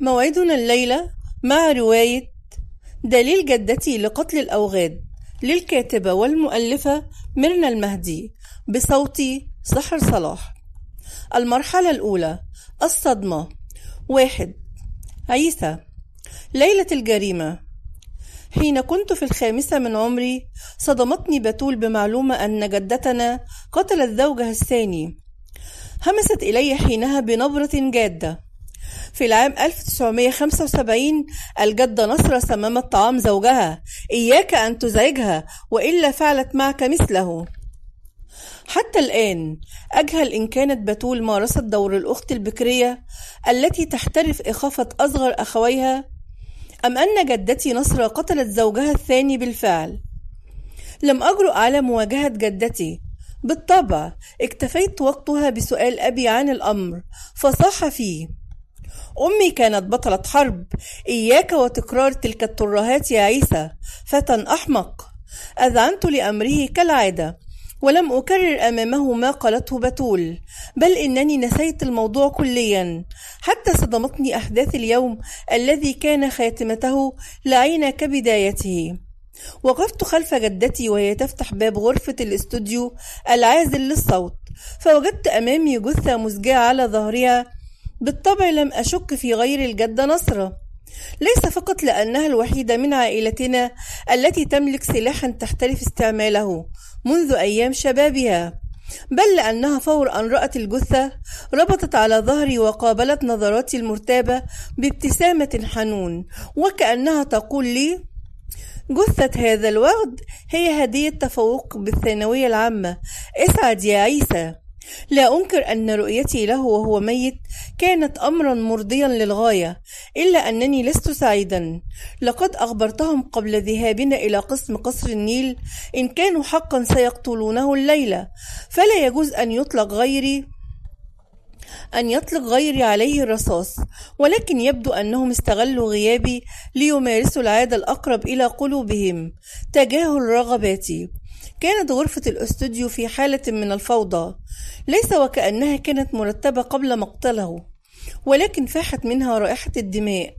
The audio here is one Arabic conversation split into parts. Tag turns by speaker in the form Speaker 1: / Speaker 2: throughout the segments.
Speaker 1: موعدنا الليلة مع رواية دليل جدتي لقتل الأوغاد للكاتبة والمؤلفة ميرنا المهدي بصوت سحر صلاح. المرحلة الأولى الصدمة. واحد عيسى ليلة الجريمة. حين كنت في الخامسة من عمري صدمتني بتول بمعلومة أن جدتنا قتلت زوجها الثاني. همست إلي حينها بنبرة جادة. في العام 1975 الجدة نصرة سممت طعام زوجها. إياك أن تزعجها وإلا فعلت معك مثله. حتى الآن أجهل إن كانت بتول مارست دور الأخت البكرية التي تحترف إخافة أصغر أخويها أم أن جدتي نصرة قتلت زوجها الثاني بالفعل. لم أجرؤ على مواجهة جدتي. بالطبع اكتفيت وقتها بسؤال أبي عن الأمر فصاح فيه أمي كانت بطلة حرب. إياك وتكرار تلك الترهات يا عيسى فتى أحمق. أذعنت لأمره كالعادة ولم أكرر أمامه ما قالته بتول بل إنني نسيت الموضوع كليا. حتى صدمتني أحداث اليوم الذي كان خاتمته لعين كبدايته. وقفت خلف جدتي وهي تفتح باب غرفة الاستوديو العازل للصوت فوجدت أمامي جثة مسجعة على ظهرها بالطبع لم أشك في غير الجدة نصرة. ليس فقط لأنها الوحيدة من عائلتنا التي تملك سلاحا تحترف استعماله منذ أيام شبابها بل لأنها فور أن رأت الجثة ربطت على ظهري وقابلت نظراتي المرتابة بابتسامة حنون وكأنها تقول لي جثة هذا الوغد هي هدية تفوق بالثانوية العامة. اسعد يا عيسى. لا أنكر أن رؤيتي له وهو ميت كانت أمرا مرضيا للغاية إلا أنني لست سعيدا. لقد أخبرتهم قبل ذهابنا إلى قسم قصر النيل إن كانوا حقا سيقتلونه الليلة. فلا يجوز أن يطلق غيري أن يطلق غيري عليه الرصاص. ولكن يبدو أنهم استغلوا غيابي ليمارسوا العادة الأقرب إلى قلوبهم تجاهل رغباتي كانت غرفة الأستوديو في حالة من الفوضى ليس وكأنها كانت مرتبة قبل مقتله ولكن فاحت منها رائحة الدماء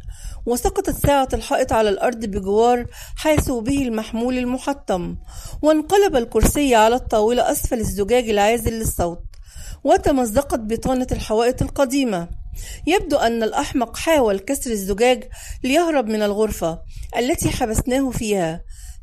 Speaker 1: وسقطت ساعة الحائط على الأرض بجوار حاسوبه المحمول المحطم وانقلب الكرسي على الطاولة أسفل الزجاج العازل للصوت وتمزقت بطانة الحوائط القديمة. يبدو أن الأحمق حاول كسر الزجاج ليهرب من الغرفة التي حبسناه فيها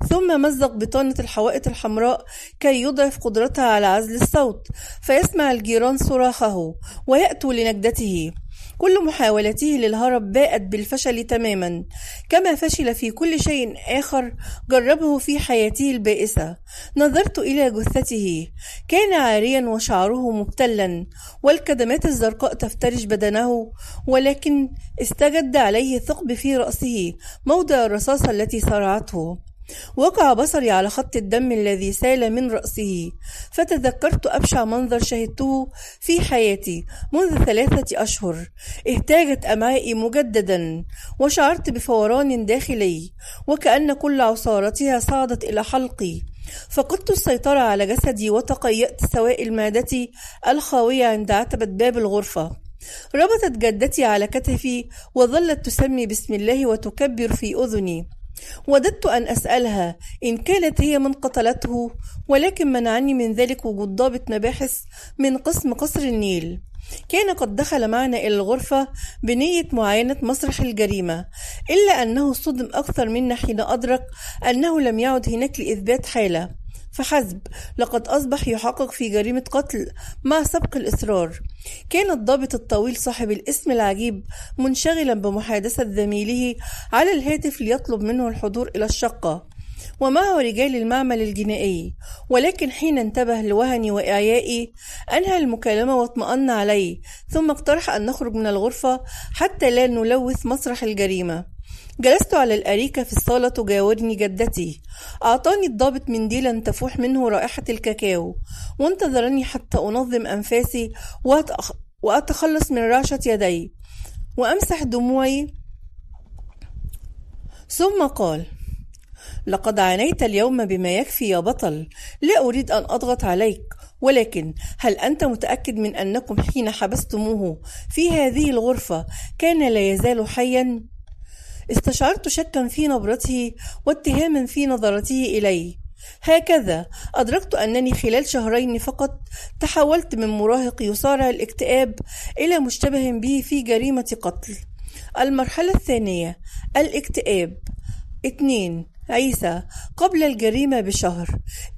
Speaker 1: ثم مزق بطانة الحوائط الحمراء كي يضعف قدرتها على عزل الصوت فيسمع الجيران صراخه ويأتوا لنجدته. كل محاولته للهرب باءت بالفشل تماما كما فشل في كل شيء آخر جربه في حياته البائسة. نظرت إلى جثته كان عاريا وشعره مبتلا والكدمات الزرقاء تفترش بدنه ولكن استجد عليه ثقب في رأسه موضع الرصاصة التي صرعته. وقع بصري على خط الدم الذي سال من رأسه. فتذكرت أبشع منظر شهدته في حياتي منذ ثلاثة أشهر. اهتاجت أمعائي مجددا وشعرت بفوران داخلي وكأن كل عصارتها صعدت إلى حلقي. فقدت السيطرة على جسدي وتقيأت سوائل معدتي الخاوية عند عتبة باب الغرفة. ربطت جدتي على كتفي وظلت تسمي بسم الله وتكبر في أذني. وددت أن أسألها إن كانت هي من قتلته ولكن منعني من ذلك وجود ضابط مباحث من قسم قصر النيل. كان قد دخل معنا إلى الغرفة بنية معاينة مسرح الجريمة إلا أنه صدم أكثر منا حين أدرك أنه لم يعد هناك لإثبات حالة. فحسب. لقد أصبح يحقق في جريمة قتل مع سبق الإصرار. كان الضابط الطويل صاحب الاسم العجيب منشغلا بمحادثة زميله على الهاتف ليطلب منه الحضور إلى الشقة ومعه رجال المعمل الجنائي. ولكن حين انتبه لوهني وإعيائي أنهى المكالمة واطمأن علي ثم اقترح أن نخرج من الغرفة حتى لا نلوث مسرح الجريمة. جلست على الأريكة في الصالة تجاورني جدتي. أعطاني الضابط منديلا تفوح منه رائحة الكاكاو. وانتظرني حتى أنظم أنفاسي وأتخلص من رعشة يدي. وأمسح دموعي. ثم قال لقد عانيت اليوم بما يكفي يا بطل. لا أريد أن أضغط عليك ولكن هل أنت متأكد من أنكم حين حبستموه؟ في هذه الغرفة كان لا يزال حيا؟ استشعرت شكا في نبرته واتهاما في نظرته إلي هكذا أدركت أنني خلال شهرين فقط تحولت من مراهق يصارع الاكتئاب إلى مشتبه به في جريمة قتل. المرحلة الثانية الاكتئاب. اثنين عيسى قبل الجريمة بشهر.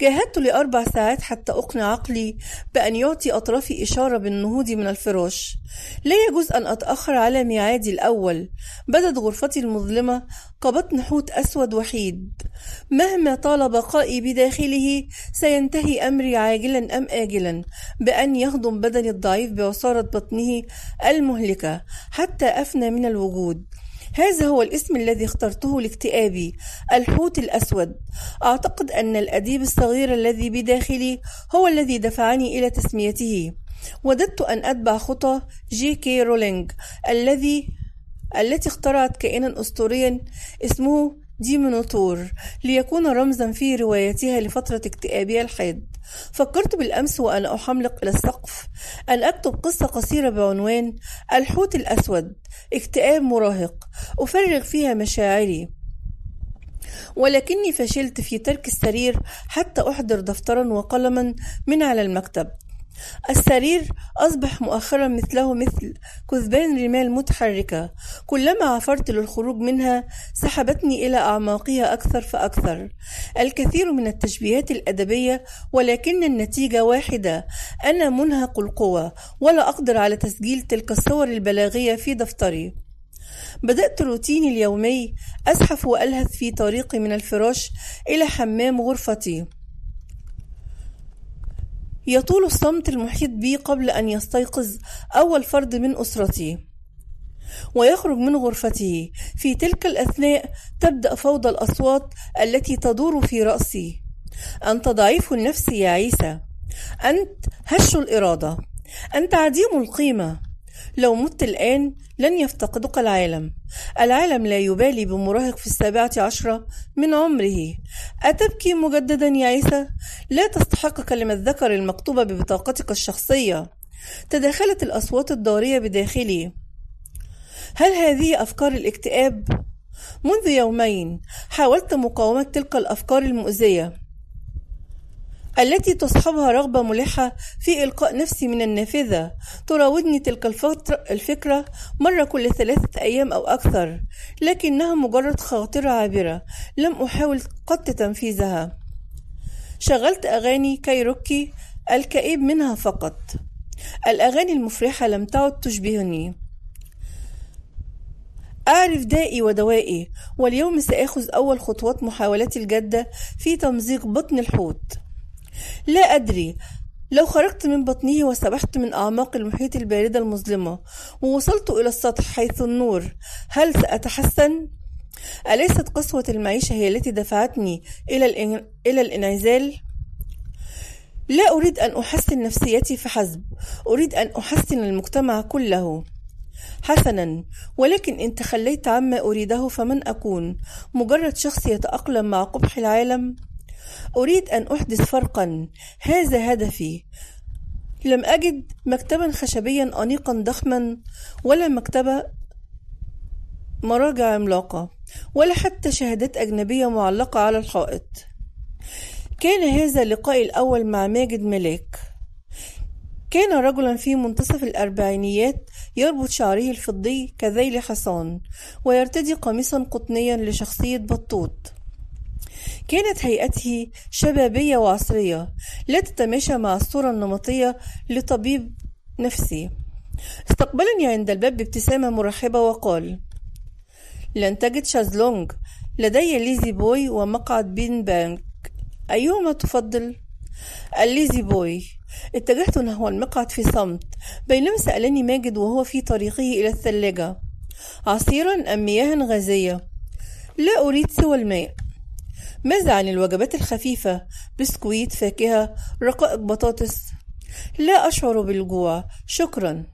Speaker 1: جاهدت لأربع ساعات حتى أقنع عقلي بأن يعطي أطرافي إشارة بالنهوض من الفراش. لا يجوز أن أتأخر على ميعادي الأول. بدت غرفتي المظلمة كبطن حوت أسود وحيد. مهما طال بقائي بداخله سينتهي أمري عاجلا أم آجلا بأن يهضم بدني الضعيف بعصارة بطنه المهلكة حتى أفنى من الوجود. هذا هو الاسم الذي اخترته لاكتئابي الحوت الأسود. أعتقد أن الأديب الصغير الذي بداخلي هو الذي دفعني إلى تسميته. وددت أن أتبع خطى جي كي رولينج الذي التي اخترعت كائنا أسطوريا اسمه ديمنتور ليكون رمزا في روايتها لفترة اكتئابها الحاد فكرت بالأمس وأنا أحملق إلى السقف أن أكتب قصة قصيرة بعنوان الحوت الأسود. اكتئاب مراهق. أفرغ فيها مشاعري. ولكني فشلت في ترك السرير حتى أحضر دفترا وقلما من على المكتب. السرير أصبح مؤخرا مثله مثل كثبان رمال متحركة. كلما عفرت للخروج منها سحبتني إلى أعماقها أكثر فأكثر. الكثير من التشبيهات الأدبية ولكن النتيجة واحدة أنا منهق القوى ولا أقدر على تسجيل تلك الصور البلاغية في دفتري. بدأت روتيني اليومي أزحف وألهث في طريقي من الفراش إلى حمام غرفتي. يطول الصمت المحيط بي قبل أن يستيقظ أول فرد من أسرتي ويخرج من غرفته. في تلك الأثناء تبدأ فوضى الأصوات التي تدور في رأسي. أنت ضعيف النفس يا عيسى. أنت هش الإرادة. أنت عديم القيمة. لو مت الآن لن يفتقدك العالم. العالم لا يبالي بمراهق في السابعة عشرة من عمره. أتبكي مجددا يا عيسى؟ لا تستحق كلمة ذكر المكتوبة ببطاقتك الشخصية. تداخلت الأصوات الضارية بداخلي. هل هذه أفكار الاكتئاب؟ منذ يومين حاولت مقاومة تلك الأفكار المؤذية. التي تصحبها رغبة ملحة في إلقاء نفسي من النافذة. تراودني تلك الفترة الفكرة مرة كل ثلاثة أيام أو أكثر لكنها مجرد خاطرة عابرة لم أحاول قط تنفيذها. شغلت أغاني كايروكي الكئيب منها فقط. الأغاني المفرحة لم تعد تشبهني. أعرف دائي ودوائي واليوم سآخذ أول خطوات محاولتي الجادة في تمزيق بطن الحوت. لا أدري. لو خرجت من بطنه وسبحت من أعماق المحيط الباردة المظلمة ووصلت إلى السطح حيث النور هل سأتحسن؟ أليست قسوة المعيشة هي التي دفعتني إلى, الإن... إلى الإنعزال؟ لا أريد أن أحسن نفسيتي فحسب. أريد أن أحسن المجتمع كله. حسنا. ولكن إن تخليت عما أريده فمن أكون؟ مجرد شخص يتأقلم مع قبح العالم؟ أريد أن أحدث فرقا. هذا هدفي. لم أجد مكتبا خشبيا أنيقا ضخما ولا مكتبة مراجع عملاقة ولا حتى شهادات أجنبية معلقة على الحائط. كان هذا لقائي الأول مع ماجد ملاك. كان رجلا في منتصف الأربعينيات يربط شعره الفضي كذيل حصان ويرتدي قميصا قطنيا لشخصية بطوط. كانت هيئته شبابية وعصرية لا تتماشى مع الصورة النمطية لطبيب نفسي. استقبلني عند الباب بابتسامة مرحبة وقال لن تجد شازلونج لدي ليزي بوي ومقعد bean bag. أيهما تفضل؟ الليزي بوي اتجهت نحو المقعد في صمت بينما سألني ماجد وهو في طريقه إلى الثلاجة. عصيرا أم مياه غازية؟ لا أريد سوى الماء. ماذا عن الوجبات الخفيفة بسكويت فاكهة رقائق بطاطس. لا أشعر بالجوع. شكرا.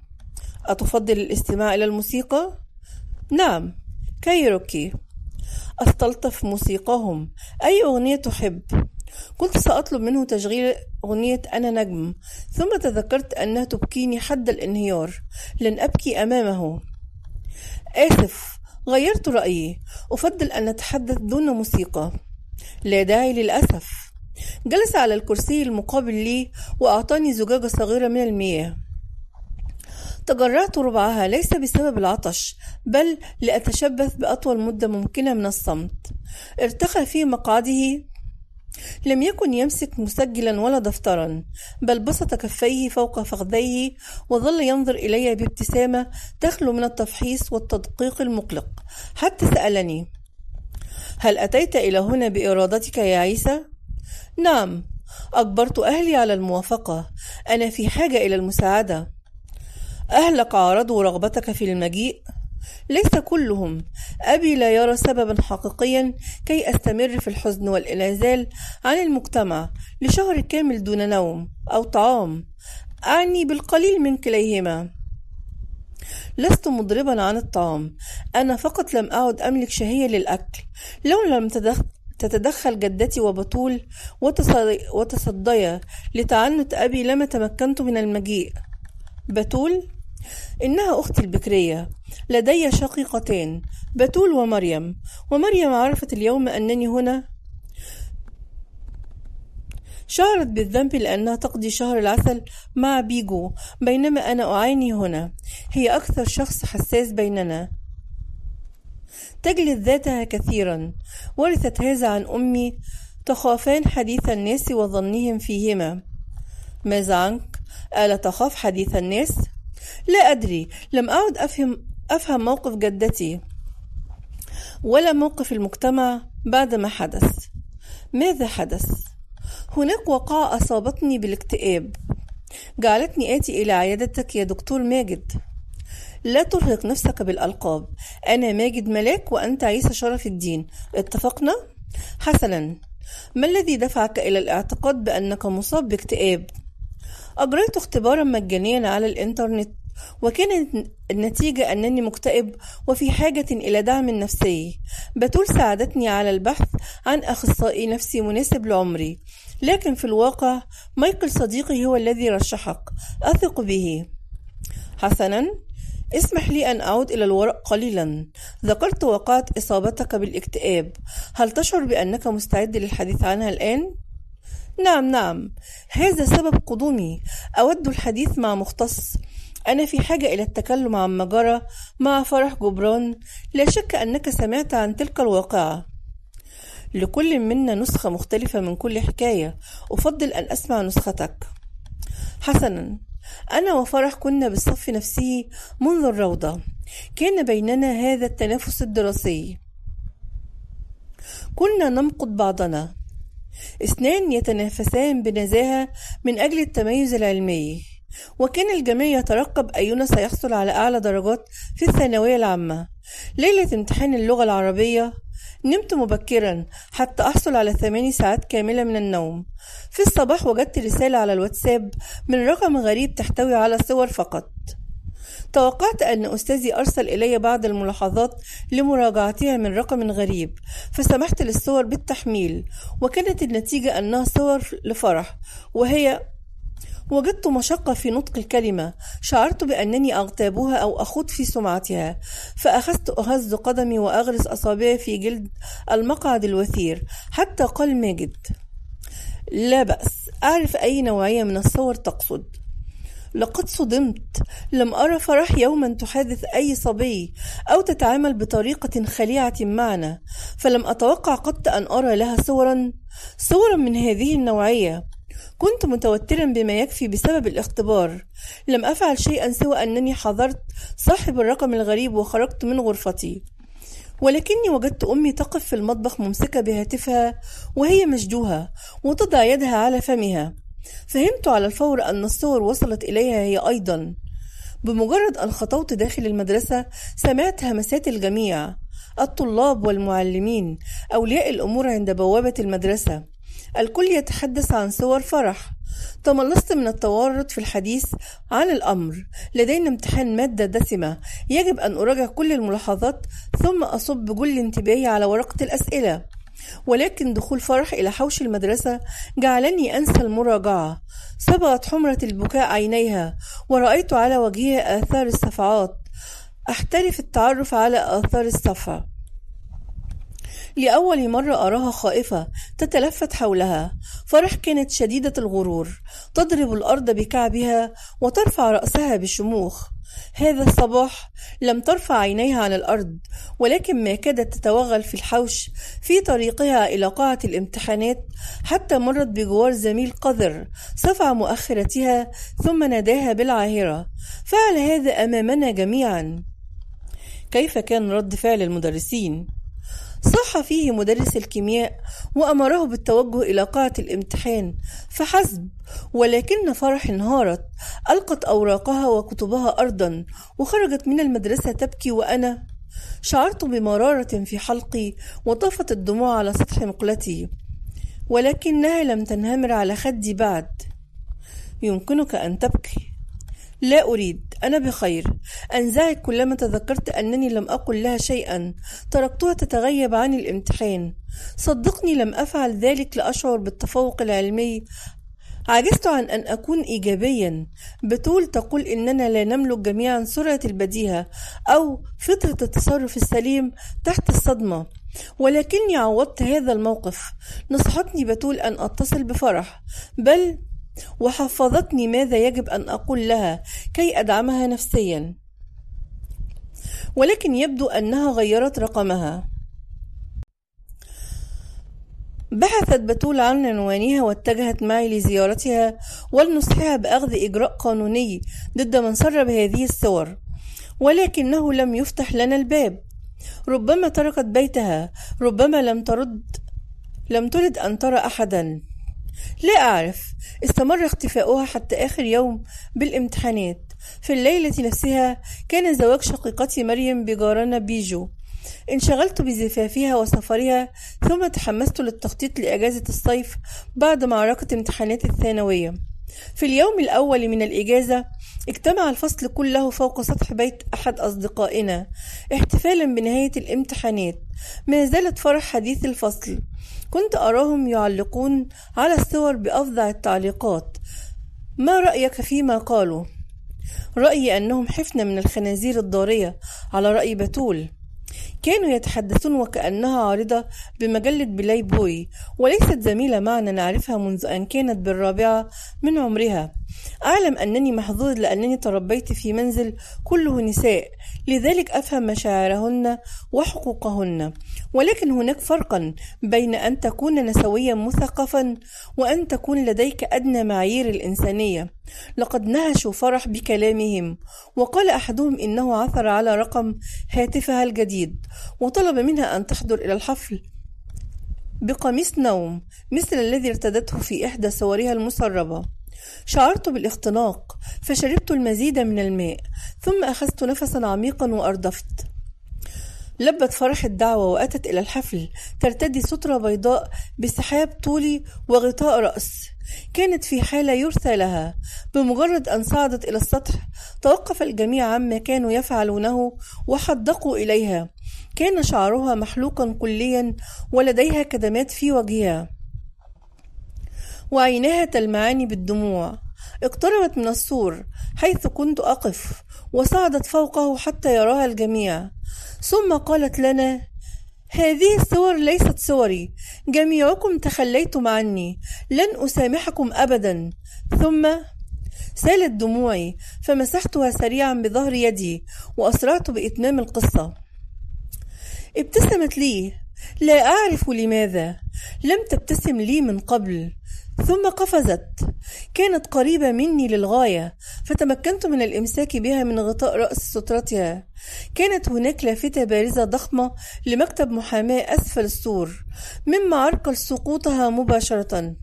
Speaker 1: أتفضل الاستماع إلى الموسيقى؟ نعم. كايروكي. أستلطف موسيقاهم. أي أغنية تحب؟ كنت سأطلب منه تشغيل أغنية أنا نجم ثم تذكرت أنها تبكيني حد الانهيار. لن أبكي أمامه. آسف. غيرت رأيي. أفضل أن نتحدث دون موسيقى. لا داعي للأسف. جلس على الكرسي المقابل لي وأعطاني زجاجة صغيرة من المياه. تجرعت ربعها ليس بسبب العطش بل لأتشبث بأطول مدة ممكنة من الصمت. ارتخى في مقعده. لم يكن يمسك مسجلا ولا دفترا بل بسط كفيه فوق فخذيه وظل ينظر إلي بابتسامة تخلو من التفحيص والتدقيق المقلق. حتى سألني هل أتيت إلى هنا بإرادتك يا عيسى؟ نعم أجبرت أهلي على الموافقة. أنا في حاجة إلى المساعدة. أهلك عارضوا رغبتك في المجيء؟ ليس كلهم. أبي لا يرى سببا حقيقيا كي أستمر في الحزن والإنعزال عن المجتمع لشهر كامل دون نوم أو طعام. أعني بالقليل من كليهما. لست مضربا عن الطعام. أنا فقط لم أعد أملك شهية للأكل. لو لم تتدخل جدتي وبطول وتصديا لتعنت أبي لما تمكنت من المجيء. بتول إنها أختي البكرية. لدي شقيقتان بتول ومريم. ومريم عرفت اليوم أنني هنا. شعرت بالذنب لأنها تقضي شهر العسل مع بيجو بينما أنا أعاني هنا. هي أكثر شخص حساس بيننا. تجلد ذاتها كثيرا. ورثت هذا عن أمي تخافان حديث الناس وظنهم فيهما. ماذا عنك؟ ألا تخاف حديث الناس؟ لا أدري. لم أعد أفهم أفهم موقف جدتي ولا موقف المجتمع بعد ما حدث. ماذا حدث؟ هناك وقعة أصابتني بالاكتئاب. جعلتني آتي إلى عيادتك يا دكتور ماجد. لا ترهق نفسك بالألقاب. أنا ماجد ملاك وأنت عيسى شرف الدين. اتفقنا؟ حسنا. ما الذي دفعك إلى الاعتقاد بأنك مصاب باكتئاب؟ أجريت اختبارا مجانيا على الإنترنت وكانت النتيجة أنني مكتئب وفي حاجة إلى دعم نفسي. بتول ساعدتني على البحث عن أخصائي نفسي مناسب لعمري. لكن في الواقع مايكل صديقي هو الذي رشحك. أثق به. حسنا. اسمح لي أن أعود إلى الوراء قليلا. ذكرت وقعة إصابتك بالاكتئاب. هل تشعر بأنك مستعد للحديث عنها الآن؟ نعم نعم. هذا سبب قدومي. أود الحديث مع مختص. أنا في حاجة إلى التكلم عن ما جرى مع فرح جبران. لا شك أنك سمعت عن تلك الواقعة. لكل منا نسخة مختلفة من كل حكاية. أفضل أن أسمع نسختك. حسنا. أنا وفرح كنا بالصف نفسه منذ الروضة. كان بيننا هذا التنافس الدراسي. كنا نمقت بعضنا. اثنان يتنافسان بنزاهة من أجل التميز العلمي. وكان الجميع يترقب أينا سيحصل على أعلى درجات في الثانوية العامة. ليلة امتحان اللغة العربية نمت مبكرا حتى أحصل على ثماني ساعات كاملة من النوم. في الصباح وجدت رسالة على الواتساب من رقم غريب تحتوي على صور فقط. توقعت أن أستاذي أرسل إلي بعض الملاحظات لمراجعتها من رقم غريب فسمحت للصور بالتحميل وكانت النتيجة أنها صور لفرح وهي وجدت مشقة في نطق الكلمة. شعرت بأنني أغتابها أو أخوض في سمعتها. فأخذت أهز قدمي وأغرس أصابعي في جلد المقعد الوثير. حتى قال ماجد. لا بأس. أعرف أي نوعية من الصور تقصد. لقد صدمت. لم أرى فرح يوما تحادث أي صبي أو تتعامل بطريقة خليعة معنا. فلم أتوقع قط أن أرى لها صورا. صورا من هذه النوعية. كنت متوترا بما يكفي بسبب الاختبار. لم أفعل شيئا سوى أنني حضرت صاحب الرقم الغريب وخرجت من غرفتي. ولكني وجدت أمي تقف في المطبخ ممسكة بهاتفها وهي مشجوهة وتضع يدها على فمها. فهمت على الفور أن الصور وصلت إليها هي أيضا. بمجرد أن خطوت داخل المدرسة سمعت همسات الجميع الطلاب والمعلمين أولياء الأمور عند بوابة المدرسة. الكل يتحدث عن صور فرح. تملصت من التورط في الحديث عن الأمر. لدينا امتحان مادة دسمة. يجب أن أراجع كل الملاحظات ثم أصب بكل انتباهي على ورقة الأسئلة. ولكن دخول فرح إلى حوش المدرسة جعلني أنسى المراجعة. صبغت حمرة البكاء عينيها ورأيت على وجهها آثار الصفعات. أحترف التعرف على آثار الصفع لأول مرة أراها خائفة تتلفت حولها فرح كانت شديدة الغرور. تضرب الأرض بكعبها وترفع رأسها بالشموخ هذا الصباح لم ترفع عينيها عن الأرض ولكن ما كادت تتوغل في الحوش في طريقها إلى قاعة الامتحانات حتى مرت بجوار زميل قذر صفع مؤخرتها ثم ناداها بالعاهرة. فعل هذا أمامنا جميعا. كيف كان رد فعل المدرسين؟ صاح فيه مدرس الكيمياء وأمره بالتوجه إلى قاعة الامتحان فحسب. ولكن فرح انهارت ألقت أوراقها وكتبها أرضا وخرجت من المدرسة تبكي وأنا شعرت بمرارة في حلقي وطفت الدموع على سطح مقلتي. ولكنها لم تنهمر على خدي بعد. يمكنك أن تبكي. لا أريد أنا بخير. أنزعج كلما تذكرت أنني لم أقل لها شيئا. تركتها تتغيب عن الامتحان. صدقني لم أفعل ذلك لأشعر بالتفوق العلمي. عجزت عن أن أكون إيجابيا. بتول تقول إننا لا نملك جميعا سرعة البديهة أو فطرة التصرف السليم تحت الصدمة. ولكني عوضت هذا الموقف. نصحتني بتول أن أتصل بفرح. بل وحفظتني ماذا يجب أن أقول لها كي أدعمها نفسيا. ولكن يبدو أنها غيرت رقمها. بحثت بتول عن عنوانها واتجهت معي لزيارتها ولنصحها بأخذ إجراء قانوني ضد من سرب هذه الصور ولكنه لم يفتح لنا الباب. ربما تركت بيتها ربما لم ترد لم ترد أن ترى أحدا. لا أعرف. استمر اختفاؤها حتى آخر يوم بالامتحانات. في الليلة نفسها كان زواج شقيقتي مريم بجارنا بيجو. انشغلت بزفافها وسفرها ثم تحمست للتخطيط لأجازة الصيف بعد معركة امتحانات الثانوية. في اليوم الأول من الإجازة اجتمع الفصل كله فوق سطح بيت أحد أصدقائنا. احتفالا بنهاية الامتحانات ما زالت فرح حديث الفصل. كنت أراهم يعلقون على الصور بأفظع التعليقات. ما رأيك فيما قالوا؟ رأيي أنهم حفنة من الخنازير الضارية على رأي بتول. كانوا يتحدثون وكأنها عارضة بمجلة بلاي بوي وليست زميلة معنا نعرفها منذ أن كانت بالرابعة من عمرها. أعلم أنني محظوظ لأنني تربيت في منزل كله نساء لذلك أفهم مشاعرهن وحقوقهن. ولكن هناك فرقا بين أن تكون نسويا مثقفا وأن تكون لديك أدنى معايير الإنسانية. لقد نهشوا فرح بكلامهم وقال أحدهم إنه عثر على رقم هاتفها الجديد وطلب منها أن تحضر إلى الحفل بقميص نوم مثل الذي ارتدته في إحدى صورها المسربة. شعرت بالاختناق فشربت المزيد من الماء ثم أخذت نفسا عميقا وأردفت. لبت فرح الدعوة وأتت إلى الحفل ترتدي سترة بيضاء بسحاب طولي وغطاء رأس. كانت في حالة يرثى لها. بمجرد أن صعدت إلى السطح توقف الجميع عما كانوا يفعلونه وحدقوا إليها. كان شعرها محلوقا كليا ولديها كدمات في وجهها. وعيناها تلمعان بالدموع. اقتربت من السور حيث كنت أقف وصعدت فوقه حتى يراها الجميع. ثم قالت لنا هذه الصور ليست صوري. جميعكم تخليتم عني. لن أسامحكم أبدا. ثم سالت دموعي فمسحتها سريعا بظهر يدي وأسرعت بإتمام القصة. ابتسمت لي لا أعرف لماذا. لم تبتسم لي من قبل. ثم قفزت. كانت قريبة مني للغاية فتمكنت من الإمساك بها من غطاء رأس سترتها. كانت هناك لافتة بارزة ضخمة لمكتب محاماة أسفل السور مما عرقل سقوطها مباشرة.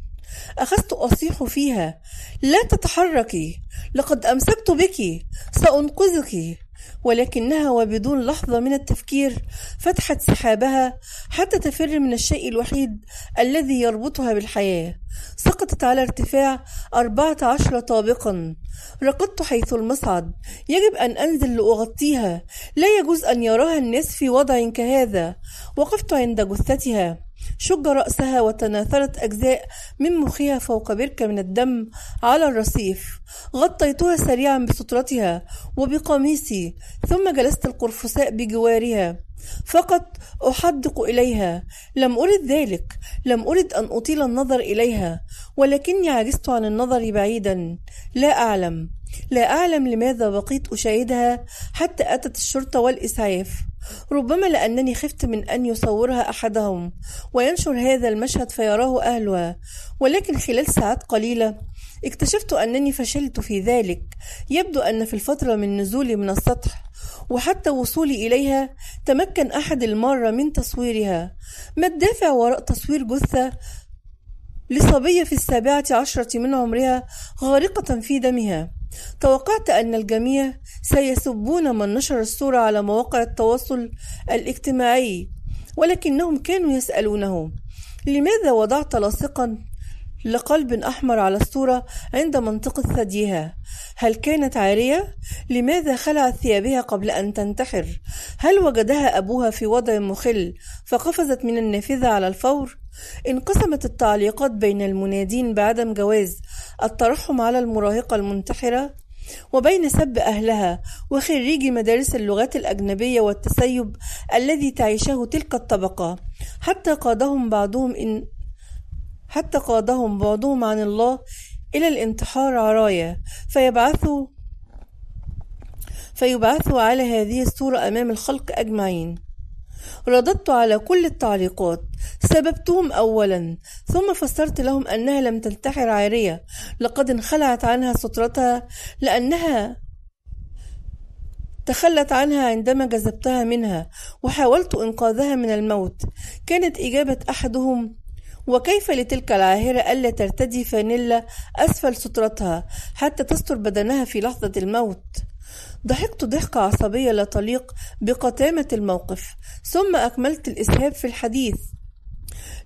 Speaker 1: أخذت أصيح فيها لا تتحركي لقد أمسكت بك سأنقذك. ولكنها وبدون لحظة من التفكير فتحت سحابها حتى تفر من الشيء الوحيد الذي يربطها بالحياة. سقطت على ارتفاع أربعة عشر طابقا. رقدت حيث المصعد. يجب أن أنزل لأغطيها. لا يجوز أن يراها الناس في وضع كهذا. وقفت عند جثتها. شج رأسها وتناثرت أجزاء من مخها فوق بركة من الدم على الرصيف. غطيتها سريعا بسترتها وبقميصي ثم جلست القرفساء بجوارها. فقط أحدق إليها. لم أرد ذلك. لم أرد أن أطيل النظر إليها ولكني عجزت عن النظر بعيدا. لا أعلم. لا أعلم لماذا بقيت أشاهدها حتى أتت الشرطة والإسعاف. ربما لأنني خفت من أن يصورها أحدهم وينشر هذا المشهد فيراه أهلها. ولكن خلال ساعات قليلة اكتشفت أنني فشلت في ذلك. يبدو أن في الفترة من نزولي من السطح وحتى وصولي إليها تمكن أحد المارة من تصويرها. ما الدافع وراء تصوير جثة لصبية في السابعة عشرة من عمرها غارقة في دمها؟ توقعت أن الجميع سيسبون من نشر الصورة على مواقع التواصل الاجتماعي ولكنهم كانوا يسألونه لماذا وضعت لاصقا؟ لقلب أحمر على الصورة عند منطقة ثديها هل كانت عارية؟ لماذا خلعت ثيابها قبل أن تنتحر؟ هل وجدها أبوها في وضع مخل فقفزت من النافذة على الفور؟ انقسمت التعليقات بين المنادين بعدم جواز الترحم على المراهقة المنتحرة وبين سب أهلها وخريجي مدارس اللغات الأجنبية والتسيب الذي تعيشه تلك الطبقة حتى قادهم بعضهم إن حتى قادهم بعضهم عن الله إلى الانتحار عرايا. فيبعثوا فيبعثوا على هذه الصورة أمام الخلق أجمعين. رددت على كل التعليقات. سببتهم أولا ثم فسرت لهم أنها لم تنتحر عارية. لقد انخلعت عنها سترتها لأنها تخلت عنها عندما جذبتها منها وحاولت إنقاذها من الموت. كانت إجابة أحدهم وكيف لتلك العاهرة ألا ترتدي فانيلا أسفل سترتها حتى تستر بدنها في لحظة الموت؟ ضحكت ضحكة عصبية لا تليق بقتامة الموقف ثم أكملت الإسهاب في الحديث.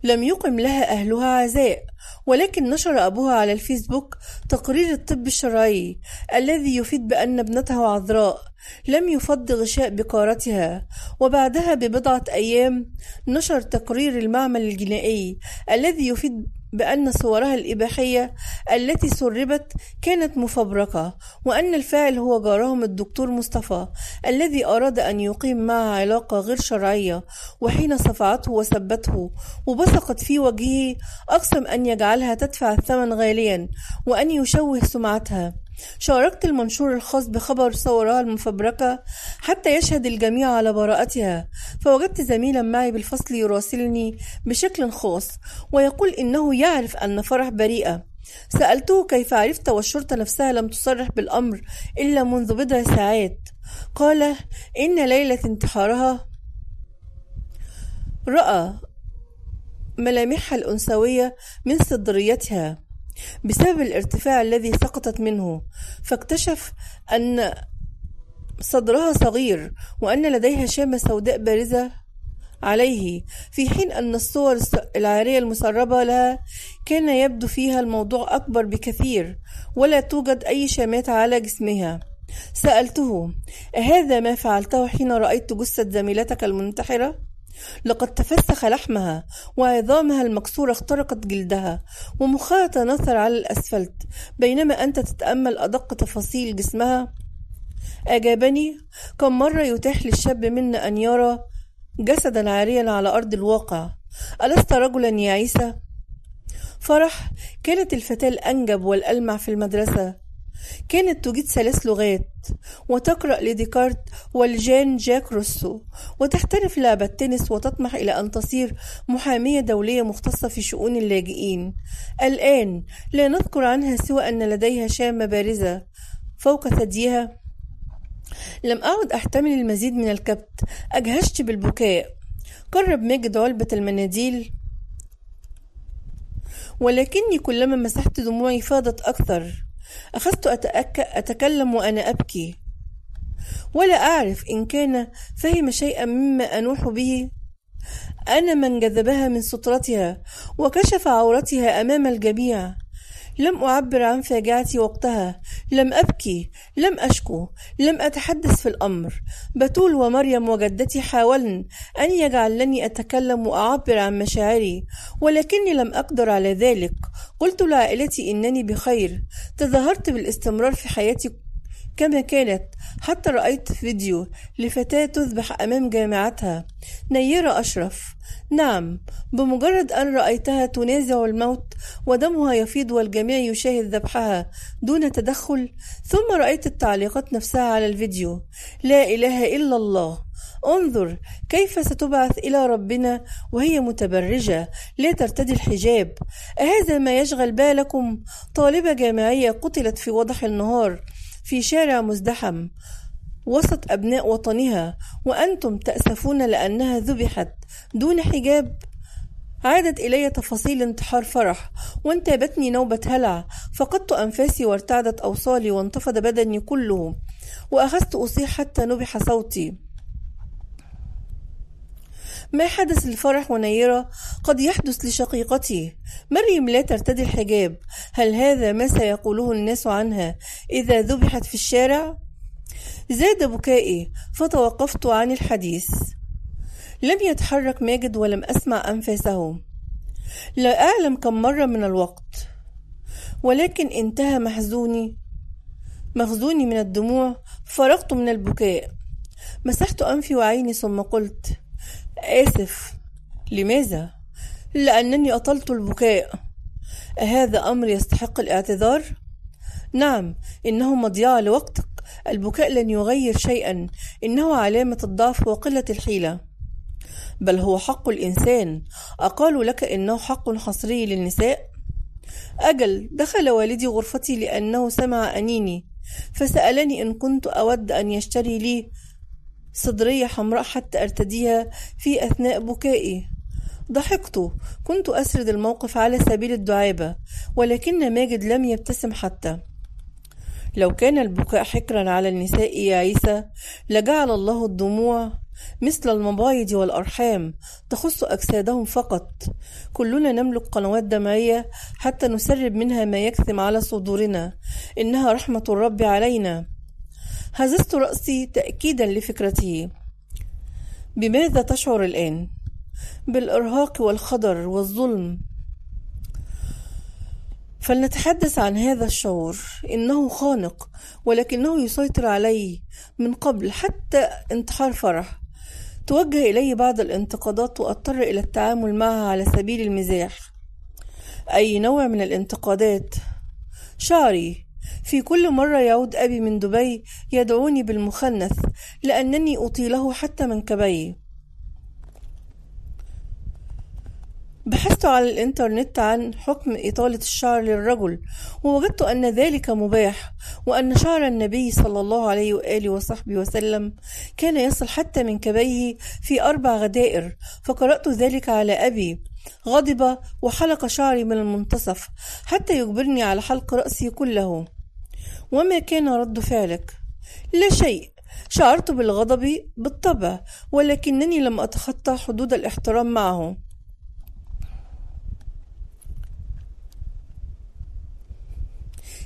Speaker 1: لم يقم لها أهلها عزاء. ولكن نشر أبوها على الفيسبوك تقرير الطب الشرعي الذي يفيد بأن ابنته عذراء. لم يفض غشاء بقارتها. وبعدها ببضعة أيام نشر تقرير المعمل الجنائي الذي يفيد بأن صورها الإباحية التي سربت كانت مفبركة وأن الفاعل هو جارهم الدكتور مصطفى الذي أراد أن يقيم معها علاقة غير شرعية وحين صفعته وسبته وبصقت في وجهه أقسم أن يجعلها تدفع الثمن غاليا وأن يشوه سمعتها. شاركت المنشور الخاص بخبر صورها المفبركة حتى يشهد الجميع على براءتها فوجدت زميلا معي بالفصل يراسلني بشكل خاص ويقول إنه يعرف أن فرح بريئة. سألته كيف عرفت والشرطة نفسها لم تصرح بالأمر إلا منذ بضع ساعات. قال إن ليلة انتحارها رأى ملامحها الأنثوية من صدريتها. بسبب الارتفاع الذي سقطت منه فاكتشف أن صدرها صغير وأن لديها شامة سوداء بارزة عليه في حين أن الصور العارية المسربة لها كان يبدو فيها الموضوع أكبر بكثير ولا توجد أي شامات على جسمها سألته أهذا ما فعلته حين رأيت جثة زميلتك المنتحرة؟ لقد تفسخ لحمها وعظامها المكسورة اخترقت جلدها ومخها تناثر على الأسفلت. بينما أنت تتأمل أدق تفاصيل جسمها. أجابني كم مرة يتاح للشاب منا أن يرى جسدا عاريا على أرض الواقع. ألست رجلا يا عيسى؟ فرح كانت الفتاة الأنجب والألمع في المدرسة. كانت تجيد ثلاث لغات وتقرأ لديكارت والجان جاك روسو وتحترف لعبة تنس وتطمح إلى أن تصير محامية دولية مختصة في شؤون اللاجئين. الآن لا نذكر عنها سوى أن لديها شامة بارزة فوق ثديها. لم أعد أحتمل المزيد من الكبت. أجهشت بالبكاء. قرب ماجد علبة المناديل. ولكني كلما مسحت دموعي فاضت أكثر. أخذت أتأك... أتكلم وأنا أبكي. ولا أعرف إن كان فهم شيئا مما أنوح به. أنا من جذبها من سترتها وكشف عورتها أمام الجميع. لم أعبر عن فاجعتي وقتها. لم أبكي لم أشكو لم أتحدث في الأمر. بتول ومريم وجدتي حاولن أن يجعلني أتكلم وأعبر عن مشاعري ولكني لم أقدر على ذلك. قلت لعائلتي إنني بخير. تظاهرت بالاستمرار في حياتي كما كانت. حتى رأيت فيديو لفتاة تذبح أمام جامعتها. نيرة أشرف. نعم بمجرد أن رأيتها تنازع الموت ودمها يفيض والجميع يشاهد ذبحها دون تدخل ثم رأيت التعليقات نفسها على الفيديو. لا إله إلا الله. انظر كيف ستبعث إلى ربنا وهي متبرجة لا ترتدي الحجاب. أهذا ما يشغل بالكم؟ طالبة جامعية قتلت في وضح النهار في شارع مزدحم. وسط أبناء وطنها وأنتم تأسفون لأنها ذبحت دون حجاب. عادت إلي تفاصيل انتحار فرح وانتابتني نوبة هلع. فقدت أنفاسي وارتعدت أوصالي وانتفض بدني كله وأخذت أصيح حتى نبح صوتي. ما حدث لفرح ونيرة قد يحدث لشقيقتي. مريم لا ترتدي الحجاب. هل هذا ما سيقوله الناس عنها إذا ذبحت في الشارع؟ زاد بكائي فتوقفت عن الحديث. لم يتحرك ماجد ولم أسمع أنفاسه. لا أعلم كم مرة من الوقت. ولكن انتهى محزوني مخزوني من الدموع فرغت من البكاء. مسحت أنفي وعيني ثم قلت آسف. لماذا؟ لأنني أطلت البكاء. أهذا أمر يستحق الاعتذار؟ نعم إنه مضيعة لوقتك. البكاء لن يغير شيئا. إنه علامة الضعف وقلة الحيلة. بل هو حق الإنسان. أقالوا لك إنه حق حصري للنساء؟ أجل دخل والدي غرفتي لأنه سمع أنيني. فسألني إن كنت أود أن يشتري لي صدرية حمراء حتى أرتديها في أثناء بكائي. ضحكت. كنت أسرد الموقف على سبيل الدعابة ولكن ماجد لم يبتسم حتى. لو كان البكاء حكرا على النساء يا عيسى لجعل الله الدموع مثل المبايض والأرحام تخص أجسادهم فقط. كلنا نملك قنوات دمعية حتى نسرب منها ما يكتم على صدورنا. إنها رحمة الرب علينا. هززت رأسي تأكيدا لفكرته. بماذا تشعر الآن؟ بالإرهاق والخطر والظلم. فلنتحدث عن هذا الشعور. إنه خانق ولكنه يسيطر علي من قبل حتى انتحار فرح. توجه إلي بعض الانتقادات وأضطر إلى التعامل معها على سبيل المزاح. أي نوع من الانتقادات؟ شعري. في كل مرة يعود أبي من دبي يدعوني بالمخنث لأنني أطيله حتى منكبي بحثت على الإنترنت عن حكم إطالة الشعر للرجل ووجدت أن ذلك مباح وأن شعر النبي صلى الله عليه وآله وصحبه وسلم كان يصل حتى من كبيه في أربع غدائر فقرأت ذلك على أبي. غضب وحلق شعري من المنتصف حتى يجبرني على حلق رأسي كله. وما كان رد فعلك؟ لا شيء. شعرت بالغضب بالطبع ولكنني لم أتخطى حدود الاحترام معه.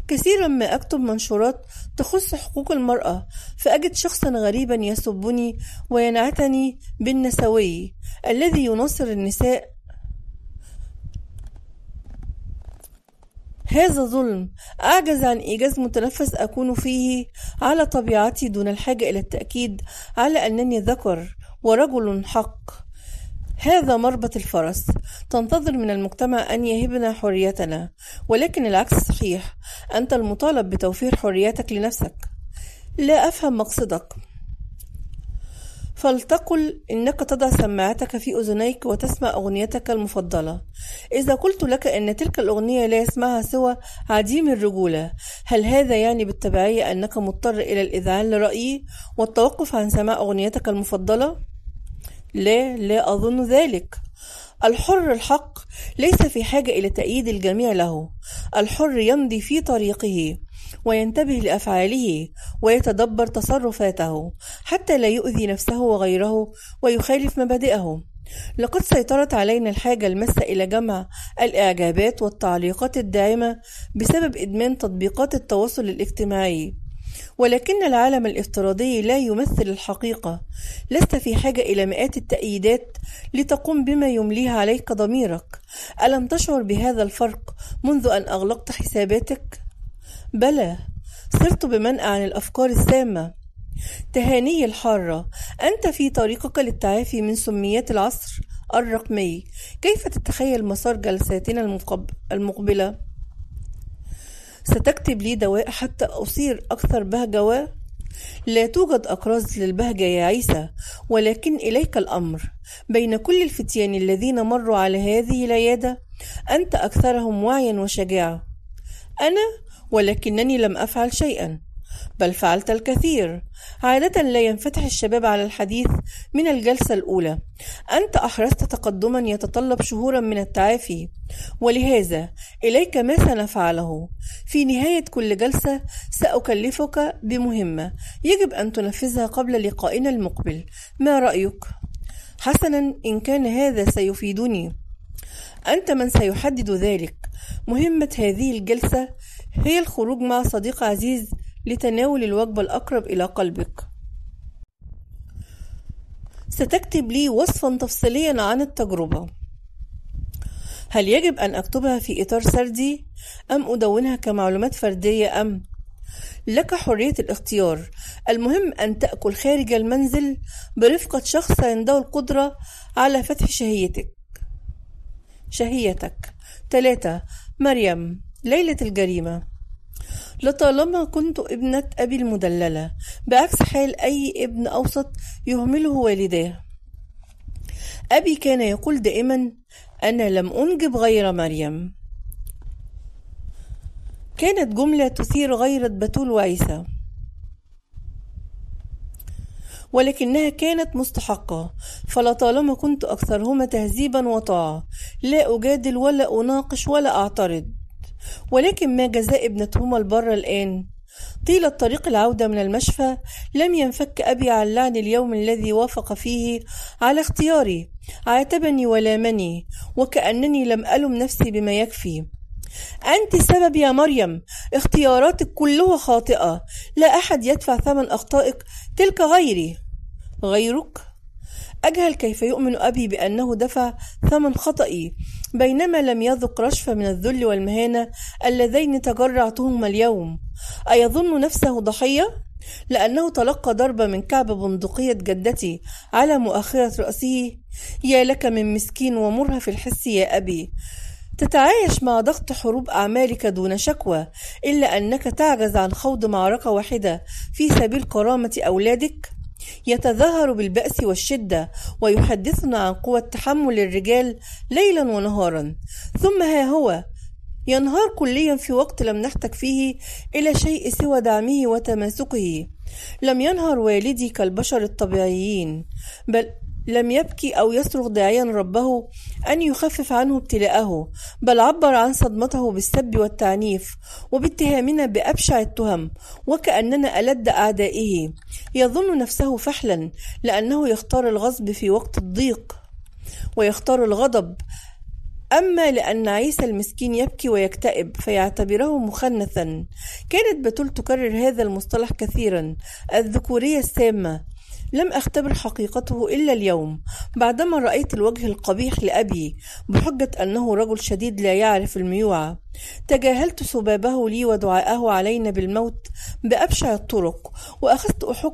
Speaker 1: كثيرا ما أكتب منشورات تخص حقوق المرأة فأجد شخصا غريبا يسبني وينعتني بالنسوي الذي ينصر النساء. هذا ظلم. أعجز عن إيجاز متنفس أكون فيه على طبيعتي دون الحاجة إلى التأكيد على أنني ذكر ورجل حق. هذا مربط الفرس. تنتظر من المجتمع أن يهبنا حريتنا. ولكن العكس صحيح. أنت المطالب بتوفير حريتك لنفسك. لا أفهم مقصدك. فلتقل إنك تضع سماعتك في أذنيك وتسمع أغنيتك المفضلة. إذا قلت لك أن تلك الأغنية لا يسمعها سوى عديم الرجولة هل هذا يعني بالتبعية أنك مضطر إلى الإذعان لرأيي والتوقف عن سماع أغنيتك المفضلة؟ لا لا أظن ذلك. الحر الحق ليس في حاجة إلى تأييد الجميع له. الحر يمضي في طريقه وينتبه لأفعاله ويتدبر تصرفاته حتى لا يؤذي نفسه وغيره ويخالف مبادئه. لقد سيطرت علينا الحاجة الماسة إلى جمع الإعجابات والتعليقات الداعمة بسبب إدمان تطبيقات التواصل الاجتماعي. ولكن العالم الافتراضي لا يمثل الحقيقة لست في حاجة إلى مئات التأييدات لتقوم بما يمليه عليك ضميرك ألم تشعر بهذا الفرق منذ أن أغلقت حساباتك؟ بلى صرت بمنأى عن الأفكار السامة تهاني الحارة أنت في طريقك للتعافي من سميات العصر الرقمي كيف تتخيل مسار جلساتنا المقبلة؟ ستكتب لي دواء حتى أصير أكثر بهجة لا توجد أقراص للبهجة يا عيسى ولكن إليك الأمر. بين كل الفتيان الذين مروا على هذه العيادة أنت أكثرهم وعيا وشجاعة. أنا ولكنني لم أفعل شيئا. بل فعلت الكثير. عادة لا ينفتح الشباب على الحديث من الجلسة الأولى. أنت أحرزت تقدما يتطلب شهورا من التعافي. ولهذا إليك ما سنفعله. في نهاية كل جلسة سأكلفك بمهمة. يجب أن تنفذها قبل لقائنا المقبل. ما رأيك؟ حسنا إن كان هذا سيفيدني. أنت من سيحدد ذلك. مهمة هذه الجلسة هي الخروج مع صديق عزيز لتناول الوجبة الأقرب إلى قلبك. ستكتب لي وصفا تفصيليا عن التجربة. هل يجب أن أكتبها في إطار سردي؟ أم أدونها كمعلومات فردية؟ أم لك حرية الاختيار. المهم أن تأكل خارج المنزل برفقة شخص عنده القدرة على فتح شهيتك. شهيتك. ثلاثة مريم ليلة الجريمة. لطالما كنت ابنة أبي المدللة بعكس حال أي ابن أوسط يهمله والداه أبي كان يقول دائما أنا لم أنجب غير مريم. كانت جملة تثير غيرة بتول وعيسى. ولكنها كانت مستحقة فلطالما كنت أكثرهما تهذيبا وطاعة لا أجادل ولا أناقش ولا أعترض. ولكن ما جزاء ابنتهما البرة الآن. طيلة طريق العودة من المشفى لم ينفك أبي عن لعن اليوم الذي وافق فيه على اختياري. عاتبني ولامني وكأنني لم ألم نفسي بما يكفي. أنت السبب يا مريم اختياراتك كلها خاطئة. لا أحد يدفع ثمن أخطائك تلك غيري. غيرك؟ أجهل كيف يؤمن أبي بأنه دفع ثمن خطئي. بينما لم يذق رشفة من الذل والمهانة اللذين تجرعتهما اليوم. أيظن نفسه ضحية؟ لأنه تلقى ضربة من كعب بندقية جدتي على مؤخرة رأسه. يا لك من مسكين ومرهف الحس يا أبي. تتعايش مع ضغط حروب أعمالك دون شكوى إلا أنك تعجز عن خوض معركة واحدة في سبيل كرامة أولادك؟ يتظاهر بالبأس والشدة ويحدثنا عن قوة تحمل الرجال ليلا ونهارا. ثم ها هو ينهار كليا في وقت لم نحتج فيه إلى شيء سوى دعمه وتماسكه. لم ينهر والدي كالبشر الطبيعيين بل لم يبكي أو يصرخ داعيا ربه أن يخفف عنه ابتلاءه بل عبر عن صدمته بالسب والتعنيف وباتهامنا بأبشع التهم وكأننا ألد أعدائه. يظن نفسه فحلا لأنه يختار الغصب في وقت الضيق ويختار الغضب. أما لأن عيسى المسكين يبكي ويكتئب فيعتبره مخنثا. كانت بتول تكرر هذا المصطلح كثيرا الذكورية السامة. لم أختبر حقيقته إلا اليوم. بعدما رأيت الوجه القبيح لأبي بحجة أنه رجل شديد لا يعرف الميوعة تجاهلت سبابه لي ودعاءه علينا بالموت بأبشع الطرق وأخذت أحك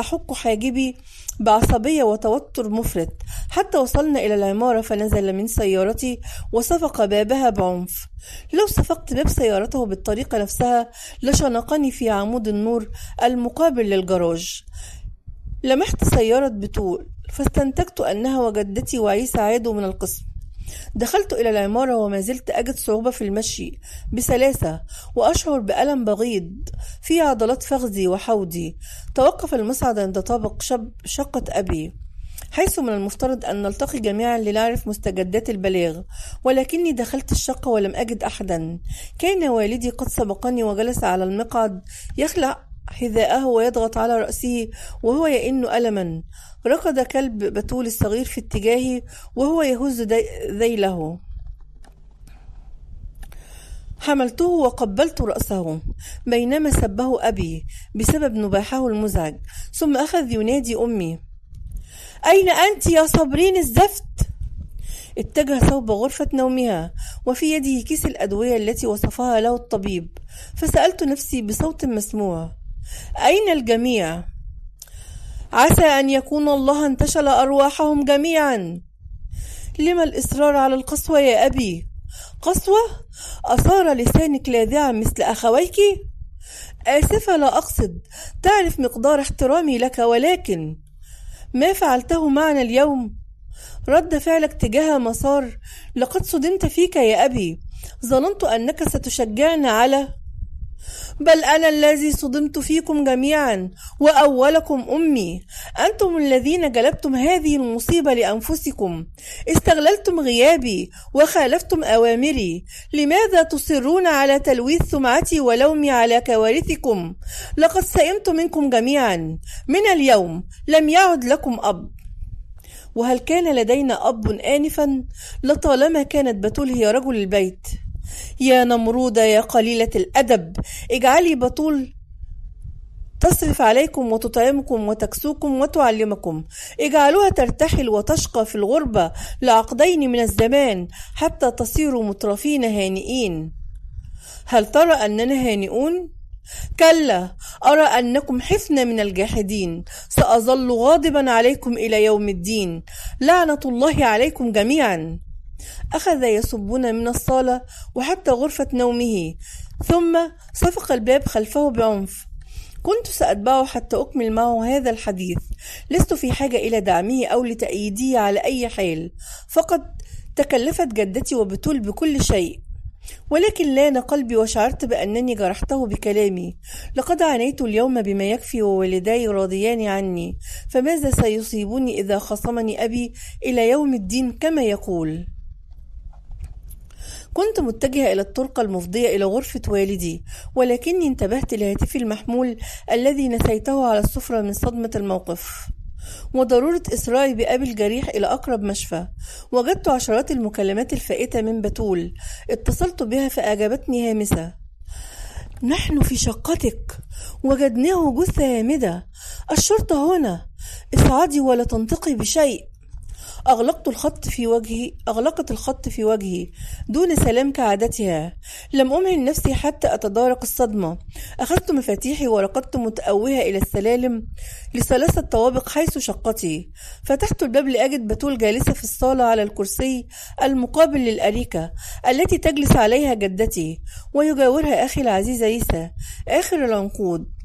Speaker 1: أحك حاجبي بعصبية وتوتر مفرط. حتى وصلنا إلى العمارة فنزل من سيارتي وصفق بابها بعنف. لو صفقت باب سيارته بالطريقة نفسها لشنقني في عمود النور المقابل للجراج. لمحت سيارة بتول فاستنتجت أنها وجدتي وعيسى عادوا من القسم. دخلت إلى العمارة وما زلت أجد صعوبة في المشي بسلاسة وأشعر بألم بغيض. في عضلات فخذي وحوضي. توقف المصعد عند طابق شب شقة أبي حيث من المفترض أن نلتقي جميعا لنعرف مستجدات البلاغ. ولكني دخلت الشقة ولم أجد أحدا. كان والدي قد سبقني وجلس على المقعد يخلع حذاءه ويضغط على رأسه وهو يئن ألما. ركض كلب بتول الصغير في اتجاهي وهو يهز ذيله. حملته وقبلت رأسه بينما سبه أبي بسبب نباحه المزعج ثم أخذ ينادي أمي. أين أنت يا صابرين الزفت؟ اتجه صوب غرفة نومها وفي يده كيس الأدوية التي وصفها له الطبيب فسألت نفسي بصوت مسموع. أين الجميع؟ عسى أن يكون الله انتشل أرواحهم جميعا لما الإصرار على القسوة يا أبي؟ قسوة؟ أصار لسانك لاذعا مثل أخويك؟ آسفة لا أقصد تعرف مقدار احترامي لك ولكن ما فعلته معنا اليوم رد فعلك تجاه مسار لقد صدمت فيك يا أبي ظننت أنك ستشجعني على بل أنا الذي صدمت فيكم جميعا وأولكم أمي. أنتم الذين جلبتم هذه المصيبة لأنفسكم. استغللتم غيابي وخالفتم أوامري. لماذا تصرون على تلويث سمعتي ولومي على كوارثكم؟ لقد سئمت منكم جميعا. من اليوم لم يعد لكم أب. وهل كان لدينا أب آنفا؟ لطالما كانت بتول هي رجل البيت. يا نمرودة يا قليلة الأدب. اجعلي بطول تصرف عليكم وتطعمكم وتكسوكم وتعلمكم. اجعلوها ترتحل وتشقى في الغربة لعقدين من الزمان حتى تصيروا مترفين هانئين. هل ترى أننا هانئون؟ كلا أرى أنكم حفنة من الجاحدين. سأظل غاضبا عليكم إلى يوم الدين. لعنة الله عليكم جميعا. أخذ يصبون من الصالة وحتى غرفة نومه ثم صفق الباب خلفه بعنف. كنت سأتبعه حتى أكمل معه هذا الحديث. لست في حاجة إلى دعمه أو لتأييده على أي حال. فقد تكلفت جدتي وبتول بكل شيء. ولكن لأن قلبي وشعرت بأنني جرحته بكلامي. لقد عانيت اليوم بما يكفي ووالداي راضيان عني. فماذا سيصيبني إذا خصمني أبي إلى يوم الدين كما يقول؟ كنت متجهة إلى الطرقة المفضية إلى غرفة والدي ولكني انتبهت لهاتفي المحمول الذي نسيته على السفرة من صدمة الموقف. وضرورة إسرائي بأبي الجريح إلى أقرب مشفى. وجدت عشرات المكالمات الفائتة من بتول اتصلت بها فأجابتني هامسة. نحن في شقتك. وجدناه جثة هامدة. الشرطة هنا. اصعدي ولا تنطقي بشيء. أغلقت الخط في وجهي أغلقت الخط في وجهي دون سلام كعادتها. لم أمهل نفسي حتى أتدارك الصدمة. أخذت مفاتيحي ورقدت متأوهة إلى السلالم لثلاثة طوابق حيث شقتي. فتحت الباب لأجد بتول جالسة في الصالة على الكرسي المقابل للأريكة التي تجلس عليها جدتي ويجاورها أخي العزيز عيسى آخر العنقود.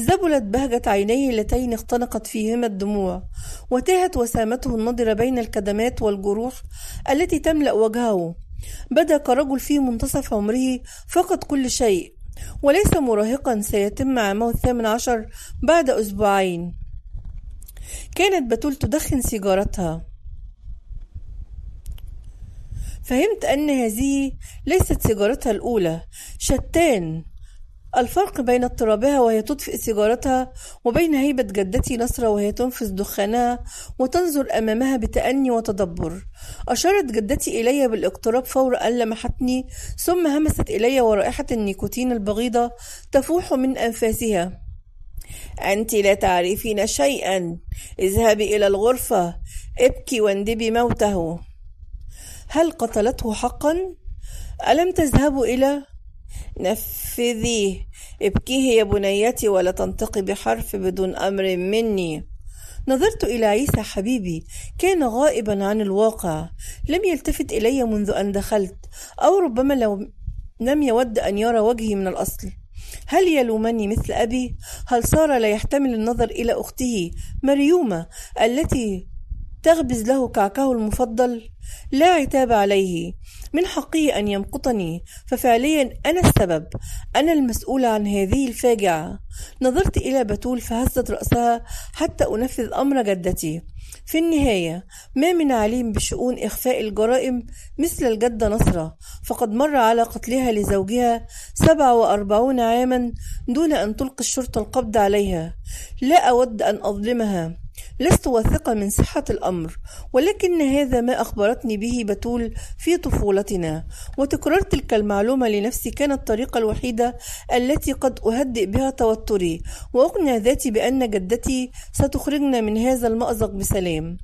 Speaker 1: ذبلت بهجة عينيه اللتين اختنقت فيهما الدموع وتاهت وسامته النضرة بين الكدمات والجروح التي تملأ وجهه. بدا كرجل في منتصف عمره فقد كل شيء وليس مراهقا سيتم عامه الثامن عشر بعد أسبوعين. كانت بتول تدخن سيجارتها. فهمت أن هذه ليست سيجارتها الأولى. شتان. الفرق بين اضطرابها وهي تطفئ سيجارتها وبين هيبة جدتي نصرة وهي تنفذ دخانها وتنظر أمامها بتأني وتدبر. أشارت جدتي إلي بالاقتراب فور أن لمحتني ثم همست إلي ورائحة النيكوتين البغيضة تفوح من أنفاسها. أنت لا تعرفين شيئا. اذهبي إلى الغرفة. ابكي واندبي موته. هل قتلته حقا؟ ألم تذهبوا إلى نفذيه ابكيه يا بنيتي ولا تنطقي بحرف بدون أمر مني. نظرت إلى عيسى حبيبي كان غائبا عن الواقع. لم يلتفت إلي منذ أن دخلت أو ربما لو لم يود أن يرى وجهي من الأصل. هل يلومني مثل أبي؟ هل صار لا يحتمل النظر إلى أخته مريومة التي تغبز له كعكه المفضل؟ لا عتاب عليه. من حقه أن يمقتني ففعليا أنا السبب. أنا المسؤولة عن هذه الفاجعة. نظرت إلى بتول فهزت رأسها حتى أنفذ أمر جدتي. في النهاية ما من عليم بشؤون إخفاء الجرائم مثل الجدة نصرة. فقد مر على قتلها لزوجها سبع وأربعون عاما دون أن تلقي الشرطة القبض عليها. لا أود أن أظلمها. لست واثقة من صحة الأمر ولكن هذا ما أخبرتني به بتول في طفولتنا. وتكرار تلك المعلومة لنفسي كانت الطريقة الوحيدة التي قد أهدئ بها توتري. وأقنع ذاتي بأن جدتي ستخرجنا من هذا المأزق بسلام.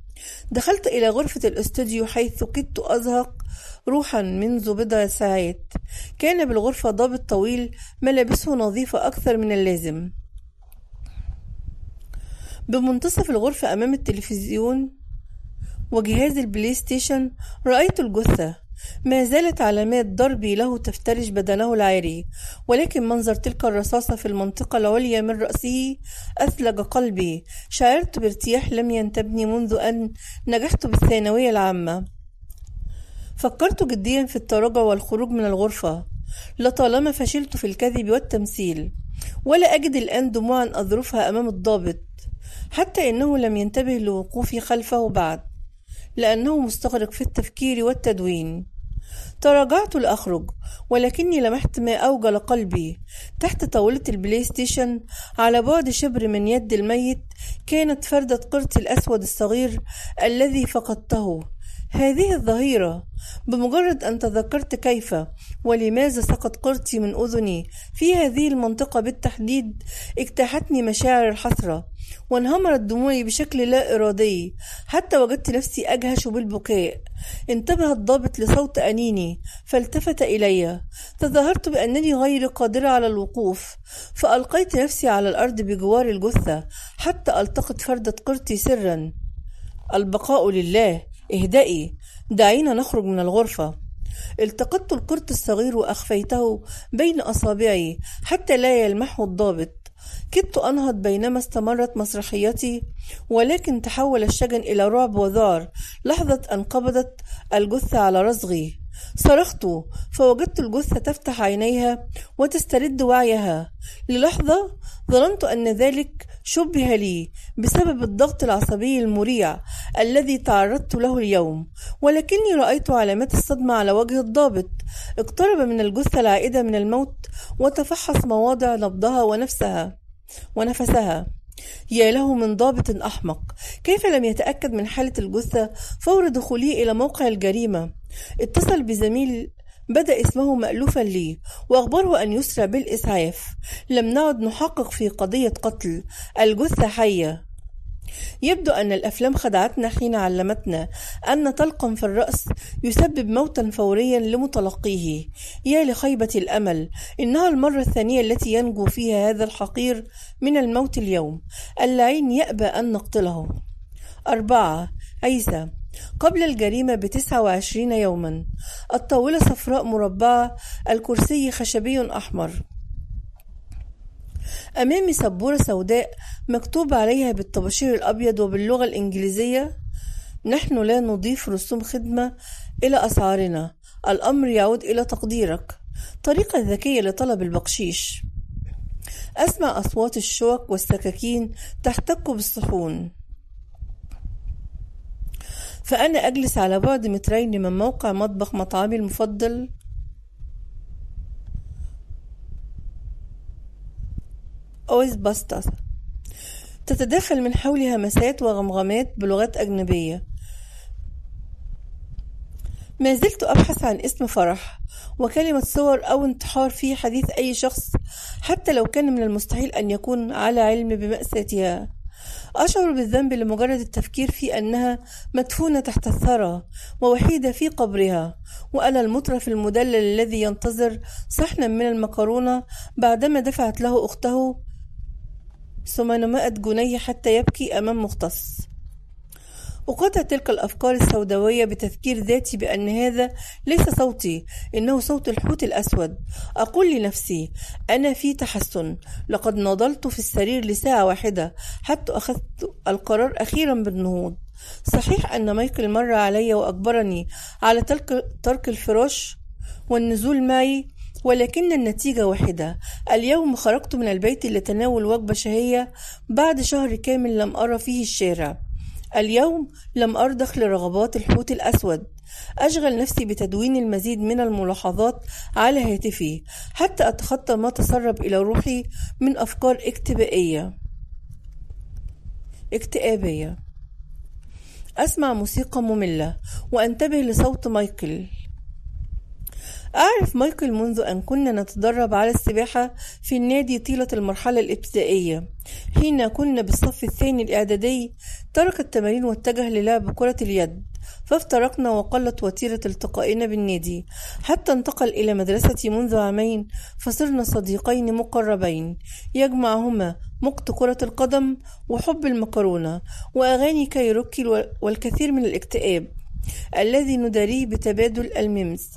Speaker 1: دخلت إلى غرفة الأستوديو حيث كدت أزهق روحا منذ بضع ساعات. كان بالغرفة ضابط طويل ملابسه نظيفة أكثر من اللازم. بمنتصف الغرفة أمام التلفزيون وجهاز البلاي ستيشن رأيت الجثة. ما زالت علامات ضربي له تفترش بدنه العاري ولكن منظر تلك الرصاصة في المنطقة العليا من رأسه أثلج قلبي. شعرت بارتياح لم ينتبني منذ أن نجحت بالثانوية العامة. فكرت جديا في التراجع والخروج من الغرفة. لطالما فشلت في الكذب والتمثيل ولا أجد الآن دموعا أذرفها أمام الضابط. حتى إنه لم ينتبه لوقوفي خلفه بعد لأنه مستغرق في التفكير والتدوين. تراجعت لأخرج ولكني لمحت ما أوجل قلبي تحت طاولة البلاي ستيشن على بعد شبر من يد الميت كانت فردة قرتي الأسود الصغير الذي فقدته. هذه الظهيرة بمجرد أن تذكرت كيف ولماذا سقط قرتي من أذني في هذه المنطقة بالتحديد اجتاحتني مشاعر الحسرة. وانهمرت دموعي بشكل لا إرادي. حتى وجدت نفسي أجهش بالبكاء. انتبه الضابط لصوت أنيني فالتفت إلي. تظاهرت بأنني غير قادرة على الوقوف. فألقيت نفسي على الأرض بجوار الجثة حتى ألتقط فردة قرتي سرا. البقاء لله. اهدئي دعينا نخرج من الغرفة. التقطت القرط الصغير وأخفيته بين أصابعي حتى لا يلمحه الضابط. كدت أنهض بينما استمرت مسرحيتي ولكن تحول الشجن إلى رعب وذعر لحظة أن قبضت الجثة على رزغي. صرخت فوجدت الجثة تفتح عينيها وتسترد وعيها. للحظة ظننت أن ذلك شبه لي بسبب الضغط العصبي المريع الذي تعرضت له اليوم ولكني رأيت علامات الصدمة على وجه الضابط. اقترب من الجثة العائدة من الموت وتفحص مواضع نبضها ونفسها ونفسها. يا له من ضابط أحمق. كيف لم يتأكد من حالة الجثة فور دخوله إلى موقع الجريمة؟ اتصل بزميل بدأ اسمه مألوفا لي وأخبره أن يسرع بالإسعاف. لم نعد نحقق في قضية قتل الجثة حية. يبدو أن الأفلام خدعتنا حين علمتنا أن طلقا في الرأس يسبب موتا فوريا لمتلقيه. يا لخيبة الأمل إنها المرة الثانية التي ينجو فيها هذا الحقير من الموت اليوم. اللعين يأبى أن نقتله. أربعة عيسى قبل الجريمة بتسعة وعشرين يوما. الطاولة صفراء مربعة الكرسي خشبي أحمر. أمامي سبورة سوداء مكتوب عليها بالطباشير الأبيض وباللغة الإنجليزية نحن لا نضيف رسوم خدمة إلى أسعارنا. الأمر يعود إلى تقديرك. طريقة ذكية لطلب البقشيش. أسمع أصوات الشوك والسكاكين تحتك بالصحون. فأنا أجلس على بعد مترين من موقع مطبخ مطعمي المفضل. أويز باستا. تتداخل من حولي همسات وغمغمات بلغات أجنبية. ما زلت أبحث عن اسم فرح وكلمة صور أو انتحار في حديث أي شخص حتى لو كان من المستحيل أن يكون على علم بمأساتها. أشعر بالذنب لمجرد التفكير في أنها مدفونة تحت الثرى ووحيدة في قبرها وأنا المترف المدلل الذي ينتظر صحنا من المكرونة بعدما دفعت له أخته ثمانمائة جنيه حتى يبكي أمام مختص. أقاطع تلك الأفكار السوداوية بتذكير ذاتي بأن هذا ليس صوتي إنه صوت الحوت الأسود. أقول لنفسي أنا في تحسن. لقد نضلت في السرير لساعة واحدة حتى أخذت القرار أخيرا بالنهوض. صحيح أن مايكل مر علي وأجبرني على ترك الفراش والنزول معي ولكن النتيجة واحدة. اليوم خرجت من البيت لتناول وجبة شهية بعد شهر كامل لم أرى فيه الشارع. اليوم لم أرضخ لرغبات الحوت الأسود. أشغل نفسي بتدوين المزيد من الملاحظات على هاتفي حتى أتخطى ما تسرب إلى روحي من أفكار اكتئابية. اكتئابية. أسمع موسيقى مملة وأنتبه لصوت مايكل. أعرف مايكل منذ أن كنا نتدرب على السباحة في النادي طيلة المرحلة الإبتدائية. حين كنا بالصف الثاني الإعدادي ترك التمارين واتجه للعب كرة اليد فافترقنا وقلت وتيرة التقائنا بالنادي. حتى انتقل إلى مدرستي منذ عامين فصرنا صديقين مقربين. يجمعهما مقت كرة القدم وحب المكرونة وأغاني كايروكي والكثير من الاكتئاب الذي نداريه بتبادل ال memes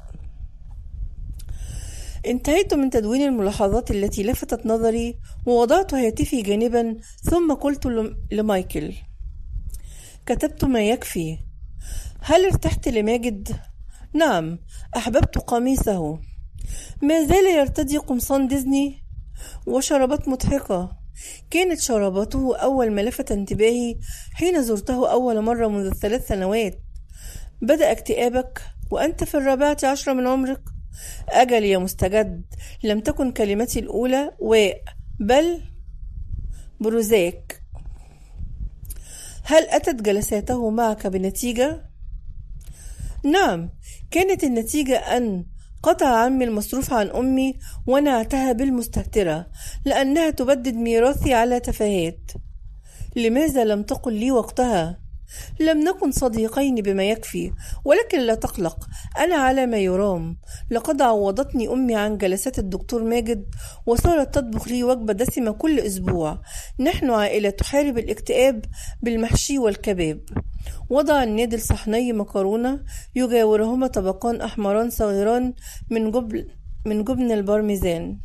Speaker 1: انتهيت من تدوين الملاحظات التي لفتت نظري ووضعت هاتفي جانبا ثم قلت لمايكل. كتبت ما يكفي. هل ارتحت لماجد؟ نعم أحببت قميصه. ما زال يرتدي قمصان ديزني؟ وشربات مضحكة. كانت شراباته أول ما لفت انتباهي حين زرته أول مرة منذ ثلاث سنوات. بدأ اكتئابك وأنت في الرابعة عشرة من عمرك؟ أجل يا مستجد لم تكن كلمتي الأولى واء بل بروزاك هل أتت جلساته معك بنتيجة؟ نعم كانت النتيجة أن قطع عمي المصروف عن أمي ونعتها بالمستهترة لأنها تبدد ميراثي على تفاهات. لماذا لم تقل لي وقتها؟ لم نكن صديقين بما يكفي ولكن لا تقلق أنا على ما يرام. لقد عوضتني أمي عن جلسات الدكتور ماجد وصارت تطبخ لي وجبة دسمة كل أسبوع. نحن عائلة تحارب الاكتئاب بالمحشي والكباب. وضع النادل صحني مكرونة يجاورهما طبقان أحمران صغيران من جبن من جبن البارميزان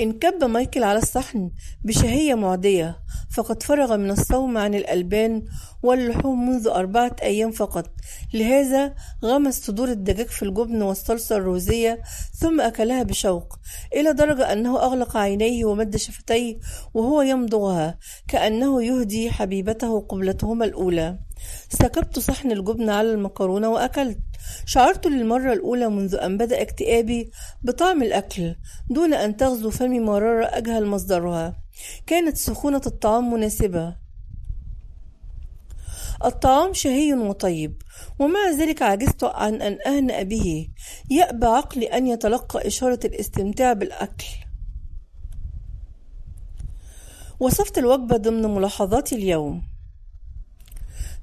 Speaker 1: انكب مايكل على الصحن بشهية معدية فقد فرغ من الصوم عن الألبان واللحوم منذ أربعة أيام فقط. لهذا غمس صدور الدجاج في الجبن والصلصة الروزية ثم أكلها بشوق إلى درجة أنه أغلق عينيه ومد شفتيه وهو يمضغها كأنه يهدي حبيبته قبلتهما الأولى. سكبت صحن الجبن على المكرونة وأكلت. شعرت للمرة الأولى منذ أن بدأ اكتئابي بطعم الأكل دون أن تغزو فمي مرارة أجهل مصدرها. كانت سخونة الطعام مناسبة. الطعام شهي وطيب ومع ذلك عجزت عن أن أهنأ به. يأبى عقلي أن يتلقى إشارة الاستمتاع بالأكل. وصفت الوجبة ضمن ملاحظاتي اليوم.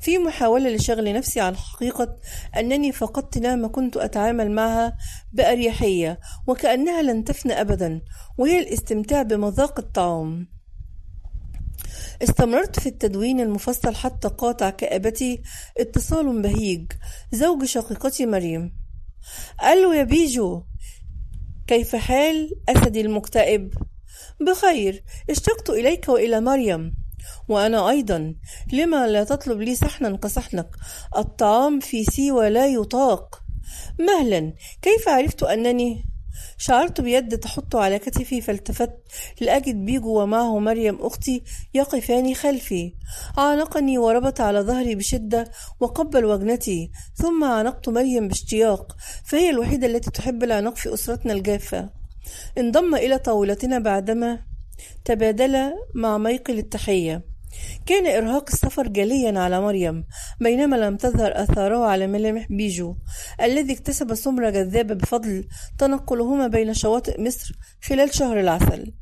Speaker 1: في محاولة لشغل نفسي عن حقيقة أنني فقدت نعمة كنت أتعامل معها بأريحية وكأنها لن تفنى أبدا وهي الاستمتاع بمذاق الطعام. استمررت في التدوين المفصل حتى قاطع كآبتي اتصال بهيج زوج شقيقتي مريم. ألو يا بيجو كيف حال أسدي المكتئب؟ بخير اشتقت إليك وإلى مريم. وأنا أيضا. لما لا تطلب لي صحنا كصحنك الطعام في سيوة لا يطاق. مهلا. كيف عرفت أنني؟ شعرت بيد تحط على كتفي فالتفت لأجد بيجو ومعه مريم أختي يقفان خلفي. عانقني وربط على ظهري بشدة وقبل وجنتي. ثم عانقت مريم باشتياق. فهي الوحيدة التي تحب العناق في أسرتنا الجافة. انضم إلى طاولتنا بعدما تبادل مع مايكل التحية. كان إرهاق السفر جليا على مريم بينما لم تظهر أثاره على ملامح بيجو الذي اكتسب سمرة جذابة بفضل تنقلهما بين شواطئ مصر خلال شهر العسل.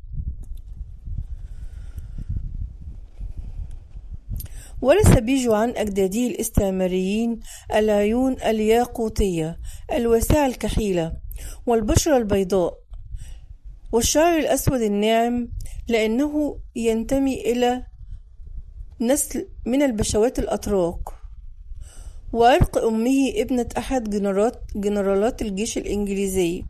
Speaker 1: ورث بيجو عن أجداده الإستعماريين العيون الياقوتية الواسعة الكحيلة والبشرة البيضاء والشعر الأسود الناعم لأنه ينتمي إلى نسل من البشوات الأتراك. وعرق أمه ابنة أحد جنرالات, الجيش الإنجليزي.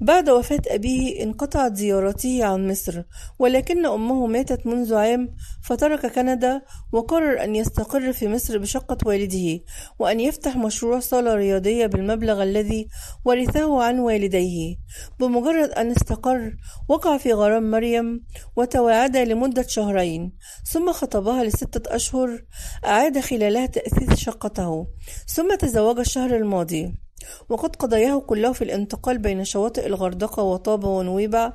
Speaker 1: بعد وفاة أبيه انقطعت زياراته عن مصر ولكن أمه ماتت منذ عام فترك كندا وقرر أن يستقر في مصر بشقة والده وأن يفتح مشروع صالة رياضية بالمبلغ الذي ورثه عن والديه. بمجرد أن استقر وقع في غرام مريم وتواعدا لمدة شهرين ثم خطبها لستة أشهر أعاد خلالها تأسيس شقته ثم تزوج الشهر الماضي. وقد قضياه كله في الانتقال بين شواطئ الغردقة وطابة ونويبع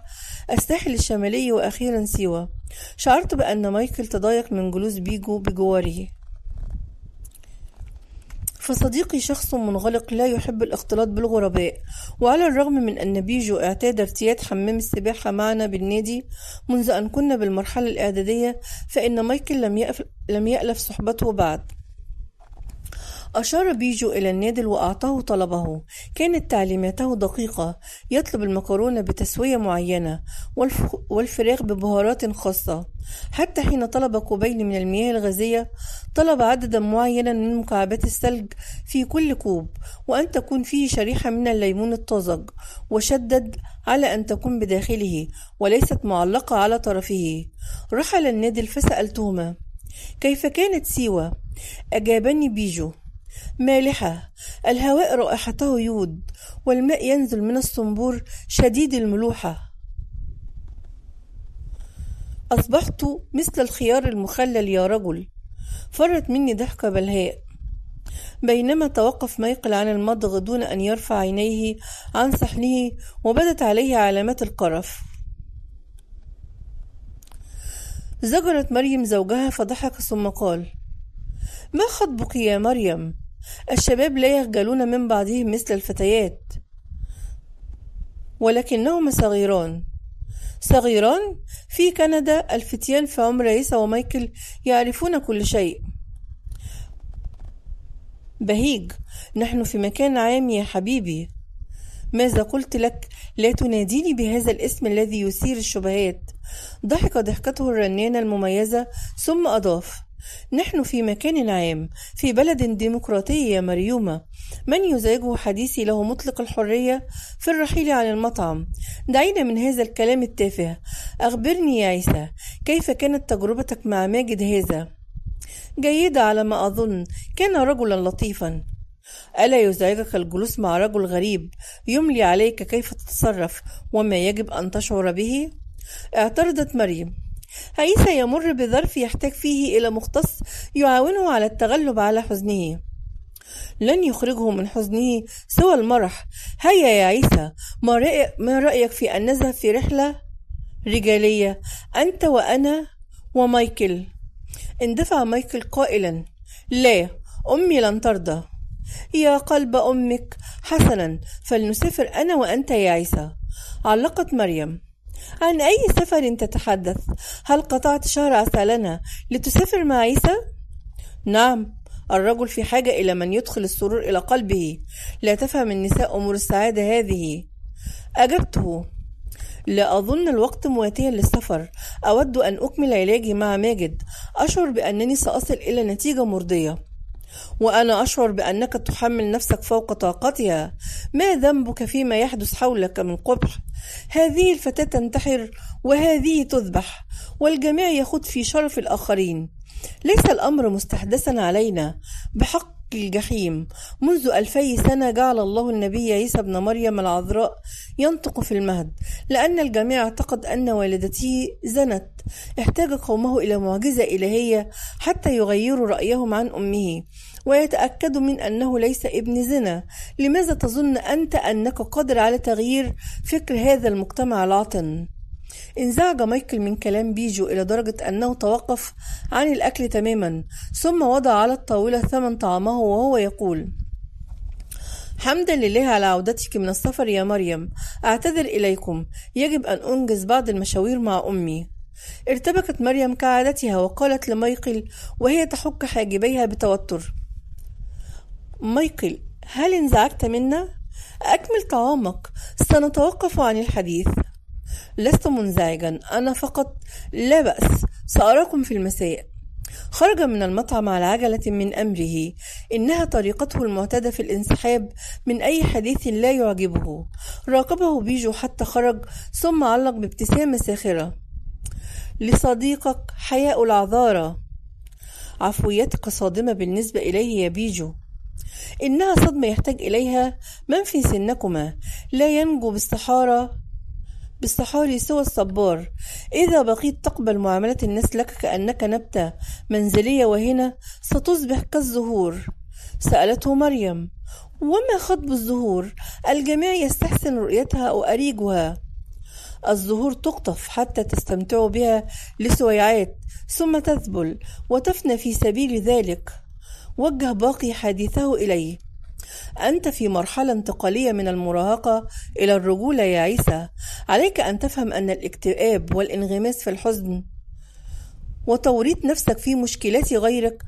Speaker 1: الساحل الشمالي وأخيرا سيوة. شعرت بأن مايكل تضايق من جلوس بيجو بجواره. فصديقي شخص منغلق لا يحب الاختلاط بالغرباء وعلى الرغم من أن بيجو اعتاد ارتياد حمام السباحة معنا بالنادي منذ أن كنا بالمرحلة الإعدادية فإن مايكل لم, لم يألف صحبته بعد. أشار بيجو إلى النادل وأعطاه طلبه. كانت تعليماته دقيقة. يطلب المكرونة بتسوية معينة والفراخ ببهارات خاصة. حتى حين طلب كوبين من المياه الغازية طلب عددا معينا من مكعبات الثلج في كل كوب وأن تكون فيه شريحة من الليمون الطازج وشدد على أن تكون بداخله وليست معلقة على طرفه. رحل النادل فسألتهما كيف كانت سيوة؟ أجابني بيجو مالحة. الهواء رائحته يود والماء ينزل من الصنبور شديد الملوحة. أصبحت مثل الخيار المخلل يا رجل. فرت مني ضحكة بلهاء. بينما توقف مايقل عن المضغ دون أن يرفع عينيه عن صحنه وبدت عليه علامات القرف. زجرت مريم زوجها فضحك ثم قال ما خطبك يا مريم؟ الشباب لا يخجلون من بعضهم مثل الفتيات ولكنهما صغيران صغيران في كندا الفتيان في عمر عيسى ومايكل يعرفون كل شيء. بهيج نحن في مكان عام يا حبيبي. ماذا قلت لك؟ لا تناديني بهذا الاسم الذي يثير الشبهات. ضحك ضحكته الرنانة المميزة ثم أضاف نحن في مكان عام في بلد ديمقراطي يا مريومة. من يزعجه حديثي له مطلق الحرية في الرحيل عن المطعم. دعينا من هذا الكلام التافه. أخبرني يا عيسى كيف كانت تجربتك مع ماجد هذا؟ جيدة على ما أظن. كان رجلا لطيفا. ألا يزعجك الجلوس مع رجل غريب يملي عليك كيف تتصرف وما يجب أن تشعر به؟ اعترضت مريم. عيسى يمر بظرف يحتاج فيه إلى مختص يعاونه على التغلب على حزنه. لن يخرجه من حزنه سوى المرح. هيا يا عيسى ما, رأي ما رأيك في أن نذهب في رحلة رجالية؟ أنت وأنا ومايكل. اندفع مايكل قائلا. لا أمي لن ترضى. يا قلب أمك حسنا فلنسافر أنا وأنت يا عيسى. علقت مريم. عن أي سفر تتحدث؟ هل قطعت شهر عسلنا لتسافر مع عيسى؟ نعم الرجل في حاجة إلى من يدخل السرور إلى قلبه. لا تفهم النساء أمور السعادة هذه. أجبته. لا أظن الوقت مواتيا للسفر. أود أن أكمل علاجي مع ماجد. أشعر بأنني سأصل إلى نتيجة مرضية. وأنا أشعر بأنك تحمل نفسك فوق طاقتها. ما ذنبك فيما يحدث حولك من قبح؟ هذه الفتاة تنتحر وهذه تذبح والجميع يخوض في شرف الآخرين. ليس الأمر مستحدثا علينا. بحق الجحيم منذ ألفي سنة جعل الله النبي عيسى بن مريم العذراء ينطق في المهد لأن الجميع اعتقد أن والدته زنت. احتاج قومه إلى معجزة إلهية حتى يغيروا رأيهم عن أمه. ويتأكدوا من أنه ليس ابن زنا. لماذا تظن أنت أنك قادر على تغيير فكر هذا المجتمع العاطن؟ انزعج مايكل من كلام بيجو إلى درجة أنه توقف عن الأكل تماما ثم وضع على الطاولة ثمن طعامه وهو يقول حمدا لله على عودتك من السفر يا مريم. أعتذر إليكم. يجب أن أنجز بعض المشاوير مع أمي. ارتبكت مريم كعادتها وقالت لمايكل وهي تحك حاجبيها بتوتر. مايكل هل انزعجت منا؟ أكمل طعامك. سنتوقف عن الحديث. لست منزعجا. أنا فقط لا بأس. سأراكم في المساء. خرج من المطعم على عجلة من أمره. إنها طريقته المعتادة في الانسحاب من أي حديث لا يعجبه. راقبه بيجو حتى خرج ثم علق بابتسامة ساخرة. لصديقك حياء العذارى. عفويتك صادمة بالنسبة إليه يا بيجو. إنها صدمة يحتاج إليها من في سنكما. لا ينجو باستحارة باستحاري سوى الصبار. إذا بقيت تقبل معاملة الناس لك كأنك نبتة منزلية وهنا ستصبح كالزهور. سألته مريم وما خطب الزهور؟ الجميع يستحسن رؤيتها أو أريجها. الزهور تقطف حتى تستمتعوا بها لسويعات ثم تذبل وتفنى في سبيل ذلك. وجه باقي حديثه إليه. أنت في مرحلة انتقالية من المراهقة إلى الرجولة يا عيسى. عليك أن تفهم أن الاكتئاب والانغماس في الحزن وتوريط نفسك في مشكلات غيرك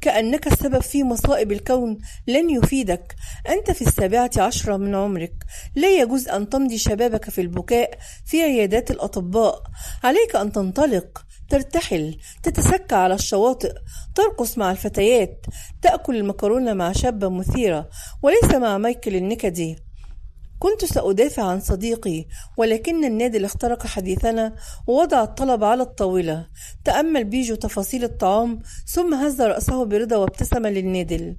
Speaker 1: كأنك السبب في مصائب الكون لن يفيدك. أنت في السابعة عشرة من عمرك. لا يجوز أن تمضي شبابك في البكاء في عيادات الأطباء. عليك أن تنطلق. ترتحل تتسكى على الشواطئ ترقص مع الفتيات تأكل المكرونة مع شابة مثيرة وليس مع مايكل النكدي. كنت سأدافع عن صديقي ولكن النادل اخترق حديثنا ووضع الطلب على الطاولة. تأمل بيجو تفاصيل الطعام ثم هز رأسه برضا وابتسم للنادل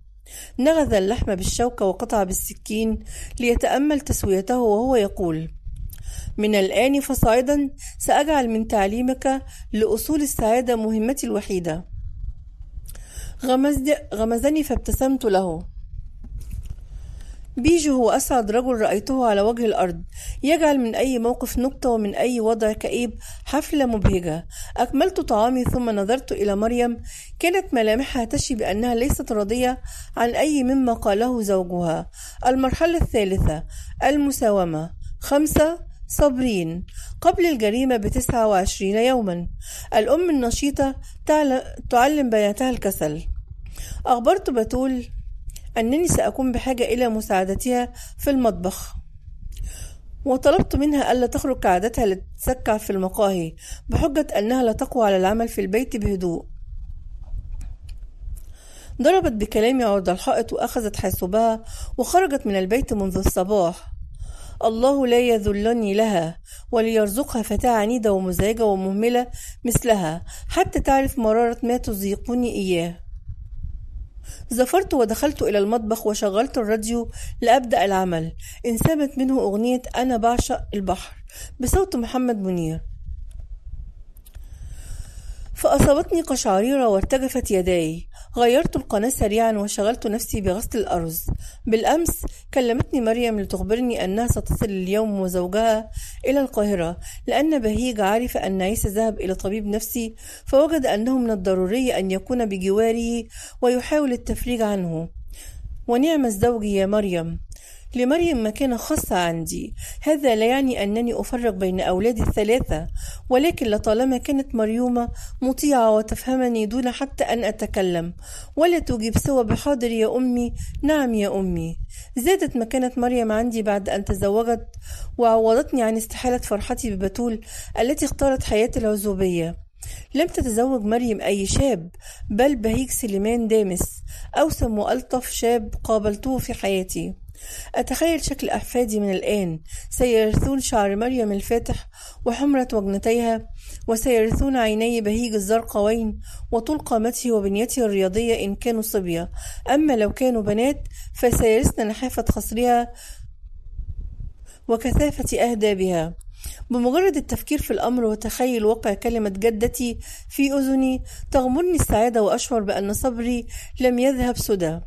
Speaker 1: نغذ اللحم بالشوكة وقطع بالسكين ليتأمل تسويته وهو يقول من الآن فصاعدا سأجعل من تعليمك لأصول السعادة مهمتي الوحيدة. غمزني فابتسمت له. بيجو هو أسعد رجل رأيته على وجه الأرض. يجعل من أي موقف نكتة ومن أي وضع كئيب حفلة مبهجة. أكملت طعامي ثم نظرت إلى مريم. كانت ملامحها تشي بأنها ليست راضية عن أي مما قاله زوجها. المرحلة الثالثة المساومة. خمسة صابرين قبل الجريمة بتسعة وعشرين يوما. الأم النشيطة تعلم بناتها الكسل. أخبرت بتول أنني سأكون بحاجة إلى مساعدتها في المطبخ. وطلبت منها ألا تخرج كعادتها لتتسكع في المقاهي بحجة أنها لا تقوى على العمل في البيت بهدوء. ضربت بكلامي عرض الحائط وأخذت حاسبها وخرجت من البيت منذ الصباح. الله لا يذلني لها وليرزقها فتاة عنيدة ومزعجة ومهملة مثلها حتى تعرف مرارة ما تذيقني إياه. زفرت ودخلت إلى المطبخ وشغلت الراديو لأبدأ العمل. انسابت منه أغنية أنا بعشق البحر بصوت محمد منير. فأصابتني قشعريرة وارتجفت يداي. غيرت القناة سريعا وشغلت نفسي بغسل الأرز. بالأمس كلمتني مريم لتخبرني أنها ستصل اليوم وزوجها إلى القاهرة لأن بهيج عرف أن عيسى ذهب إلى طبيب نفسي فوجد أنه من الضروري أن يكون بجواره ويحاول التفريج عنه. ونعم الزوج يا مريم. لمريم مكانة خاصة عندي. هذا لا يعني أنني أفرق بين أولادي الثلاثة ولكن لطالما كانت مريومة مطيعة وتفهمني دون حتى أن أتكلم. ولا تجيب سوى بحاضر يا أمي. نعم يا أمي. زادت مكانة مريم عندي بعد أن تزوجت وعوضتني عن استحالة فرحتي ببتول التي اختارت حياة العزوبية. لم تتزوج مريم أي شاب بل بهيج سليمان دامس أوسم وألطف شاب قابلته في حياتي. أتخيل شكل أحفادي من الآن. سيرثون شعر مريم الفاتح وحمرة وجنتيها وسيرثون عيني بهيج الزرقاوين وطول قامته وبنيته الرياضية إن كانوا صبية. أما لو كانوا بنات فسيرثن نحافة خصرها وكثافة أهدابها. بمجرد التفكير في الأمر وتخيل واقع كلمة جدتي في أذني تغمرني السعادة وأشعر بأن صبري لم يذهب سدى.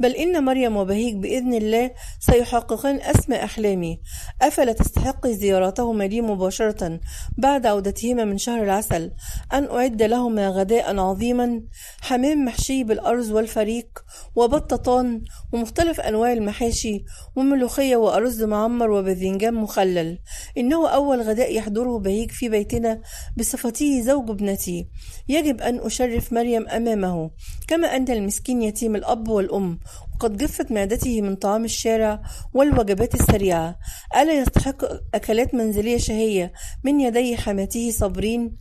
Speaker 1: بل إن مريم وبهيج بإذن الله سيحققان أسمى أحلامي. أفلا تستحق زيارتهما لي مباشرة بعد عودتهما من شهر العسل؟ أن أعد لهما غداء عظيما حمام محشي بالأرز والفريق وبطتان ومختلف أنواع المحاشي وملوخية وأرز معمر وباذنجان مخلل. إنه أول غداء يحضره بهيج في بيتنا بصفته زوج ابنتي. يجب أن أشرف مريم أمامه. كما أن المسكين يتيم الأب والأم. الأم وقد جفت معدته من طعام الشارع والوجبات السريعة. ألا يستحق أكلات منزلية شهية من يدي حماته صابرين؟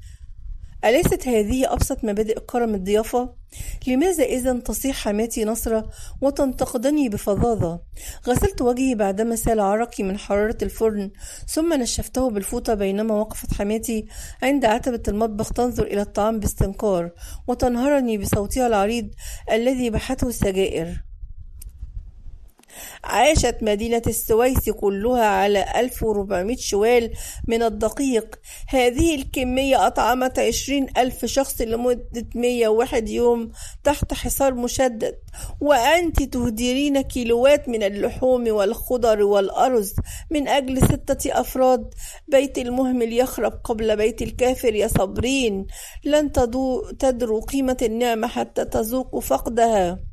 Speaker 1: أليست هذه أبسط مبادئ كرم الضيافة؟ لماذا إذا تصيح حماتي نصرة وتنتقدني بفظاظة؟ غسلت وجهي بعدما سال عرقي من حرارة الفرن ثم نشفته بالفوطة بينما وقفت حماتي عند عتبة المطبخ تنظر إلى الطعام باستنكار وتنهرني بصوتها العريض الذي بحته السجائر عاشت مدينة السويس كلها على 1400 شوال من الدقيق. هذه الكمية أطعمت عشرين ألف شخص لمدة 101 يوم تحت حصار مشدد. وأنت تهدرين كيلوات من اللحوم والخضر والأرز من أجل ستة أفراد. بيت المهمل يخرب قبل بيت الكافر يا صابرين. لن تدروا قيمة النعمة حتى تذوقوا فقدها.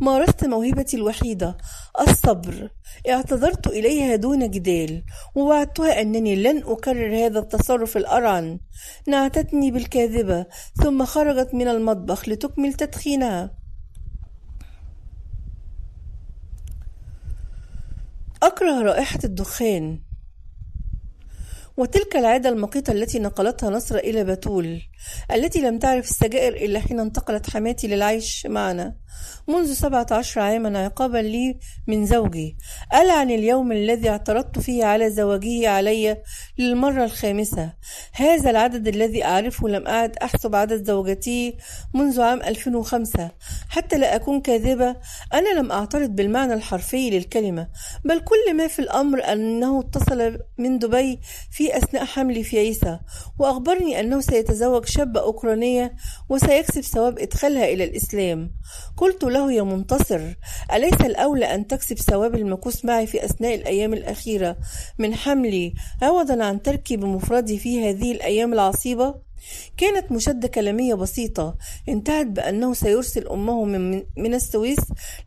Speaker 1: مارست موهبتي الوحيدة الصبر. اعتذرت إليها دون جدال ووعدتها أنني لن أكرر هذا التصرف الأرعن نعتتني بالكاذبة ثم خرجت من المطبخ لتكمل تدخينها. أكره رائحة الدخان. وتلك العادة المقيتة التي نقلتها نصر إلى بتول التي لم تعرف السجائر إلا حين انتقلت حماتي للعيش معنا. منذ سبعة عشر عاما عقابا لي من زوجي. ألعن اليوم الذي اعترضت فيه على زواجه علي للمرة الخامسة. هذا العدد الذي أعرفه لم أعد أحسب عدد زوجتي منذ عام 2005 حتى لا أكون كاذبة أنا لم أعترض بالمعنى الحرفي للكلمة بل كل ما في الأمر أنه اتصل من دبي في أثناء حملي في عيسى. وأخبرني أنه سيتزوج شابة أوكرانية وسيكسب ثواب إدخالها إلى الإسلام. قلت له يا منتصر أليس الأولى أن تكسب ثواب المكوس معي في أثناء الأيام الأخيرة؟ من حملي عوضا عن تركي بمفردي في هذه الأيام العصيبة؟ كانت مشادة كلامية بسيطة انتهت بأنه سيرسل أمه من, من السويس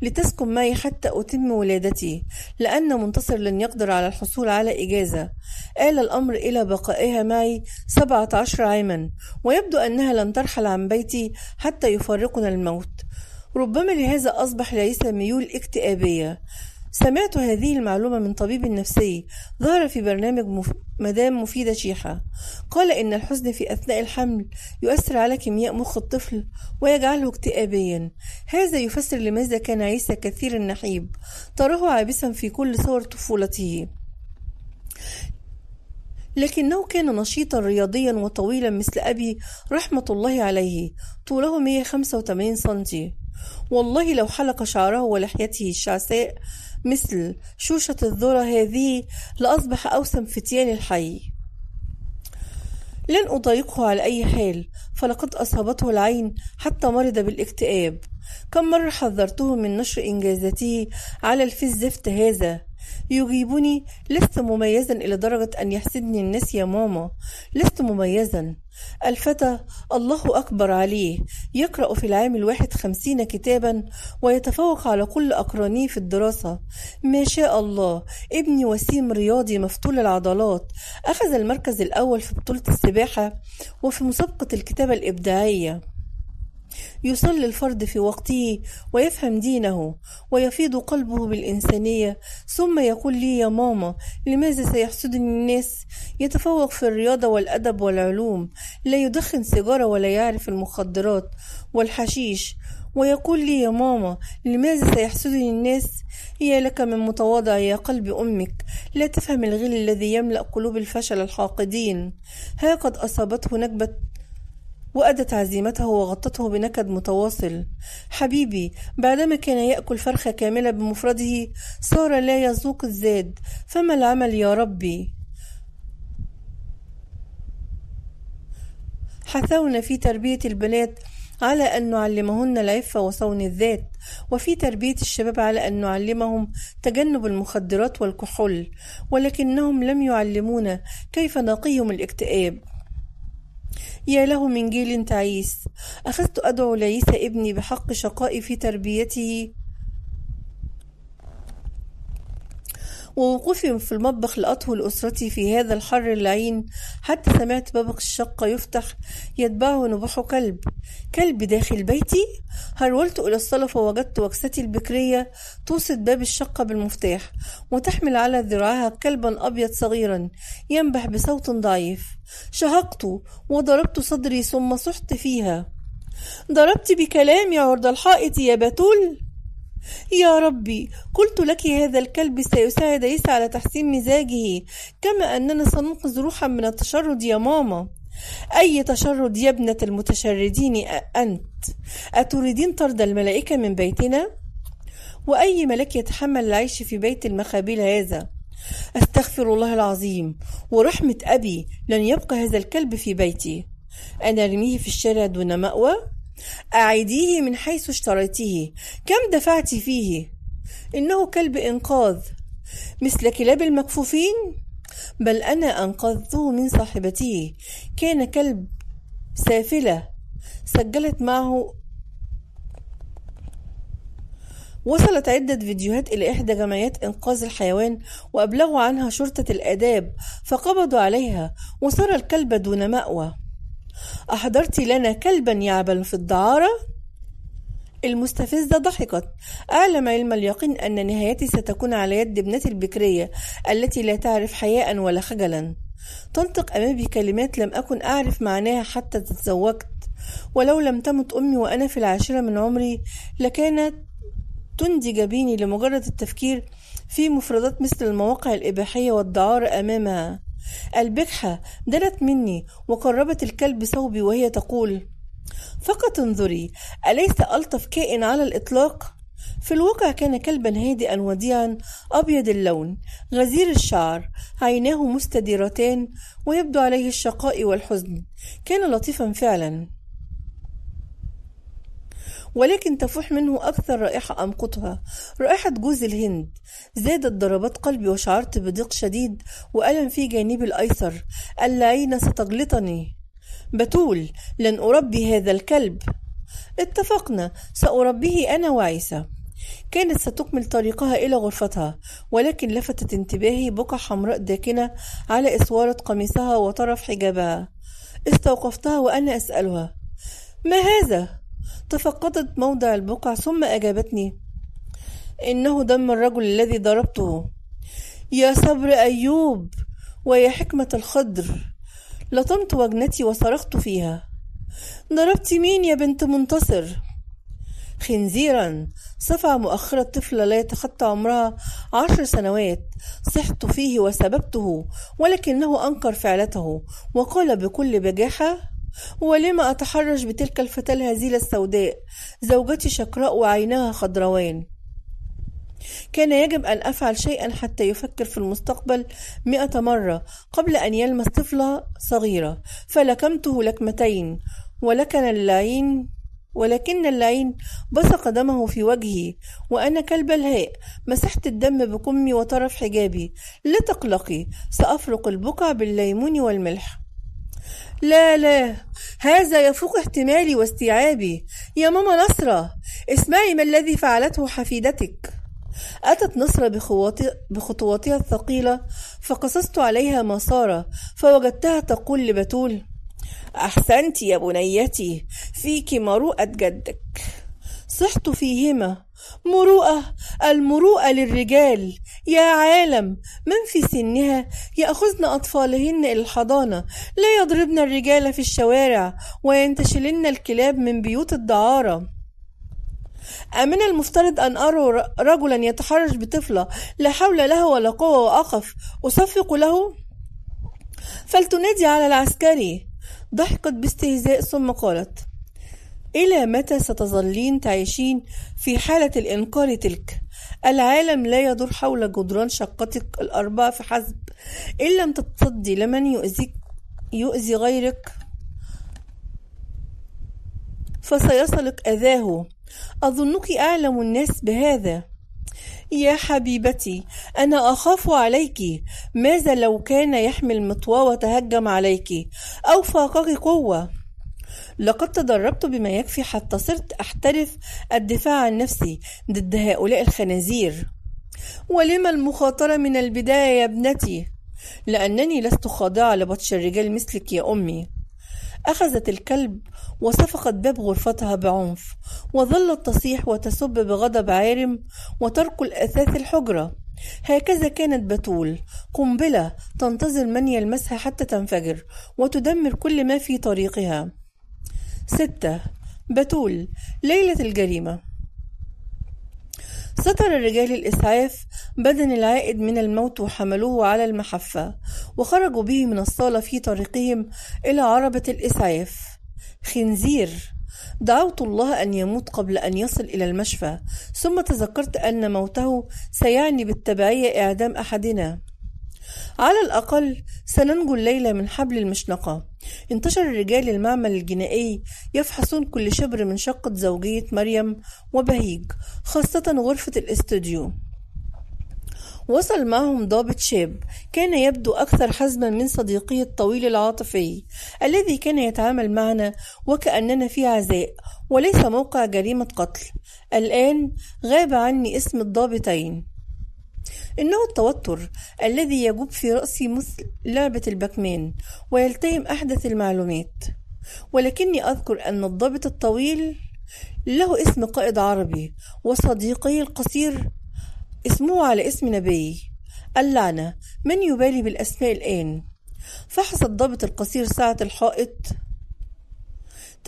Speaker 1: لتسكن معي حتى أتم ولادتي لأن منتصر لن يقدر على الحصول على إجازة. آل الأمر إلى بقائها معي سبعة عشر عاما ويبدو أنها لن ترحل عن بيتي حتى يفارقنا الموت. ربما لهذا أصبح ليس ميول اكتئابية. سمعت هذه المعلومة من طبيب نفسي ظهر في برنامج مف... مدام مفيدة شيحة. قال إن الحزن في أثناء الحمل يؤثر على كيمياء مخ الطفل ويجعله اكتئابيا. هذا يفسر لماذا كان عيسى كثير النحيب. تراه عابسا في كل صور طفولته. لكنه كان نشيطا رياضيا وطويلا مثل أبي رحمة الله عليه طوله 185 سنتي. والله لو حلق شعره ولحيته الشعساء مثل شوشة الذرة هذه لأصبح أوسم فتيان الحي. لن أضايقه على أي حال فلقد أصابته العين حتى مرض بالاكتئاب. كم مرة حذرته من نشر إنجازاته على الفيس هذا يجيبني لست مميزا إلى درجة أن يحسدني الناس يا ماما. لست مميزا. الفتى الله أكبر عليه يقرأ في العام الواحد خمسين كتابا ويتفوق على كل أقرانيه في الدراسة. ما شاء الله ابني وسيم رياضي مفتول العضلات. أخذ المركز الأول في بطولة السباحة وفي مسابقة الكتابة الإبداعية. يصلي الفرد في وقته ويفهم دينه ويفيض قلبه بالإنسانية. ثم يقول لي يا ماما لماذا سيحسدني الناس يتفوق في الرياضة والأدب والعلوم؟ لا يدخن سيجارة ولا يعرف المخدرات والحشيش. ويقول لي يا ماما لماذا سيحسدني الناس؟ هي لك من متواضع يا قلب أمك. لا تفهم الغل الذي يملأ قلوب الفشل الحاقدين. ها قد أصابته نكبة وأدت عزيمته وغطته بنكد متواصل. حبيبي بعدما كان يأكل فرخة كاملة بمفرده صار لا يذوق الزاد فما العمل يا ربي؟ حثونا في تربية البنات على أن نعلمهن العفة وصون الذات وفي تربية الشباب على أن نعلمهم تجنب المخدرات والكحول ولكنهم لم يعلمونا كيف نقيهم الاكتئاب يا له من جيل تعيس. أخذت أدعو لعيسى ابني بحق شقائي في تربيته. ووقوفي في المطبخ لأطهو لأسرتي في هذا الحر اللعين. حتى سمعت باب الشقة يفتح يتبعه نباح كلب. كلب داخل بيتي؟ هرولت إلى الصالة فوجدت وكستي البكرية توصد باب الشقة بالمفتاح وتحمل على ذراعها كلبا أبيض صغيرا ينبح بصوت ضعيف. شهقت وضربت صدري ثم صحت فيها. ضربت بكلامي عرض الحائط يا بتول. يا ربي قلت لك هذا الكلب سيساعد عيسى على تحسين مزاجه كما أننا سننقذ روحا من التشرد يا ماما أي تشرد يا ابنة المتشردين أنت أتريدين طرد الملائكة من بيتنا؟ وأي ملك يتحمل العيش في بيت المخابيل هذا؟ أستغفر الله العظيم ورحمة أبي لن يبقى هذا الكلب في بيتي أنا أرميه في الشارع دون مأوى أعيديه من حيث اشتريته. كم دفعت فيه؟ إنه كلب إنقاذ. مثل كلاب المكفوفين؟ بل أنا أنقذته من صاحبته. كان كلب سافلة. سجلت معه. وصلت عدة فيديوهات إلى إحدى جمعيات إنقاذ الحيوان وأبلغوا عنها شرطة الآداب فقبضوا عليها وصار الكلب دون مأوى. أحضرت لنا كلبا يعمل في الدعارة؟ المستفزة ضحكت. أعلم علم اليقين أن نهايتي ستكون على يد ابنتي البكرية التي لا تعرف حياء ولا خجلا. تنطق أمامي كلمات لم أكن أعرف معناها حتى تزوجت ولو لم تمت أمي وأنا في العاشرة من عمري لكانت تندي جبيني لمجرد التفكير في مفردات مثل المواقع الإباحية والدعارة أمامها. البجحة دنت مني وقربت الكلب ثوبي وهي تقول فقط انظري أليس ألطف كائن على الإطلاق؟ في الواقع كان كلبا هادئا وديعا أبيض اللون غزير الشعر عيناه مستديرتان ويبدو عليه الشقاء والحزن كان لطيفا فعلا ولكن تفوح منه أكثر رائحة أمقتها رائحة جوز الهند. زادت ضربات قلبي وشعرت بضيق شديد وألم في جانبي الأيسر. اللعينة ستجلطني بتول لن أربي هذا الكلب. اتفقنا سأربيه أنا وعيسى. كانت ستكمل طريقها إلى غرفتها ولكن لفتت انتباهي بقع حمراء داكنة على إسوارة قميصها وطرف حجابها. استوقفتها وأنا أسألها ما هذا؟ تفقدت موضع البقع ثم أجابتني إنه دم الرجل الذي ضربته. يا صبر أيوب ويا حكمة الخضر لطمت وجنتي وصرخت فيها. ضربت مين يا بنت منتصر؟ خنزيرا. صفع مؤخرة طفلة لا يتخطى عمرها عشر سنوات. صحت فيه وسببته ولكنه أنكر فعلته وقال بكل بجاحة ولم أتحرج بتلك الفتاة الهزيلة السوداء؟ زوجتي شقراء وعيناها خضروان. كان يجب أن أفعل شيئا حتى يفكر في المستقبل مئة مرة قبل أن يلمس طفلة صغيرة. فلكمته لكمتين ولكن اللعين ولكن اللعين بصق دمه في وجهي وأنا كالبلهاء مسحت الدم بكمي وطرف حجابي. لا تقلقي سأفرق البقع بالليمون والملح. لا لا. هذا يفوق احتمالي واستيعابي. يا ماما نصرة اسمعي ما الذي فعلته حفيدتك. أتت نصرة بخطواتها الثقيلة فقصصت عليها ما صار فوجدتها تقول لبتول أحسنت يا بنيتي فيك مروءة جدك. صحت فيهما. مروءة المروءة للرجال. يا عالم من في سنها يأخذن أطفالهن إلى الحضانة؟ لا يضربن الرجال في الشوارع وينتشلن الكلاب من بيوت الدعارة. أمن المفترض أن أرى رجلا يتحرش بطفلة لا حول له ولا قوة وأقف أصفق له؟ فلتنادي على العسكري. ضحكت باستهزاء ثم قالت إلى متى ستظلين تعيشين في حالة الإنكار تلك؟ العالم لا يدور حول جدران شقتك الأربعة فحسب إن لم تتصدي لمن يؤذيك يؤذي غيرك؟ فسيصلك أذاه. أظنك أعلم الناس بهذا. يا حبيبتي أنا أخاف عليك. ماذا لو كان يحمل مطوى وتهجم عليك؟ أو فاقك قوة. لقد تدربت بما يكفي حتى صرت أحترف الدفاع عن نفسي ضد هؤلاء الخنازير. ولم المخاطرة من البداية يا ابنتي؟ لأنني لست خاضعة لبطش الرجال مثلك يا أمي. أخذت الكلب وصفقت باب غرفتها بعنف وظلت تصيح وتسب بغضب عارم وترك الأثاث الحجرة. هكذا كانت بتول قنبلة تنتظر من يلمسها حتى تنفجر وتدمر كل ما في طريقها. ستة. بتول. ليلة الجريمة. ستر رجال الإسعاف بدن العائد من الموت وحملوه على المحفة وخرجوا به من الصالة في طريقهم إلى عربة الإسعاف. خنزير. دعوت الله أن يموت قبل أن يصل إلى المشفى ثم تذكرت أن موته سيعني بالتبعية إعدام أحدنا. على الأقل سننجو الليلة من حبل المشنقة. انتشر الرجال المعمل الجنائي يفحصون كل شبر من شقة زوجية مريم وبهيج خاصة غرفة الاستوديو. وصل معهم ضابط شاب كان يبدو أكثر حزما من صديقه الطويل العاطفي الذي كان يتعامل معنا وكأننا في عزاء وليس موقع جريمة قتل. الآن غاب عني اسم الضابطين. إنه التوتر الذي يجوب في رأسي مثل لعبة الباكمان ويلتهم أحدث المعلومات. ولكني أذكر أن الضابط الطويل له اسم قائد عربي وصديقي القصير اسمه على اسم نبي اللعنة من يبالي بالأسماء الآن. فحص الضابط القصير ساعة الحائط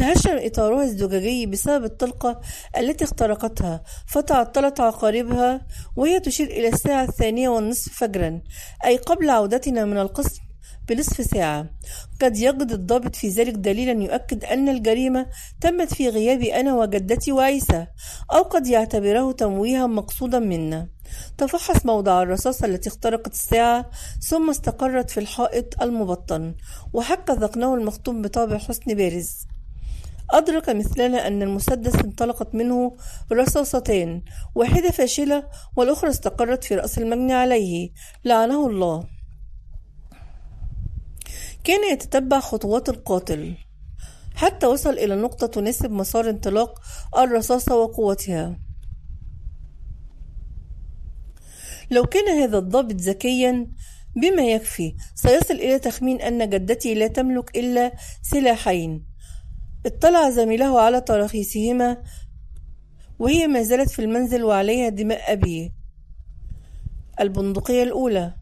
Speaker 1: تهشم إطارها الزجاجي بسبب الطلقة التي اخترقتها فتعطلت عقاربها وهي تشير إلى الساعة الثانية والنصف فجرا أي قبل عودتنا من القسم بنصف ساعة. قد يجد الضابط في ذلك دليلا يؤكد أن الجريمة تمت في غيابي أنا وجدتي وعيسى أو قد يعتبره تمويها مقصودا منا. تفحص موضع الرصاصة التي اخترقت الساعة ثم استقرت في الحائط المبطن وحك ذقنه المخطوم بطابع حسن بارز. أدرك مثلنا أن المسدس انطلقت منه رصاصتان واحدة فاشلة والأخرى استقرت في رأس المجني عليه لعنه الله. كان يتتبع خطوات القاتل. حتى وصل إلى نقطة تناسب مسار انطلاق الرصاصة وقوتها. لو كان هذا الضابط ذكيا بما يكفي سيصل إلى تخمين أن جدتي لا تملك إلا سلاحين. اطلع زميله على تراخيصهما وهي ما زالت في المنزل وعليها دماء أبيه البندقية الأولى.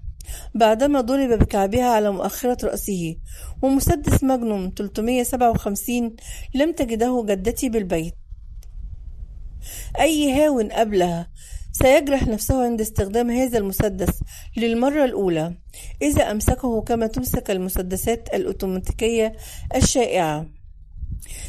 Speaker 1: بعدما ضرب بكعبها على مؤخرة رأسه ومسدس ماجنوم 357 لم تجده جدتي بالبيت. أي هاون قبلها سيجرح نفسه عند استخدام هذا المسدس للمرة الأولى إذا أمسكه كما تمسك المسدسات الأوتوماتيكية الشائعة.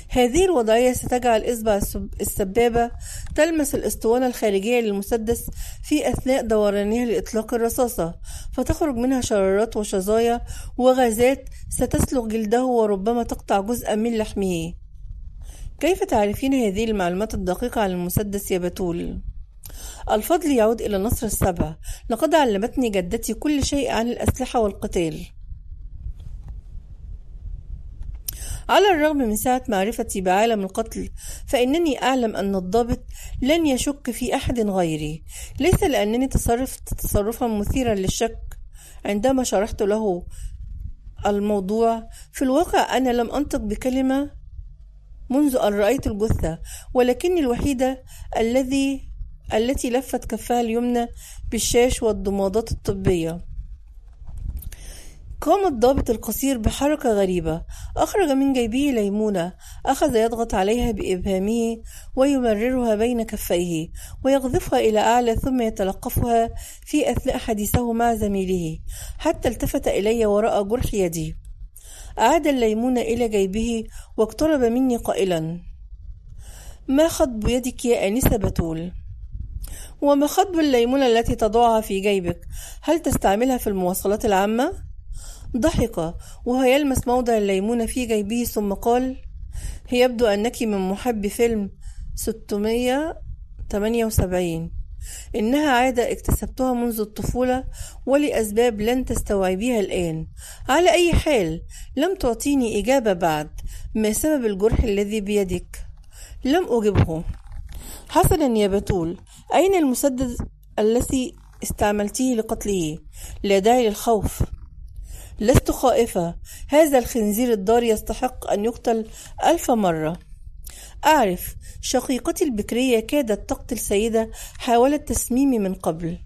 Speaker 1: هذه الوضعية ستجعل إصبع السبابة تلمس الأسطوانة الخارجية للمسدس في أثناء دورانها لإطلاق الرصاصة فتخرج منها شرارات وشظايا وغازات ستسلخ جلده وربما تقطع جزءا من لحمه. كيف تعرفين هذه المعلومات الدقيقة عن المسدس يا بتول؟ الفضل يعود إلى نصر السبع. لقد علمتني جدتي كل شيء عن الأسلحة والقتال. على الرغم من سعة معرفتي بعالم القتل فإنني أعلم أن الضابط لن يشك في أحد غيري. ليس لأنني تصرفت تصرفا مثيرا للشك. عندما شرحت له الموضوع في الواقع أنا لم أنطق بكلمة منذ أن رأيت الجثة ولكني الوحيدة الذي التي لفت كفها اليمنى بالشاش والضمادات الطبية. قام الضابط القصير بحركة غريبة. أخرج من جيبه ليمونة. أخذ يضغط عليها بإبهامه ويمررها بين كفيه ويقذفها إلى أعلى ثم يتلقفها في أثناء حديثه مع زميله حتى التفت إلي وراء جرح يدي. أعاد الليمونة إلى جيبه واقترب مني قائلا. ما خطب يدك يا آنسة بتول؟ وما خطب الليمونة التي تضعها في جيبك؟ هل تستعملها في المواصلات العامة؟ ضحك وهو يلمس موضع الليمونة في جيبه ثم قال يبدو أنك من محب فيلم 678 إنها عادة اكتسبتها منذ الطفولة ولأسباب لن تستوعبيها الآن. على أي حال لم تعطيني إجابة بعد. ما سبب الجرح الذي بيدك؟ لم أجبه. حسنا يا بتول أين المسدس الذي استعملته لقتله؟ لا داعي للخوف. لست خائفة. هذا الخنزير الضار يستحق أن يقتل ألف مرة. أعرف شقيقتي البكرية كادت تقتل سيدة حاولت تسميمي من قبل.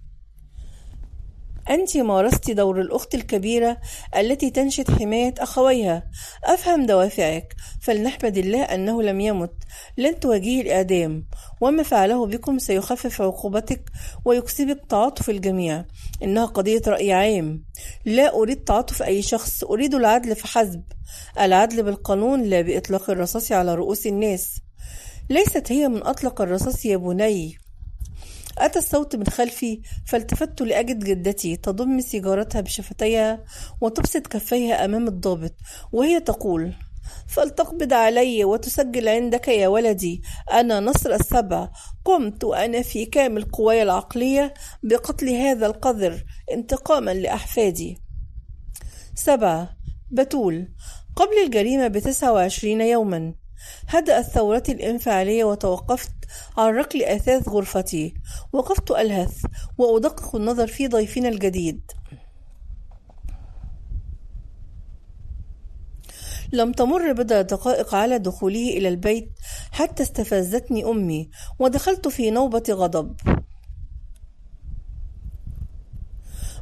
Speaker 1: أنت مارست دور الأخت الكبيرة التي تنشد حماية أخويها. أفهم دوافعك. فلنحمد الله أنه لم يمت. لن تواجهي الإعدام. وما فعله بكم سيخفف عقوبتك ويكسبك تعاطف الجميع. إنها قضية رأي عام. لا أريد تعاطف أي شخص. أريد العدل فحسب. العدل بالقانون لا بإطلاق الرصاص على رؤوس الناس. ليست هي من أطلق الرصاص يا بني. أتى الصوت من خلفي فالتفت لأجد جدتي تضم سيجارتها بشفتيها وتبسط كفيها أمام الضابط وهي تقول فلتقبض علي وتسجل عندك يا ولدي أنا نصر السبع. قمت وأنا في كامل قواي العقلية بقتل هذا القذر انتقاما لأحفادي. سبعة. بتول قبل الجريمة بتسعة وعشرين يوما هدأت ثورتي الانفعالية وتوقفت عن ركل أثاث غرفتي. وقفت ألهث وأدقق النظر في ضيفنا الجديد. لم تمر بضع دقائق على دخوله إلى البيت حتى استفزتني أمي ودخلت في نوبة غضب.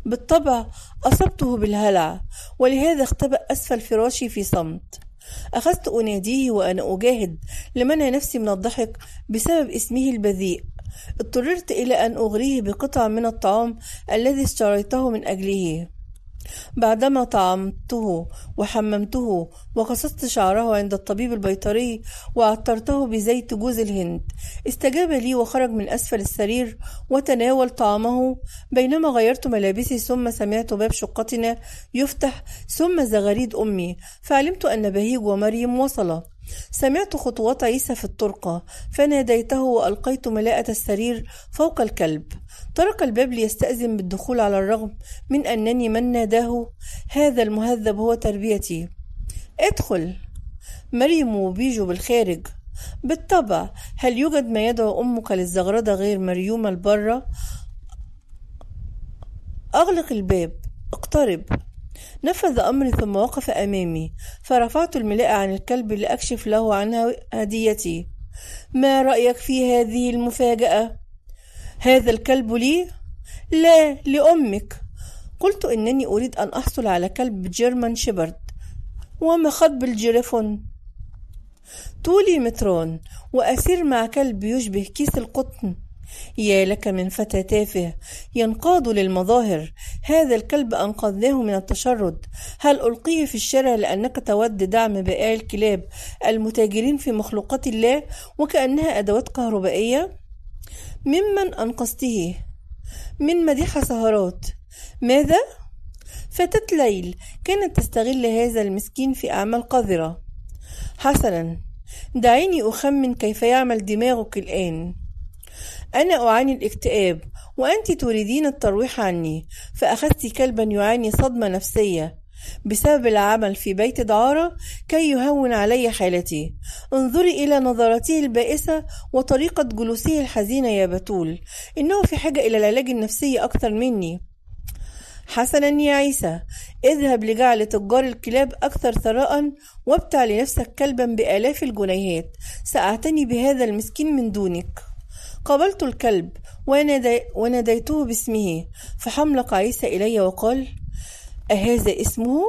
Speaker 1: بالطبع أصبته بالهلع ولهذا اختبأ أسفل فراشي في صمت. أخذت أناديه وأنا أجاهد لمنع نفسي من الضحك بسبب اسمه البذيء. اضطررت إلى أن أغريه بقطع من الطعام الذي اشتريته من أجله. بعدما طعمته وحممته وقصصت شعره عند الطبيب البيطري وعطرته بزيت جوز الهند استجاب لي وخرج من أسفل السرير وتناول طعامه بينما غيرت ملابسي ثم سمعت باب شقتنا يفتح ثم زغاريد أمي فعلمت أن بهيج ومريم وصلا. سمعت خطوات عيسى في الطرقة فناديته وألقيت ملاءة السرير فوق الكلب. طرق الباب ليستأذن بالدخول على الرغم من أنني من ناداه. هذا المهذب هو تربيتي. ادخل. مريم وبيجو بالخارج. بالطبع هل يوجد ما يدعو أمك للزغردة غير مريومة البرة أغلق الباب. اقترب. نفذ أمري ثم وقف أمامي. فرفعت الملاءة عن الكلب لأكشف له عن هديتي. ما رأيك في هذه المفاجأة؟ هذا الكلب لي؟ لا لأمك. قلت إنني أريد أن أحصل على كلب German Shepherd وما خطب الجيرفون طولي متران وأسير مع كلب يشبه كيس القطن. يا لك من فتى تافه ينقاد للمظاهر. هذا الكلب أنقذناه من التشرد. هل ألقيه في الشارع لأنك تود دعم بائع الكلاب المتاجرين في مخلوقات الله وكأنها أدوات كهربائية؟ ممن أنقذته من مديحة سهرات. ماذا؟ فتاة ليل كانت تستغل هذا المسكين في أعمال قذرة. حسنا دعيني أخمن كيف يعمل دماغك الآن. أنا أعاني الاكتئاب وأنت تريدين الترويح عني فأخذت كلبا يعاني صدمة نفسية. بسبب العمل في بيت دعارة كي يهون علي حالتي انظري إلى نظراته البائسة وطريقة جلوسه الحزينة يا بتول. إنه في حاجة إلى العلاج النفسي أكثر مني. حسنا يا عيسى اذهب لجعل تجار الكلاب أكثر ثراء وابتع لنفسك كلبا بآلاف الجنيهات. سأعتني بهذا المسكين من دونك. قابلت الكلب ونادي وناديته باسمه فحملق عيسى إلي وقال أهذا اسمه؟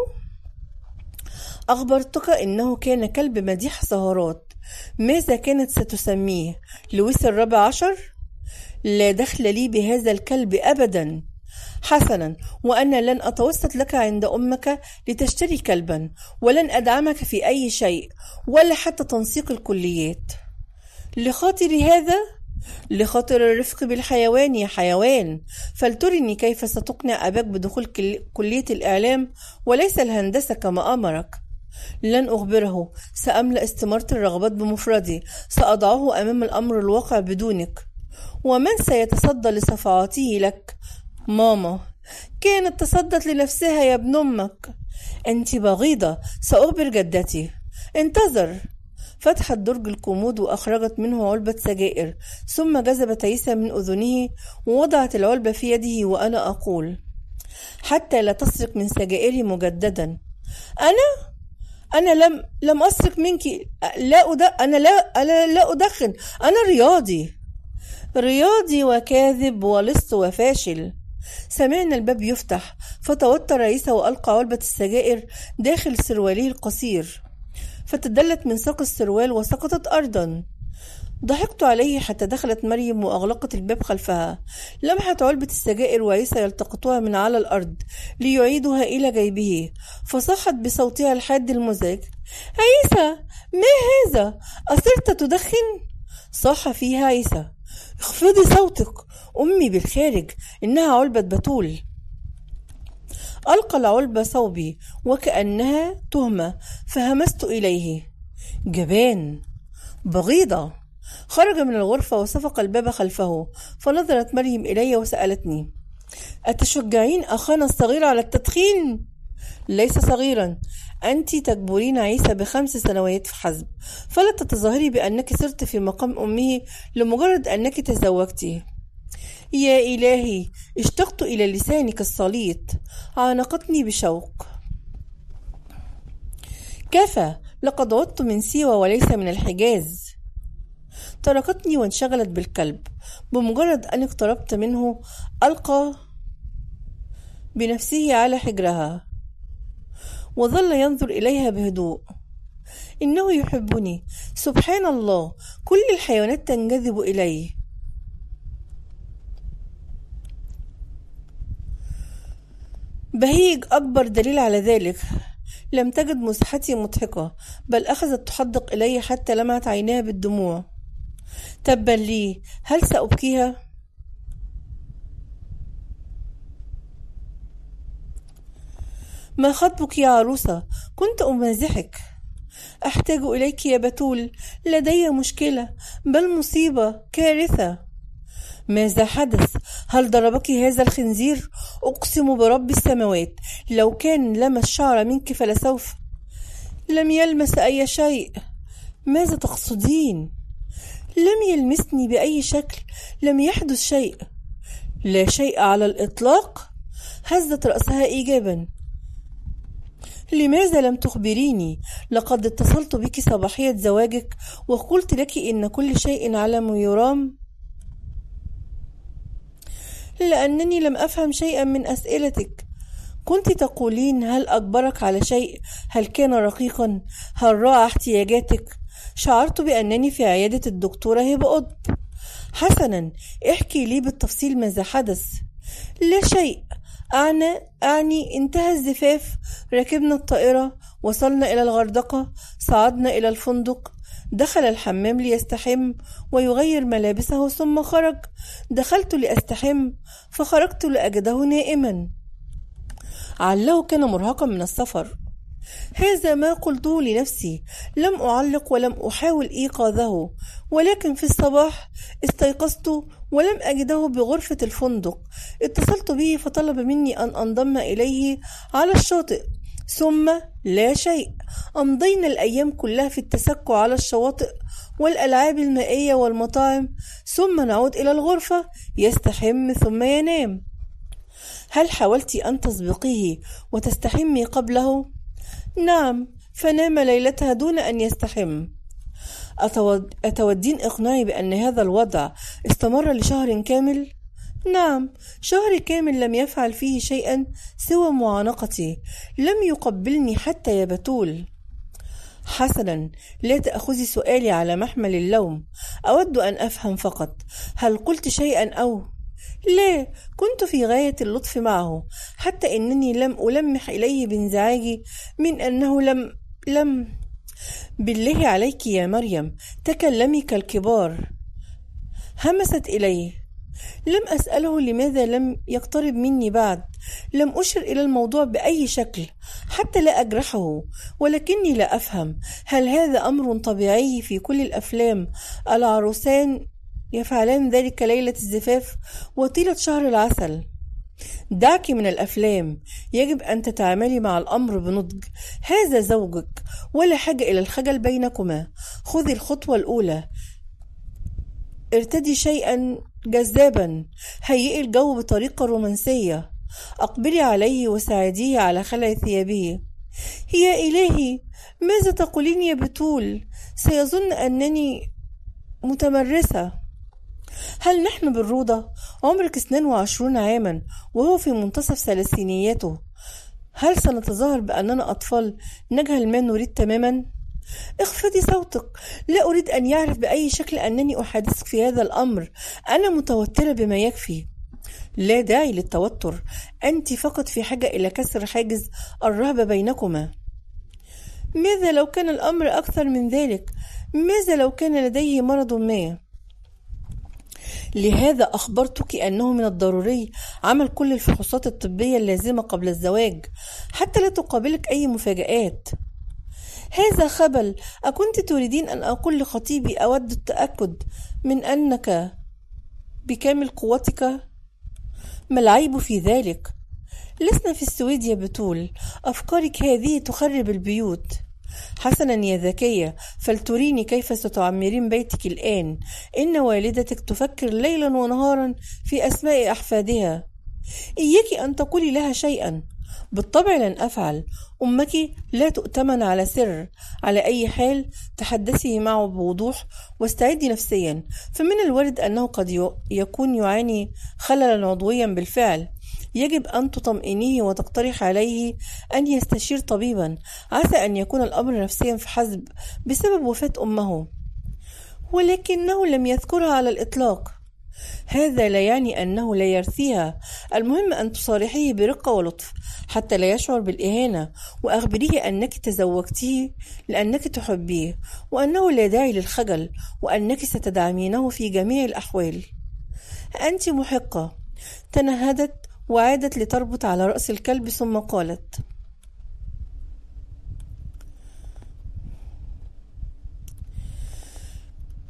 Speaker 1: أخبرتك إنه كان كلب مديح سهرات ماذا كانت ستسميه؟ لويس الرابع عشر؟ لا دخل لي بهذا الكلب أبدا حسنا وأنا لن أتوسط لك عند أمك لتشتري كلبا ولن أدعمك في أي شيء ولا حتى تنسيق الكليات لخاطر هذا لخاطر الرفق بالحيوان يا حيوان. فلترني كيف ستقنع أباك بدخول كلية الإعلام وليس الهندسة كما أمرك. لن أخبره. سأملأ استمارة الرغبات بمفردي. سأضعه أمام الأمر الواقع بدونك. ومن سيتصدى لصفعاته لك؟ ماما. كانت تصدت لنفسها يا ابن أمك. أنت بغيضة. سأخبر جدتي. انتظر. فتحت درج الكومود وأخرجت منه علبة سجائر ثم جذبت عيسى من أذنه ووضعت العلبة في يده وأنا أقول حتى لا تسرق من سجائري مجددا. أنا؟ أنا لم لم أسرق منك لا أد... أنا لا أنا لا أدخن أنا رياضي. رياضي وكاذب ولص وفاشل. سمعنا الباب يفتح فتوتر عيسى وألقى علبة السجائر داخل سرواله القصير. فتدلت من ساق السروال وسقطت أرضا ضحكت عليه حتى دخلت مريم وأغلقت الباب خلفها. لمحت علبة السجائر وعيسى يلتقطها من على الأرض ليعيدها إلى جيبه. فصحت بصوتها الحاد المزعج. عيسى ما هذا؟ أصرت تدخن؟ صاح فيها عيسى. اخفضي صوتك. أمي بالخارج. إنها علبة بتول. ألقى العلبة صوبي وكأنها تهمة فهمست إليه. جبان. بغيضة. خرج من الغرفة وصفق الباب خلفه فنظرت مريم إلي وسألتني أتشجعين أخانا الصغير على التدخين؟ ليس صغيرا. أنت تجبرين عيسى بخمس سنوات فحسب فلا تتظاهري بأنك صرت في مقام أمه لمجرد أنك تزوجت يا إلهي اشتقت إلى لسانك السليط عانقتني بشوق. كفى لقد عدت من سيوة وليس من الحجاز. تركتني وانشغلت بالكلب. بمجرد أن اقتربت منه ألقى بنفسه على حجرها وظل ينظر إليها بهدوء. إنه يحبني. سبحان الله كل الحيوانات تنجذب إليه. بهيج أكبر دليل على ذلك. لم تجد مسحتي مضحكة بل أخذت تحدق إلي حتى لمعت عيناها بالدموع. تبا لي هل سأبكيها؟ ما خطبك يا عروسة؟ كنت أمازحك. أحتاج إليك يا بتول. لدي مشكلة بل مصيبة كارثة. ماذا حدث؟ هل ضربك هذا الخنزير؟ أقسم برب السماوات لو كان لمس شعر منك فلسوف. لم يلمس أي شيء. ماذا تقصدين؟ لم يلمسني بأي شكل لم يحدث شيء. لا شيء على الإطلاق؟ هزت رأسها إيجابا. لماذا لم تخبريني؟ لقد اتصلت بك صباحية زواجك وقلت لك إن كل شيء علم يرام. لأنني لم أفهم شيئا من أسئلتك. كنت تقولين هل أجبرك على شيء؟ هل كان رقيقا؟ هل راعى احتياجاتك؟ شعرت بأنني في عيادة الدكتورة هبة قطب. حسنا احكي لي بالتفصيل ماذا حدث. لا شيء. أعني, أعني انتهى الزفاف. ركبنا الطائرة وصلنا إلى الغردقة صعدنا إلى الفندق. دخل الحمام ليستحم ويغير ملابسه ثم خرج. دخلت لأستحم فخرجت لأجده نائما. عله كان مرهقا من السفر. هذا ما قلته لنفسي. لم أعلق ولم أحاول إيقاظه. ولكن في الصباح استيقظت ولم أجده بغرفة الفندق. اتصلت به فطلب مني أن أنضم إليه على الشاطئ. ثم لا شيء أمضينا الأيام كلها في التسكع على الشواطئ والألعاب المائية والمطاعم ثم نعود إلى الغرفة يستحم ثم ينام هل حاولت أن تسبقيه وتستحمي قبله؟ نعم فنام ليلتها دون أن يستحم أتود... أتودين إقناعي بأن هذا الوضع استمر لشهر كامل؟ نعم شهر كامل لم يفعل فيه شيئا سوى معانقتي. لم يقبلني حتى يا بتول. حسنا لا تأخذي سؤالي على محمل اللوم. أود أن أفهم فقط هل قلت شيئا أو؟ لا كنت في غاية اللطف معه حتى إنني لم ألمح إليه بانزعاجي من أنه لم لم. بالله عليك يا مريم تكلمي كالكبار. همست إليه. لم أسأله لماذا لم يقترب مني بعد. لم أشر إلى الموضوع بأي شكل حتى لا أجرحه ولكني لا أفهم هل هذا أمر طبيعي في كل الأفلام. العروسان يفعلان ذلك ليلة الزفاف وطيلة شهر العسل. دعك من الأفلام. يجب أن تتعاملي مع الأمر بنضج. هذا زوجك ولا حاجة إلى الخجل بينكما. خذي الخطوة الأولى. ارتدي شيئا جذابا. هيئي الجو بطريقة رومانسية. أقبلي عليه وساعديه على خلع ثيابه. يا إلهي ماذا تقولين يا بتول؟ سيظن أنني متمرسة. هل نحن بالروضة؟ عمرك اثنان وعشرون عاما وهو في منتصف ثلاثينياته. هل سنتظاهر بأننا أطفال نجهل ما نريد تماما؟ اخفضي صوتك. لا أريد أن يعرف بأي شكل أنني أحادثك في هذا الأمر. أنا متوترة بما يكفي. لا داعي للتوتر. أنت فقط في حاجة إلى كسر حاجز الرهبة بينكما. ماذا لو كان الأمر أكثر من ذلك؟ ماذا لو كان لديه مرض ما؟ لهذا أخبرتك أنه من الضروري عمل كل الفحوصات الطبية اللازمة قبل الزواج حتى لا تقابلك أي مفاجآت. هذا خبل أكنت تريدين أن أقول لخطيبي أود التأكد من أنك بكامل قوتك؟ ما العيب في ذلك؟ لسنا في السويد يا بتول أفكارك هذه تخرب البيوت. حسنا يا ذكية فلتريني كيف ستعمرين بيتك الآن. إن والدتك تفكر ليلا ونهارا في أسماء أحفادها. إياك أن تقولي لها شيئا. بالطبع لن أفعل. أمك لا تؤتمن على سر. على أي حال تحدثي معه بوضوح واستعدي نفسيا. فمن الوارد أنه قد يكون يعاني خللا عضويا بالفعل. يجب أن تطمئنيه وتقترح عليه أن يستشير طبيبا. عسى أن يكون الأمر نفسيا فحسب بسبب وفاة أمه. ولكنه لم يذكرها على الإطلاق. هذا لا يعني أنه لا يرثيها. المهم أن تصارحيه برقة ولطف حتى لا يشعر بالإهانة وأخبريه أنك تزوجتيه لأنك تحبيه وأنه لا داعي للخجل وأنك ستدعمينه في جميع الأحوال. أنت محقة. تنهدت وعادت لتربط على رأس الكلب ثم قالت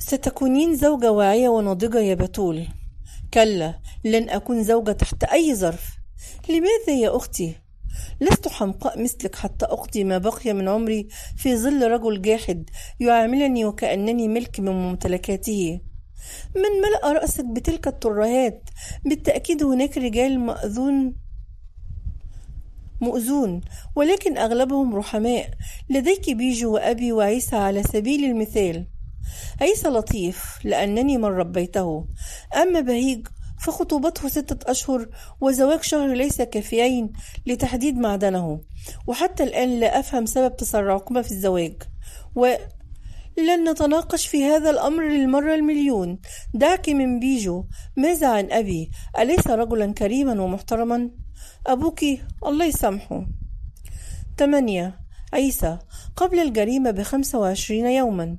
Speaker 1: ستكونين زوجة واعية وناضجة يا بتول. كلا لن أكون زوجة تحت أي ظرف. لماذا يا أختي؟ لست حمقاء مثلك حتى أقضي ما بقي من عمري في ظل رجل جاحد يعاملني وكأنني ملك من ممتلكاته. من ملأ رأسك بتلك الترهات؟ بالتأكيد هناك رجال مأذون. مؤذون ولكن أغلبهم رحماء. لديك بيجو وأبي وعيسى على سبيل المثال. عيسى لطيف لأنني من ربيته. أما بهيج فخطوبته ستة أشهر وزواج شهر ليس كافيين لتحديد معدنه. وحتى الآن لا أفهم سبب تسرعكما في الزواج. و لن نتناقش في هذا الأمر للمرة المليون. دعك من بيجو. ماذا عن أبي؟ أليس رجلا كريما ومحترما؟ أبوك الله يسامحه. ثمانية عيسى. قبل الجريمة بخمسة وعشرين يوما.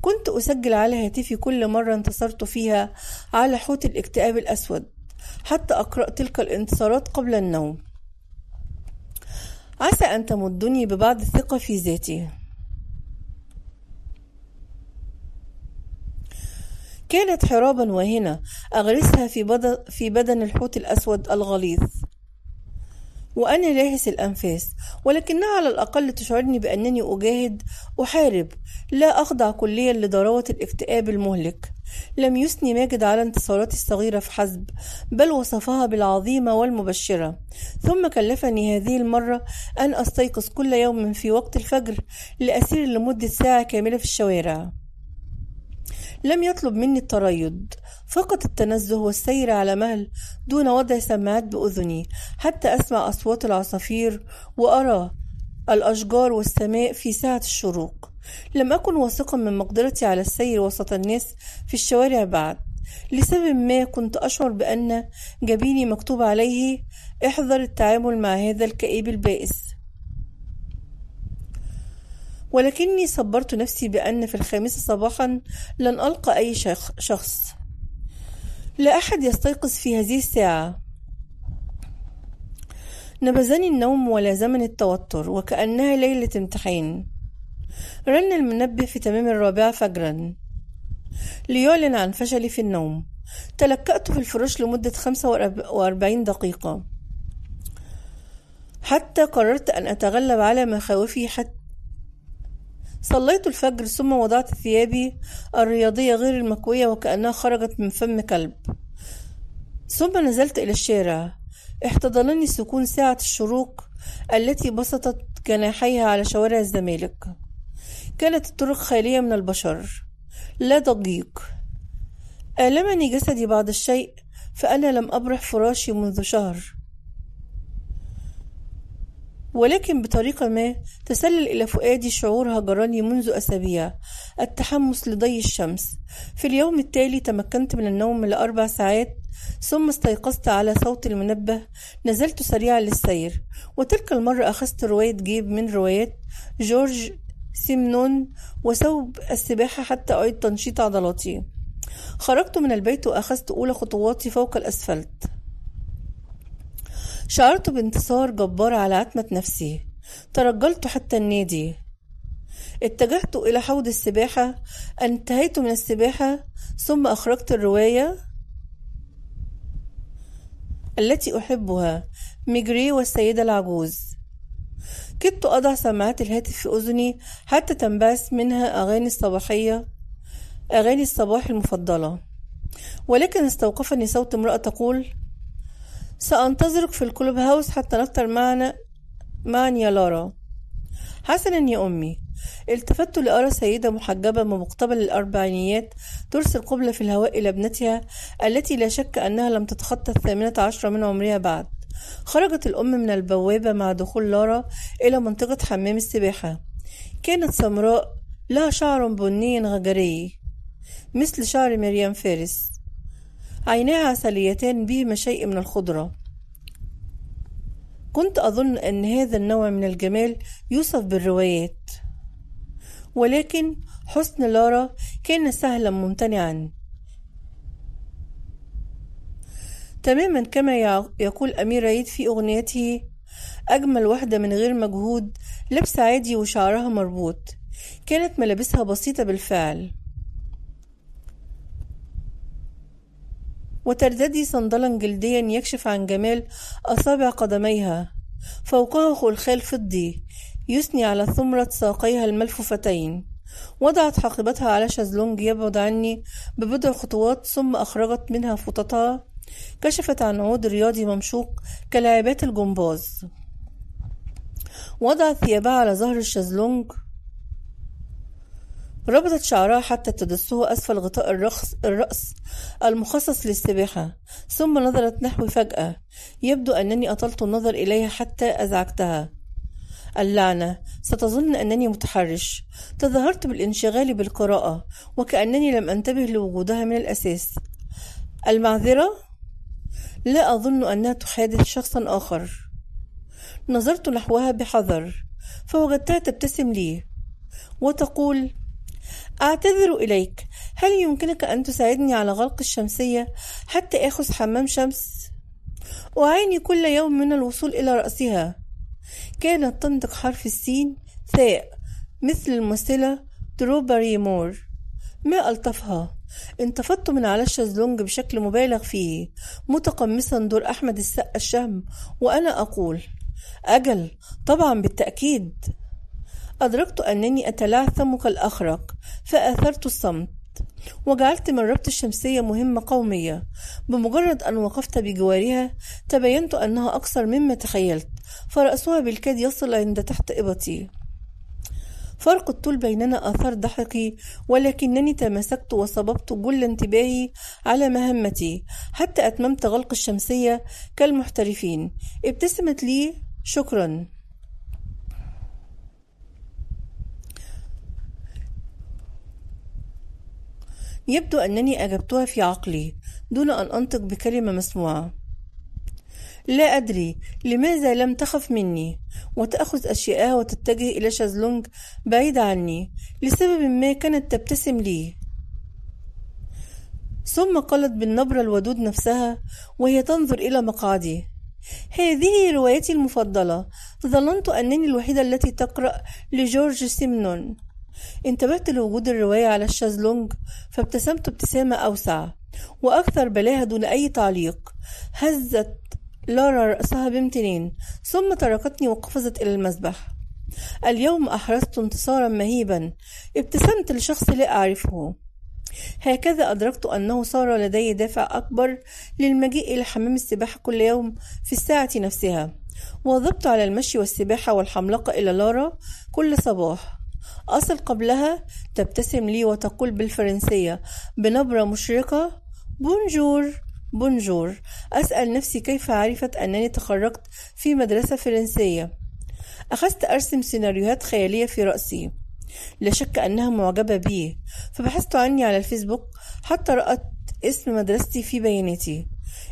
Speaker 1: كنت أسجل على هاتفي كل مرة انتصرت فيها على حوت الاكتئاب الأسود حتى أقرأ تلك الانتصارات قبل النوم. عسى أن تمدني ببعض الثقة في ذاتي. كانت حرابا واهنة أغرسها في بدن, الحوت الأسود الغليظ. وأنا لاهس الأنفاس ولكنها على الأقل تشعرني بأنني أجاهد أحارب لا أخضع كليا لضراوة الاكتئاب المهلك. لم يثني ماجد على انتصاراتي الصغيرة فحسب بل وصفها بالعظيمة والمبشرة. ثم كلفني هذه المرة أن أستيقظ كل يوم في وقت الفجر لأسير لمدة ساعة كاملة في الشوارع. لم يطلب مني التريض فقط التنزه والسير على مهل دون وضع سماعات بأذني. حتى أسمع أصوات العصافير وأرى الأشجار والسماء في ساعة الشروق. لم أكن واثقا من مقدرتي على السير وسط الناس في الشوارع بعد. لسبب ما كنت أشعر بأن جبيني مكتوب عليه احذر التعامل مع هذا الكئيب البائس. ولكني صبرت نفسي بأن في الخامسة صباحا لن ألقى أي شخص. لا أحد يستيقظ في هذه الساعة. نبذني النوم ولازمني التوتر وكأنها ليلة امتحان رن المنبه في تمام الرابعة فجرا. ليعلن عن فشلي في النوم. تلكأت في الفراش لمدة خمسة وأربعين دقيقة. حتى قررت أن أتغلب على مخاوفي حتى صليت الفجر ثم وضعت ثيابي الرياضية غير المكوية وكأنها خرجت من فم كلب. ثم نزلت إلى الشارع. احتضنني سكون ساعة الشروق التي بسطت جناحيها على شوارع الزمالك. كانت الطرق خالية من البشر. لا ضجيج آلمني جسدي بعض الشيء فأنا لم أبرح فراشي منذ شهر. ولكن بطريقة ما تسلل إلى فؤادي شعور هجرني منذ أسابيع التحمس لضي الشمس. في اليوم التالي تمكنت من النوم لأربع ساعات ثم استيقظت على صوت المنبه نزلت سريعا للسير. وتلك المرة أخذت رواية جيب من روايات جورج سيمنون وثوب السباحة حتى أعيد تنشيط عضلاتي. خرجت من البيت وأخذت أولى خطواتي فوق الأسفلت. شعرت بانتصار جبار على عتمة نفسي. ترجلت حتى النادي. اتجهت إلى حوض السباحة. انتهيت من السباحة. ثم أخرجت الرواية التي أحبها. ميجري والسيدة العجوز. كدت أضع سماعات الهاتف في أذني حتى تنبعث منها أغاني الصباحية. أغاني الصباح المفضلة. ولكن استوقفني صوت امرأة تقول سأنتظرك في الكلوب هاوس حتى نفطر معنا معا يا لارا حسنا يا أمي التفت لأرى سيدة محجبة بمقتبل الأربعينيات ترسل قبلة في الهواء إلى ابنتها التي لا شك أنها لم تتخطى الثامنة عشرة من عمرها بعد. خرجت الأم من البوابة مع دخول لارا إلى منطقة حمام السباحة. كانت سمراء لها شعر بني غجري مثل شعر مريم فارس. عيناها عسليتان بهما شيء من الخضرة. كنت أظن أن هذا النوع من الجمال يوصف بالروايات. ولكن حسن لارا كان سهلا ممتنعا. تماما كما يقول أمير عيد في أغنيته أجمل واحدة من غير مجهود لبس عادي وشعرها مربوط. كانت ملابسها بسيطة بالفعل. وترتدي صندلا جلديا يكشف عن جمال أصابع قدميها. فوقه خلخال فضي يثني على ثمرة ساقيها الملفوفتين. وضعت حاقبتها على شازلونج يبعد عني ببضع خطوات ثم أخرجت منها فوطتها. كشفت عن عود رياضي ممشوق كلاعبات الجمباز. وضعت ثيابها على ظهر الشازلونج ربطت شعرها حتى تدسه أسفل غطاء الرأس, الرأس المخصص للسباحة ثم نظرت نحوي فجأة. يبدو أنني أطلت النظر إليها حتى أزعجتها. اللعنة. ستظن أنني متحرش. تظاهرت بالانشغال بالقراءة وكأنني لم أنتبه لوجودها من الأساس. المعذرة؟ لا أظن أنها تحادث شخصا آخر. نظرت نحوها بحذر فوجدتها تبتسم لي وتقول أعتذر إليك. هل يمكنك أن تساعدني على غلق الشمسية حتى آخذ حمام شمس؟ أعاني كل يوم من الوصول إلى رأسها. كانت تنطق حرف السين ثاء مثل الممثلة درو باريمور ما ألطفها؟ انتفضت من على الشازلونج بشكل مبالغ فيه متقمصا دور أحمد السقا الشهم وأنا أقول أجل طبعا بالتأكيد. أدركت أنني أتلعثم كالأخرق فآثرت الصمت. وجعلت من ربط الشمسية مهمة قومية. بمجرد أن وقفت بجوارها تبينت أنها أكثر مما تخيلت فرأسها بالكاد يصل عند تحت إبطي. فرق الطول بيننا آثار ضحكي ولكنني تماسكت وصببت كل انتباهي على مهمتي حتى أتممت غلق الشمسية كالمحترفين. ابتسمت لي شكرا. يبدو أنني أجبتها في عقلي دون أن أنطق بكلمة مسموعة. لا أدري لماذا لم تخف مني وتأخذ أشياءها وتتجه إلى شازلونج بعيد عني لسبب ما كانت تبتسم لي. ثم قالت بالنبرة الودود نفسها وهي تنظر إلى مقعدي. هذه روايتي المفضلة. ظننت أنني الوحيدة التي تقرأ لجورج سيمنون. انتبهت لوجود الرواية على الشازلونج فابتسمت ابتسامة أوسع وأكثر بلاها دون أي تعليق. هزت لارا رأسها بامتنان ثم تركتني وقفزت إلى المسبح اليوم أحرزت انتصارا مهيبا ابتسمت لشخص لا أعرفه. هكذا أدركت أنه صار لدي دافع أكبر للمجيء إلى حمام السباحة كل يوم في الساعة نفسها واظبت على المشي والسباحة والحملقة إلى لارا كل صباح. أصل قبلها تبتسم لي وتقول بالفرنسية بنبرة مشرقة bonjour bonjour أسأل نفسي كيف عرفت أنني تخرجت في مدرسة فرنسية؟ أخذت أرسم سيناريوهات خيالية في رأسي. لا شك أنها معجبة بي فبحثت عني على الفيسبوك حتى رأت اسم مدرستي في بياناتي.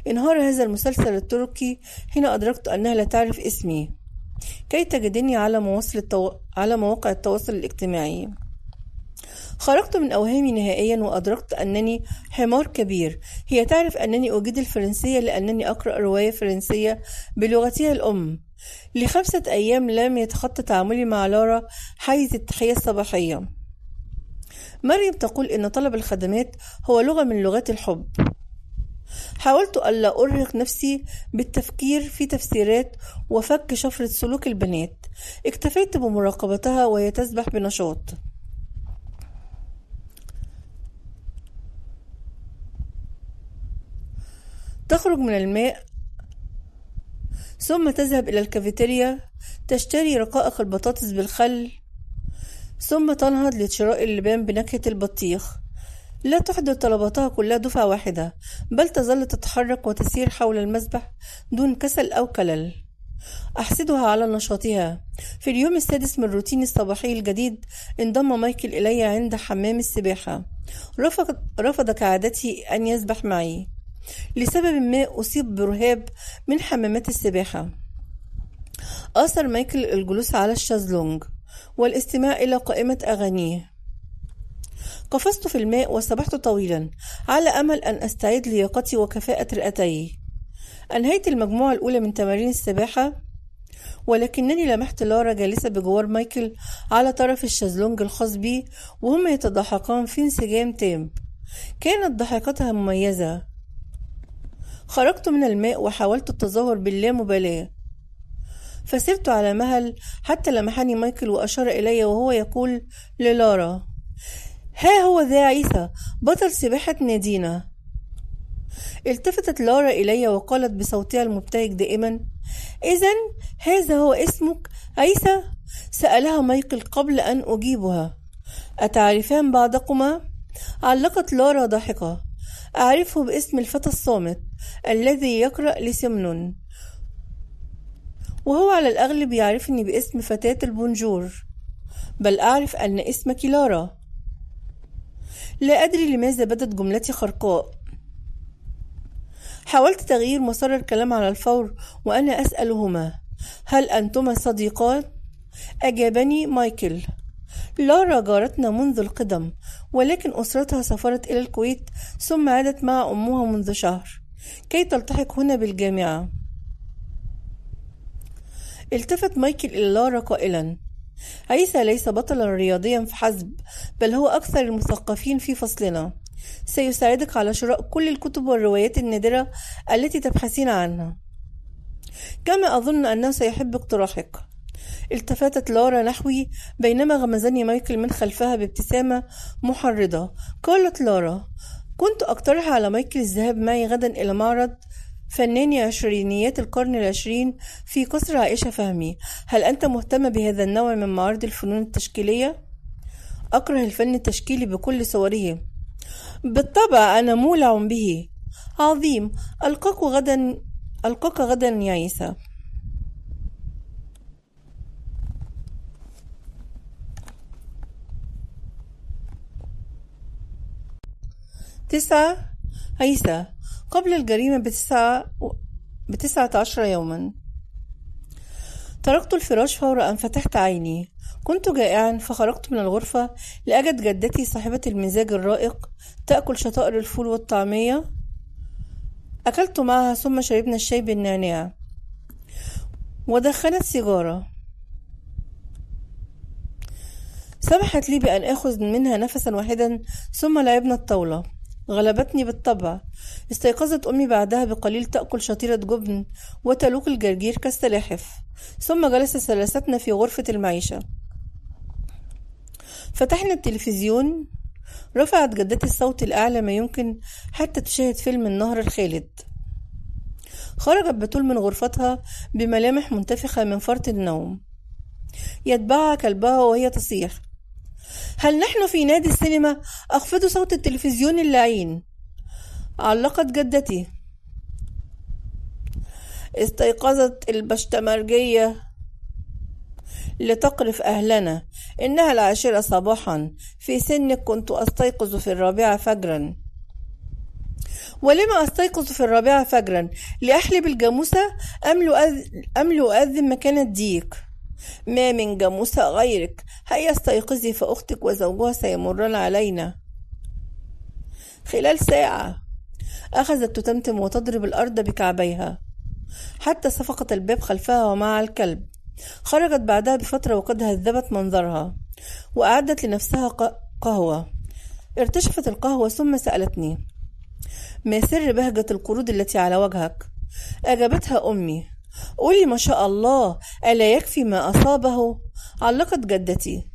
Speaker 1: انهار هذا المسلسل التركي حين أدركت أنها لا تعرف اسمي. كي تجدني على مواصل التو... على مواقع التواصل الاجتماعي. خرجت من أوهامي نهائيا وأدركت أنني حمار كبير. هي تعرف أنني أجيد الفرنسية لأنني أقرأ رواية فرنسية بلغتها الأم. لخمسة أيام لم يتخطى تعاملي مع لارا حيز التحية الصباحية. مريم تقول إن طلب الخدمات هو لغة من لغات الحب. حاولت ألا أرهق نفسي بالتفكير في تفسيرات وفك شفرة سلوك البنات. اكتفيت بمراقبتها وهي تسبح بنشاط. تخرج من الماء ثم تذهب إلى الكافيتيريا تشتري رقائق البطاطس بالخل ثم تنهض لشراء اللبان بنكهة البطيخ. لا تحضر طلباتها كلها دفعة واحدة بل تظل تتحرك وتسير حول المسبح دون كسل أو كلل. أحسدها على نشاطها. في اليوم السادس من روتيني الصباحي الجديد انضم مايكل إلي عند حمام السباحة. رفض, رفض كعادته أن يسبح معي. لسبب ما أصيب برهاب من حمامات السباحة. آثر مايكل الجلوس على الشازلونج والاستماع إلى قائمة أغانيه. قفزت في الماء وسبحت طويلا على أمل أن أستعيد لياقتي وكفاءة رئتي. أنهيت المجموعة الأولى من تمارين السباحة ولكنني لمحت لارا جالسة بجوار مايكل على طرف الشازلونج الخاص بي وهما يتضحكان في انسجام تام. كانت ضحكتها مميزة. خرجت من الماء وحاولت التظاهر باللامبالاة. فسرت على مهل حتى لمحني مايكل وأشار إلي وهو يقول للارا ها هو ذا عيسى بطل سباحة نادينا. التفتت لارا إلي وقالت بصوتها المبتهج دائما إذا هذا هو اسمك عيسى؟ سألها مايكل قبل أن أجيبها. أتعرفان بعضكما؟ علقت لارا ضاحكة. أعرفه باسم الفتى الصامت الذي يقرأ لسمنون وهو على الأغلب يعرفني باسم فتاة البونجور بل أعرف أن اسمك لارا. لا أدري لماذا بدت جملتي خرقاء. حاولت تغيير مسار الكلام على الفور وأنا أسألهما هل أنتما صديقان؟ أجابني مايكل لارا جارتنا منذ القدم ولكن أسرتها سافرت إلى الكويت ثم عادت مع أمها منذ شهر كي تلتحق هنا بالجامعة التفت مايكل إلى لارا قائلا عيسى ليس بطلا رياضيا فحسب بل هو أكثر المثقفين في فصلنا سيساعدك على شراء كل الكتب والروايات النادرة التي تبحثين عنها. كما أظن أنه سيحب اقتراحك. التفتت لارا نحوي بينما غمزني مايكل من خلفها بابتسامة محرضة. قالت لارا كنت أقترح على مايكل الذهاب معي غدا إلى معرض فناني عشرينيات القرن العشرين في قصر عائشة فهمي. هل أنت مهتم بهذا النوع من معارض الفنون التشكيلية؟ أكره الفن التشكيلي بكل صوره. بالطبع أنا مولع به. عظيم. ألقاك غدا ألقاك غدا يا عيسى. تسعة. عيسى قبل الجريمة بتسعة بتسعة عشر يوما. تركت الفراش فور أن فتحت عيني. كنت جائعا فخرجت من الغرفة لأجد جدتي صاحبة المزاج الرائق تأكل شطائر الفول والطعمية. أكلت معها ثم شربنا الشاي بالنعناع. ودخنت سيجارة. سمحت لي بأن آخذ منها نفسا واحدا ثم لعبنا الطاولة. غلبتني بالطبع. استيقظت أمي بعدها بقليل تأكل شطيرة جبن وتلوك الجرجير كالسلاحف. ثم جلس ثلاثتنا في غرفة المعيشة. فتحنا التلفزيون رفعت جدتي الصوت الأعلى ما يمكن حتى تشاهد فيلم النهر الخالد. خرجت بتول من غرفتها بملامح منتفخة من فرط النوم. يتبعها كلبها وهي تصيح هل نحن في نادي السينما؟ أخفضوا صوت التلفزيون اللعين. علقت جدتي. استيقظت البشتمرجية. لتقرف أهلنا. إنها العاشرة صباحا. في سنك كنت أستيقظ في الرابعة فجرا. ولما أستيقظ في الرابعة فجرا؟ لأحلب الجاموسة أم لأذن مكان الديك ما من جاموسة غيرك؟ هيا استيقظي فأختك وزوجها سيمران علينا. خلال ساعة أخذت تتمتم وتضرب الأرض بكعبيها. حتى صفقت الباب خلفها ومع الكلب. خرجت بعدها بفترة وقد هذبت منظرها وأعدت لنفسها قهوة. ارتشفت القهوة ثم سألتني ما سر بهجة القرود التي على وجهك؟ أجابتها أمي قولي ما شاء الله ألا يكفي ما أصابه؟ علقت جدتي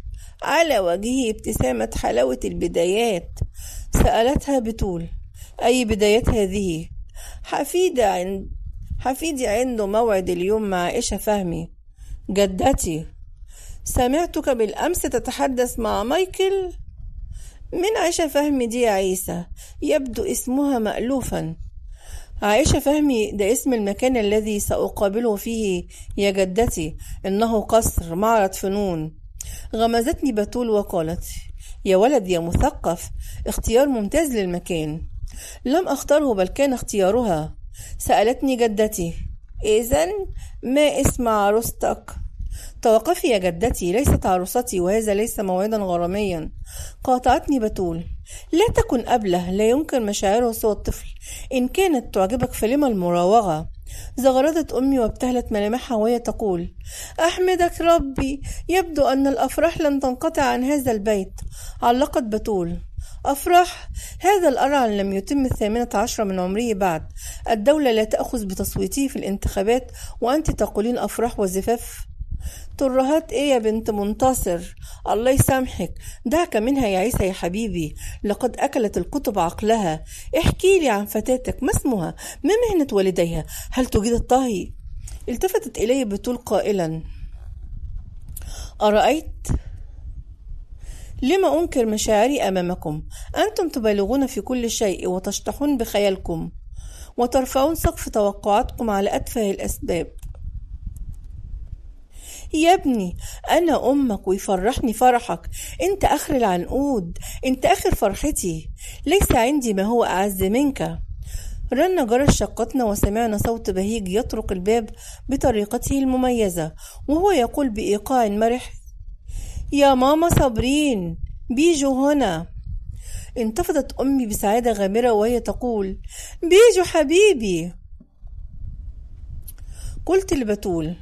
Speaker 1: على وجهه ابتسامة حلاوة البدايات. سألتها بطول أي بدايات هذه؟ حفيدة عند حفيدي عنده موعد اليوم مع عائشة فهمي. جدتي سمعتك بالأمس تتحدث مع مايكل. من عائشة فهمي دي يا عيسى يبدو اسمها مألوفا. عائشة فهمي ده اسم المكان الذي سأقابله فيه يا جدتي إنه قصر معرض فنون. غمزتني بتول وقالت يا ولد يا مثقف اختيار ممتاز للمكان. لم أختاره بل كان اختيارها. سألتني جدتي إذا ما اسم عروستك؟ توقفي يا جدتي ليست عروستي وهذا ليس موعدا غراميا. قاطعتني بتول لا تكن أبله لا يمكن مشاعره سوى الطفل إن كانت تعجبك فلما المراوغة؟ زغردت أمي وابتهلت ملامحها وهي تقول أحمدك ربي يبدو أن الأفراح لن تنقطع عن هذا البيت. علقت بتول أفرح. هذا الأرعن لم يتم الثامنة عشرة من عمره بعد. الدولة لا تأخذ بتصويته في الانتخابات وأنت تقولين أفراح وزفاف. ترهات إيه يا بنت منتصر الله يسامحك. دعك منها يا عيسى يا حبيبي. لقد أكلت الكتب عقلها. احكي لي عن فتاتك. ما اسمها؟ ما مهنة والديها؟ هل تجيد الطهي؟ التفتت إلي بطول قائلا أرأيت؟ لما أنكر مشاعري أمامكم؟ أنتم تبالغون في كل شيء وتشطحون بخيالكم وترفعون سقف توقعاتكم على أتفه الأسباب. يا ابني أنا أمك ويفرحني فرحك. أنت آخر العنقود أنت آخر فرحتي. ليس عندي ما هو أعز منك. رن جرس شقتنا وسمعنا صوت بهيج يطرق الباب بطريقته المميزة وهو يقول بإيقاع مرح يا ماما صابرين بيجوا هنا. انتفضت أمي بسعادة غامرة وهي تقول بيجوا حبيبي. قلت لبتول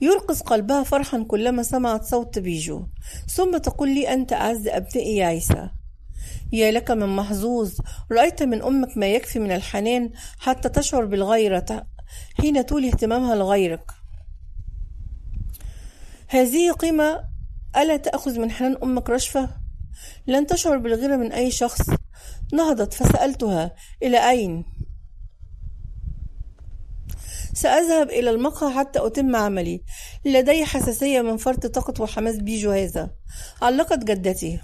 Speaker 1: يرقص قلبها فرحا كلما سمعت صوت بيجو. ثم تقول لي أنت أعز أبنائي يا عيسى. يا لك من محظوظ رأيت من أمك ما يكفي من الحنان حتى تشعر بالغيرة حين تولي اهتمامها لغيرك. هذه قيمة ألا تأخذ من حنان أمك رشفة؟ لن تشعر بالغيرة من أي شخص. نهضت فسألتها إلى أين؟ سأذهب إلى المقهى حتى أتم عملي. لدي حساسية من فرط طاقة وحماس بيجو هذا علقت جدتي.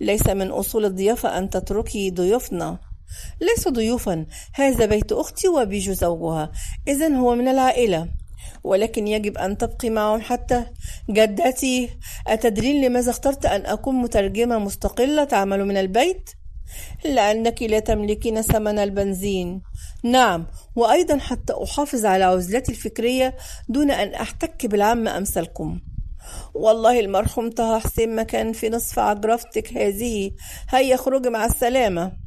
Speaker 1: ليس من أصول الضيافة أن تتركي ضيوفنا. ليسوا ضيوفا. هذا بيت أختي وبيجو زوجها. إذا هو من العائلة. ولكن يجب أن تبقي معهم حتى جدتي. أتدرين لماذا اخترت أن أكون مترجمة مستقلة تعمل من البيت؟ لأنك لا تملكين ثمن البنزين. نعم وأيضا حتى أحافظ على عزلتي الفكرية دون أن أحتك بالعامة أمثالكم والله المرحوم طه حسين ما كان في نصف عجرفتك هذه. هيا اخرجي مع السلامة.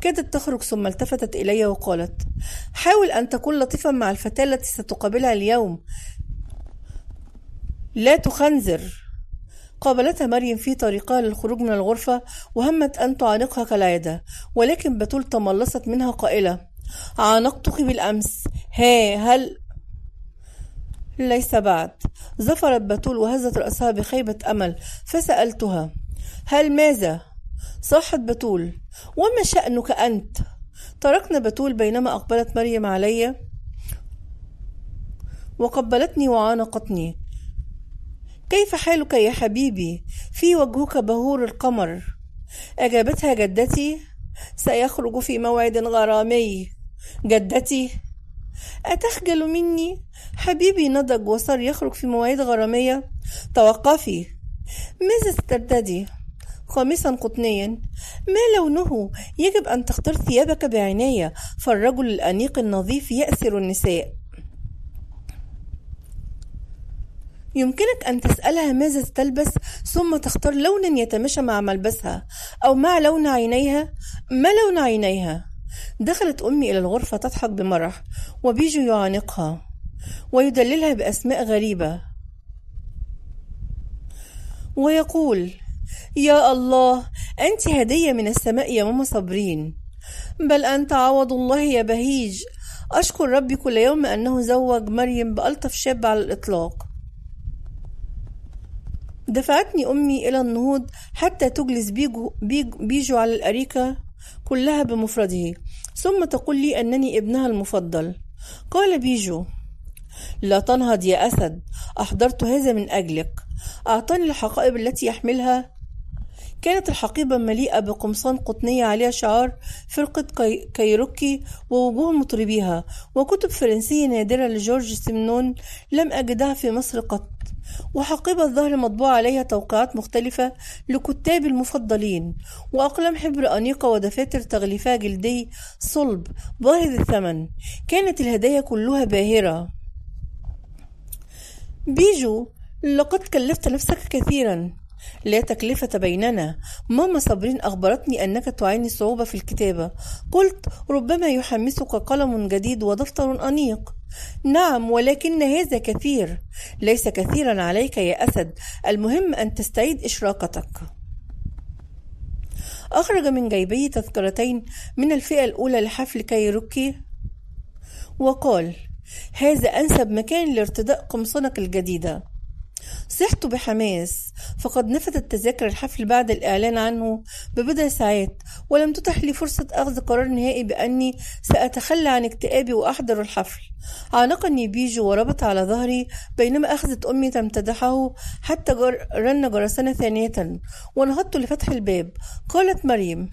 Speaker 1: كادت تخرج ثم التفتت إلي وقالت حاول أن تكون لطيفا مع الفتاة التي ستقابلها اليوم. لا تخنزر. قابلتها مريم في طريقها للخروج من الغرفة وهمت أن تعانقها كالعادة ولكن بتول تملصت منها قائلة عانقتك بالأمس. ها هل ليس بعد. زفرت بتول وهزت رأسها بخيبة أمل فسألتها هل ماذا؟ صاحت بتول. وما شأنك أنت؟ تركنا بتول بينما أقبلت مريم علي. وقبلتني وعانقتني. كيف حالك يا حبيبي؟ في وجهك بهور القمر. أجابتها جدتي سيخرج في موعد غرامي. جدتي أتخجل مني؟ حبيبي نضج وصار يخرج في مواعيد غرامية. توقفي. ماذا سترتدي؟ قميصا قطنيا. ما لونه؟ يجب أن تختار ثيابك بعناية. فالرجل الأنيق النظيف يأسر النساء. يمكنك أن تسألها ماذا ستلبس ثم تختار لونا يتماشى مع ملبسها أو مع لون عينيها؟ ما لون عينيها؟ دخلت أمي إلى الغرفة تضحك بمرح وبيجو يعانقها ويدللها بأسماء غريبة. ويقول يا الله أنت هدية من السماء يا ماما صابرين. بل أنت عوض الله يا بهيج. أشكر ربي كل يوم أنه زوج مريم بألطف شاب على الإطلاق. دفعتني أمي إلى النهوض حتى تجلس بيجو, بيجو, بيجو على الأريكة كلها بمفرده. ثم تقول لي أنني ابنها المفضل. قال بيجو لا تنهض يا أسد أحضرت هذا من أجلك. أعطاني الحقائب التي يحملها كانت الحقيبة مليئة بقمصان قطنية عليها شعار فرقة كي... كايروكي ووجوه مطربيها وكتب فرنسية نادرة لجورج سيمنون لم أجدها في مصر قط. وحقيبة الظهر مطبوع عليها توقيعات مختلفة لكتاب المفضلين وأقلام حبر أنيقة ودفاتر تغليفها جلدي صلب باهظ الثمن. كانت الهدايا كلها باهرة. بيجو لقد كلفت نفسك كثيرا. لا تكلفة بيننا. ماما صابرين أخبرتني أنك تعاني صعوبة في الكتابة. قلت ربما يحمسك قلم جديد ودفتر أنيق. نعم ولكن هذا كثير. ليس كثيرا عليك يا أسد. المهم أن تستعيد إشراقتك. أخرج من جيبه تذكرتين من الفئة الأولى لحفل كايروكي وقال هذا أنسب مكان لارتداء قمصانك الجديدة. صحت بحماس فقد نفذت تذاكر الحفل بعد الإعلان عنه ببضع ساعات ولم تتح لي فرصة أخذ قرار نهائي بأني سأتخلى عن اكتئابي وأحضر الحفل. عانقني بيجو وربط على ظهري بينما أخذت أمي تمتدحه حتى جر... رن جرسنا ثانية ونهضت لفتح الباب. قالت مريم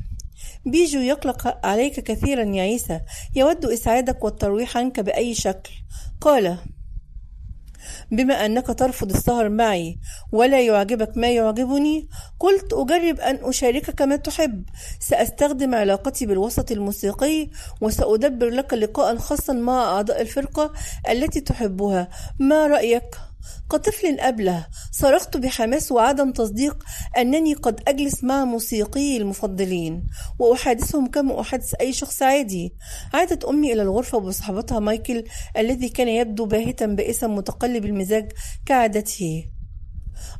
Speaker 1: بيجو يقلق عليك كثيرا يا عيسى يود إسعادك والترويح عنك بأي شكل. قال بما أنك ترفض السهر معي ولا يعجبك ما يعجبني قلت أجرب أن أشاركك ما تحب سأستخدم علاقتي بالوسط الموسيقي وسأدبر لك لقاء خاصا مع أعضاء الفرقة التي تحبها ما رأيك؟ كطفل أبله صرخت بحماس وعدم تصديق أنني قد أجلس مع موسيقيي المفضلين وأحادثهم كما أحادث أي شخص عادي. عادت أمي إلى الغرفة بصحبتها مايكل الذي كان يبدو باهتا باسم متقلب المزاج كعادته.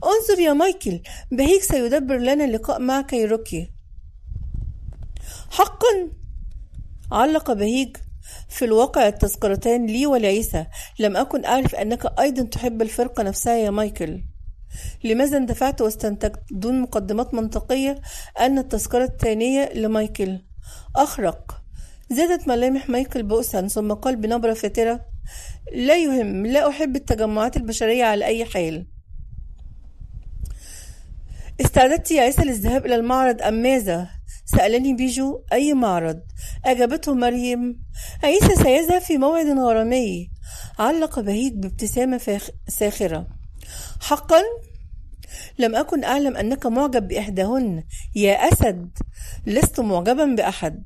Speaker 1: انظر يا مايكل بهيك سيدبر لنا اللقاء مع كايروكي. حقا! علق بهيج في الواقع التذكرتان لي ولعيسى. لم أكن أعرف أنك أيضا تحب الفرقة نفسها يا مايكل. لماذا اندفعت واستنتجت دون مقدمات منطقية أن التذكرة الثانية لمايكل؟ أخرق. زادت ملامح مايكل بؤسا ثم قال بنبرة فاترة لا يهم لا أحب التجمعات البشرية على أي حال. استعددت يا عيسى للذهاب إلى المعرض أم ماذا؟ سألني بيجو أي معرض؟ أجابته مريم عيسى سيذهب في موعد غرامي؟ علق بهيج بابتسامة فاخ... ساخرة. حقا؟ لم أكن أعلم أنك معجب بإحداهن. يا أسد! لست معجبا بأحد.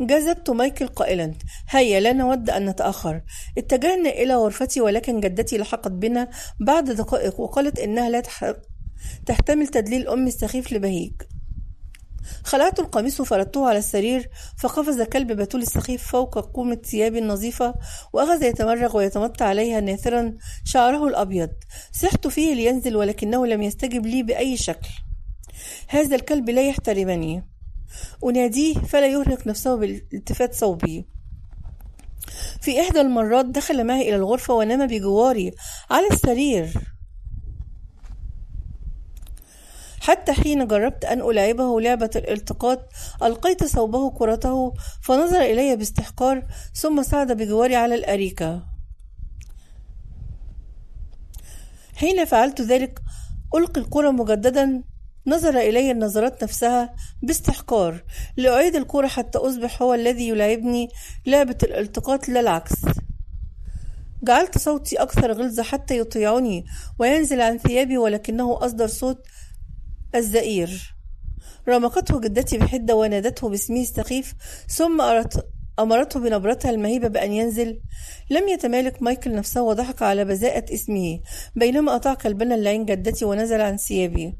Speaker 1: جذبت مايكل قائلا. هيا لا نود أن نتأخر. اتجهنا إلى غرفتي ولكن جدتي لحقت بنا بعد دقائق وقالت إنها لا تحتمل تدليل أمي السخيف لبهيج. خلعت القميص وفردته على السرير فقفز كلب بتول السخيف فوق كومة ثيابي النظيفة وأخذ يتمرغ ويتمطى عليها ناثرا شعره الأبيض. صحت فيه لينزل ولكنه لم يستجب لي بأي شكل. هذا الكلب لا يحترمني. أناديه فلا يهلك نفسه بالالتفات صوبي. في إحدى المرات دخل معي إلى الغرفة ونام بجواري على السرير. حتى حين جربت أن ألعبه لعبة الالتقاط ألقيت صوبه كرته فنظر إلي باستحقار ثم صعد بجواري على الأريكة. حين فعلت ذلك ألقي الكرة مجددا نظر إلي النظرات نفسها باستحقار لأعيد الكرة حتى أصبح هو الذي يلعبني لعبة الالتقاط لا العكس جعلت صوتي أكثر غلظة حتى يطيعني وينزل عن ثيابي ولكنه أصدر صوت الزئير. رمقته جدتي بحدة ونادته باسمه السخيف ثم أمرته بنبرتها المهيبة بأن ينزل. لم يتمالك مايكل نفسه وضحك على بذاءة اسمه بينما أطاع كلبنا اللعين جدتي ونزل عن ثيابي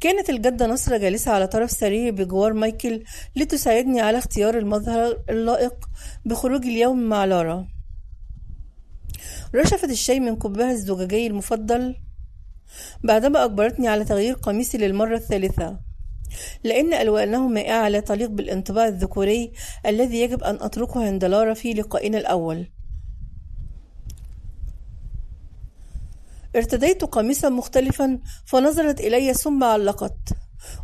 Speaker 1: كانت الجدة نصرة جالسة على طرف سريري بجوار مايكل لتساعدني على اختيار المظهر اللائق بخروج اليوم مع لارا. رشفت الشاي من كوبها الزجاجي المفضل. بعدما أجبرتني على تغيير قميصي للمرة الثالثة لأن ألوانه مائعة لا تليق بالانطباع الذكوري الذي يجب أن أتركه عند لارا في لقائنا الأول. ارتديت قميصا مختلفا فنظرت إلي ثم علقت.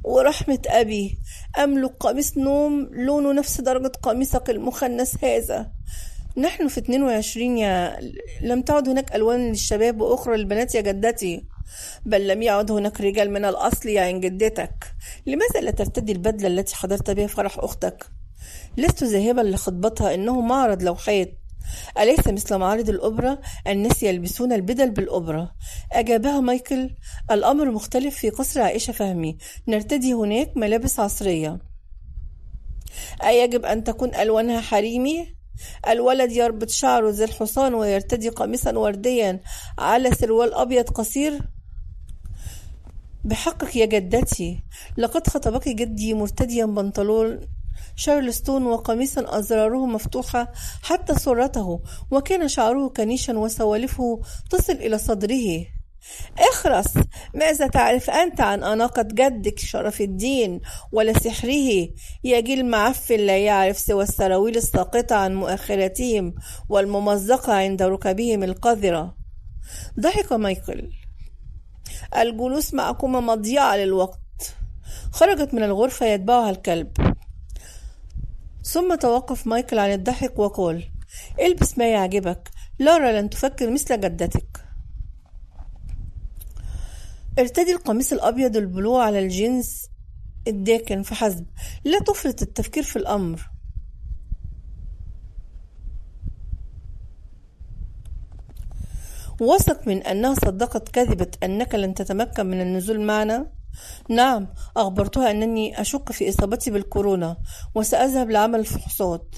Speaker 1: ورحمة أبي أملك قميص نوم لونه نفس درجة قميصك المخنث هذا. نحن في 22 يا لم تعد هناك ألوان للشباب وأخرى للبنات يا جدتي. بل لم يعد هناك رجال من الأصل يا عين جدتك. لماذا لا ترتدي البدلة التي حضرت بها فرح أختك؟ لست ذاهبا لخطبتها إنه معرض لوحات أليس مثل معارض الأوبرا الناس يلبسون البدل بالأوبرا أجابها مايكل الأمر مختلف في قصر عائشة فهمي. نرتدي هناك ملابس عصرية. أيجب أن تكون ألوانها حريمي؟ الولد يربط شعره زي الحصان ويرتدي قميصا ورديا على سروال أبيض قصير؟ بحقك يا جدتي. لقد خطبك جدي مرتديا بنطلون. شارلستون وقميصا أزراره مفتوحة حتى سرته وكان شعره كنيشا وسوالفه تصل إلى صدره. اخرس ماذا تعرف أنت عن أناقة جدك شرف الدين ولا سحره؟ يا جيل معفن لا يعرف سوى السراويل الساقطة عن مؤخرتهم والممزقة عند ركبهم القذرة. ضحك مايكل. الجلوس معكما مضيعة للوقت. خرجت من الغرفة يتبعها الكلب. ثم توقف مايكل عن الضحك وقال إلبس ما يعجبك. لارا لن تفكر مثل جدتك. ارتدي القميص الأبيض البلو على الجينز الداكن فحسب. لا تفرط التفكير في الأمر. وثق من أنها صدقت كذبة أنك لن تتمكن من النزول معنا؟ نعم أخبرتها أنني أشك في إصابتي بالكورونا وسأذهب لعمل الفحوصات.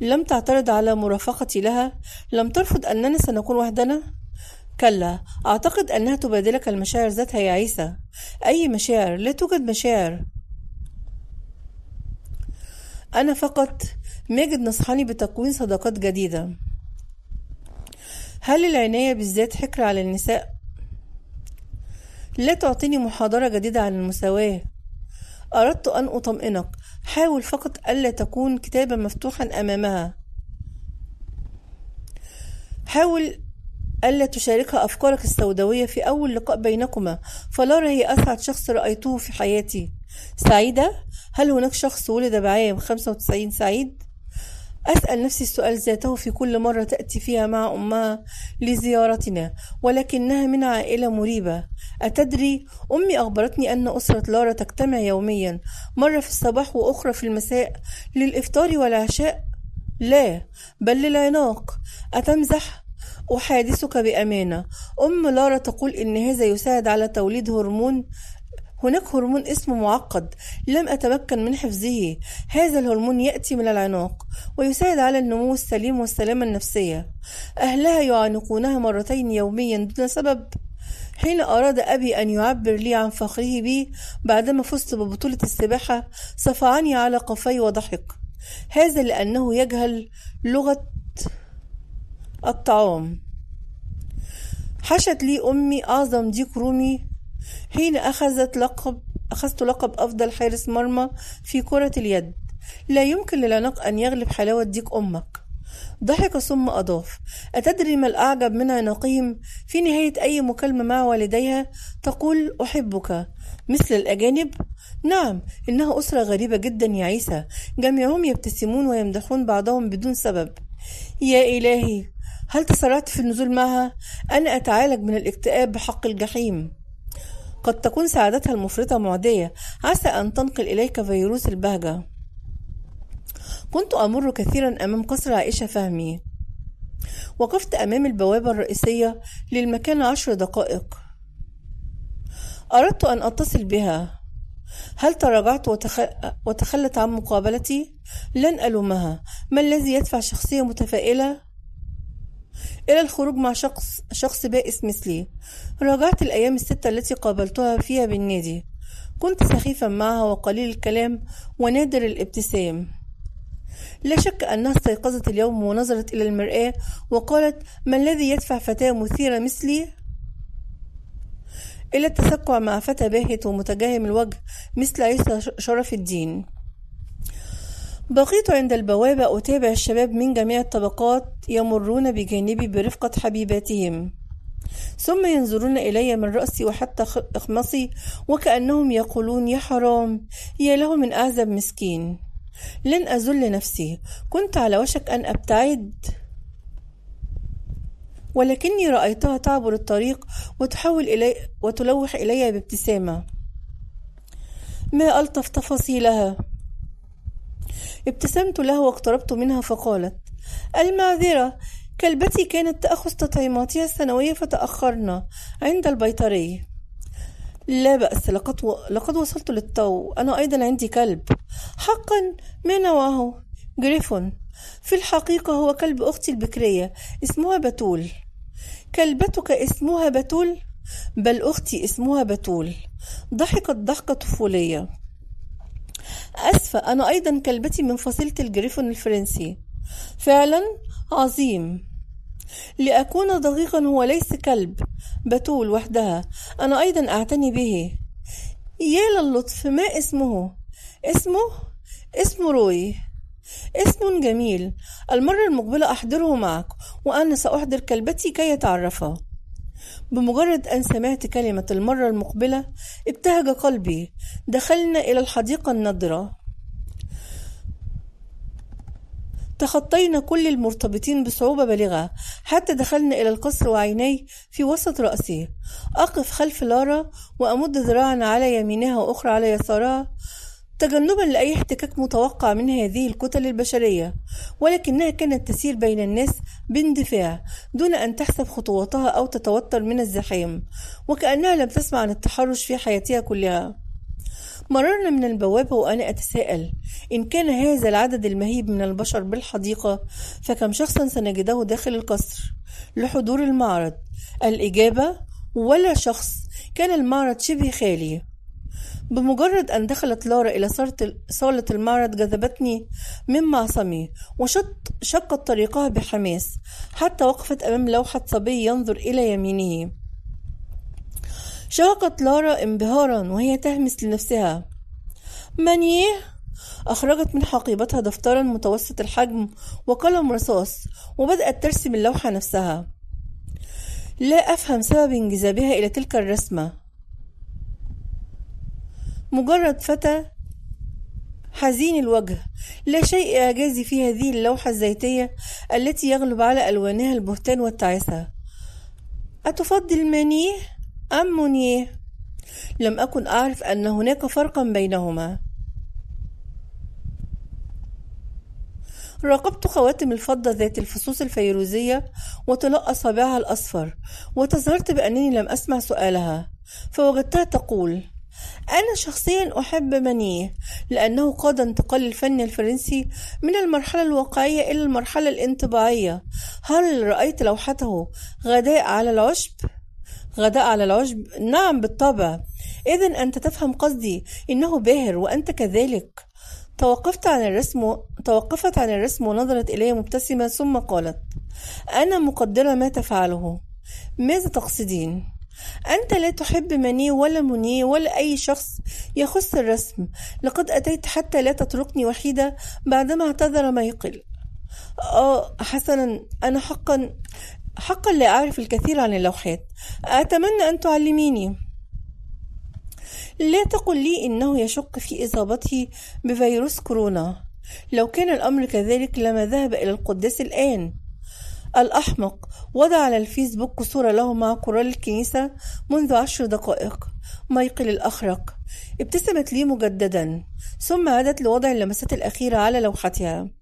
Speaker 1: لم تعترض على مرافقتي لها؟ لم ترفض أننا سنكون وحدنا؟ كلا أعتقد أنها تبادلك المشاعر ذاتها يا عيسى. أي مشاعر؟ لا توجد مشاعر. أنا فقط ماجد نصحني بتكوين صداقات جديدة. هل العناية بالذات حكر على النساء؟ لا تعطيني محاضرة جديدة عن المساواة أردت أن أطمئنك حاول فقط ألا تكون كتابا مفتوحا أمامها حاول ألا تشاركها أفكارك السوداوية في أول لقاء بينكما فلارا هي أسعد شخص رأيته في حياتي سعيدة؟ هل هناك شخص ولد بعام 95 سعيد؟ أسأل نفسي السؤال ذاته في كل مرة تأتي فيها مع أمها لزيارتنا ولكنها من عائلة مريبة. أتدري أمي أخبرتني أن أسرة لارا تجتمع يوميا مرة في الصباح وأخرى في المساء للإفطار والعشاء؟ لا بل للعناق. أتمزح؟ أحادثك بأمانة. أم لارا تقول إن هذا يساعد على توليد هرمون هناك هرمون اسمه معقد لم أتمكن من حفظه. هذا الهرمون يأتي من العناق ويساعد على النمو السليم والسلامة النفسية. أهلها يعانقونها مرتين يوميا دون سبب. حين أراد أبي أن يعبر لي عن فخره بي بعدما فزت ببطولة السباحة صفعني على قفي وضحك. هذا لأنه يجهل لغة الطعام. حشت لي أمي أعظم ديك رومي حين أخذت لقب أخذت لقب أفضل حارس مرمى في كرة اليد. لا يمكن للعنق أن يغلب حلاوة ديك أمك. ضحك ثم أضاف أتدري ما الأعجب من عناقهم؟ في نهاية أي مكالمة مع والديها تقول أحبك. مثل الأجانب؟ نعم إنها أسرة غريبة جدا يا عيسى. جميعهم يبتسمون ويمدحون بعضهم بدون سبب. يا إلهي هل تسرعت في النزول معها؟ أنا أتعالج من الاكتئاب بحق الجحيم. قد تكون سعادتها المفرطة معدية. عسى أن تنقل إليك فيروس البهجة. كنت أمر كثيرا أمام قصر عائشة فهمي. وقفت أمام البوابة الرئيسية للمكان عشر دقائق. أردت أن أتصل بها. هل تراجعت وتخ... وتخلت عن مقابلتي؟ لن ألومها. ما الذي يدفع شخصية متفائلة؟ إلى الخروج مع شخص شخص بائس مثلي. راجعت الأيام الستة التي قابلتها فيها بالنادي. كنت سخيفا معها وقليل الكلام ونادر الابتسام. لا شك أنها استيقظت اليوم ونظرت إلى المرآة وقالت ما الذي يدفع فتاة مثيرة مثلي؟ إلى التسكع مع فتى باهت ومتجهم الوجه مثل عيسى شرف الدين. بقيت عند البوابة أتابع الشباب من جميع الطبقات يمرون بجانبي برفقة حبيباتهم. ثم ينظرون إلي من رأسي وحتى أخمصي وكأنهم يقولون يا حرام يا له من أعزب مسكين. لن أذل نفسي كنت على وشك أن أبتعد. ولكني رأيتها تعبر الطريق وتحول إلي وتلوح إلي بابتسامة. ما ألطف تفاصيلها؟ ابتسمت له واقتربت منها فقالت المعذرة كلبتي كانت تأخذ تطعيماتها السنوية فتأخرنا عند البيطري. لا بأس لقد, و... لقد وصلت للتو أنا أيضا عندي كلب. حقا ما نوعه جريفون في الحقيقة هو كلب أختي البكرية اسمها بتول. كلبتك اسمها بتول؟ بل أختي اسمها بتول. ضحكت ضحكة طفولية. أسفة أنا أيضا كلبتي من فصيلة الجريفون الفرنسي. فعلا؟ عظيم. لأكون دقيقا هو ليس كلب بتول وحدها. أنا أيضا أعتني به. يا للطف ما اسمه؟ اسمه؟ اسمه روي. اسم جميل. المرة المقبلة أحضره معك وأنا سأحضر كلبتي كي يتعرفا. بمجرد أن سمعت كلمة المرة المقبلة ابتهج قلبي. دخلنا إلى الحديقة النضرة. تخطينا كل المرتبطين بصعوبة بالغة حتى دخلنا إلى القصر وعيني في وسط رأسي. أقف خلف لارا وأمد ذراعا على يمينها وأخرى على يسارها. تجنبا لأي احتكاك متوقع من هذه الكتل البشرية. ولكنها كانت تسير بين الناس باندفاع دون أن تحسب خطواتها أو تتوتر من الزحام. وكأنها لم تسمع عن التحرش في حياتها كلها. مررنا من البوابة وأنا أتساءل إن كان هذا العدد المهيب من البشر بالحديقة فكم شخصا سنجده داخل القصر؟ لحضور المعرض. الإجابة ولا شخص. كان المعرض شبه خالي. بمجرد أن دخلت لارا إلى صالة المعرض جذبتني من معصمي وشقت طريقها بحماس حتى وقفت أمام لوحة صبي ينظر إلى يمينه. شهقت لارا انبهارا وهي تهمس لنفسها. مانيه أخرجت من حقيبتها دفترا متوسط الحجم وقلم رصاص وبدأت ترسم اللوحة نفسها. لا أفهم سبب انجذابها إلى تلك الرسمة. مجرد فتى حزين الوجه. لا شيء إعجازي في هذه اللوحة الزيتية التي يغلب على ألوانها البهتان والتعاسة أتفضل مانيه أم مونيه لم أكن أعرف أن هناك فرقا بينهما. راقبت خواتم الفضة ذات الفصوص الفيروزية وطلاء أصابعها الأصفر وتظاهرت بأنني لم أسمع سؤالها فوجدتها تقول أنا شخصيا أحب منيه لأنه قاد انتقال الفن الفرنسي من المرحلة الواقعية إلى المرحلة الانطباعية. هل رأيت لوحته غداء على العشب؟ غداء على العشب. نعم بالطبع. إذا أنت تفهم قصدي. إنه باهر وأنت كذلك. توقفت عن الرسم توقفت عن الرسم ونظرت إلي مبتسمة ثم قالت أنا مقدرة ما تفعله. ماذا تقصدين؟ أنت لا تحب مني ولا مني ولا أي شخص يخص الرسم. لقد أتيت حتى لا تتركني وحيدة بعدما اعتذر ما يقل. آه حسنا. أنا حقا حقا لا أعرف الكثير عن اللوحات. أتمنى أن تعلميني. لا تقل لي إنه يشك في إصابته بفيروس كورونا. لو كان الأمر كذلك لما ذهب إلى القداس الآن. الأحمق وضع على الفيسبوك صورة له مع كورال الكنيسة منذ عشر دقائق. مايكل الأخرق. ابتسمت لي مجددا. ثم عادت لوضع اللمسات الأخيرة على لوحتها.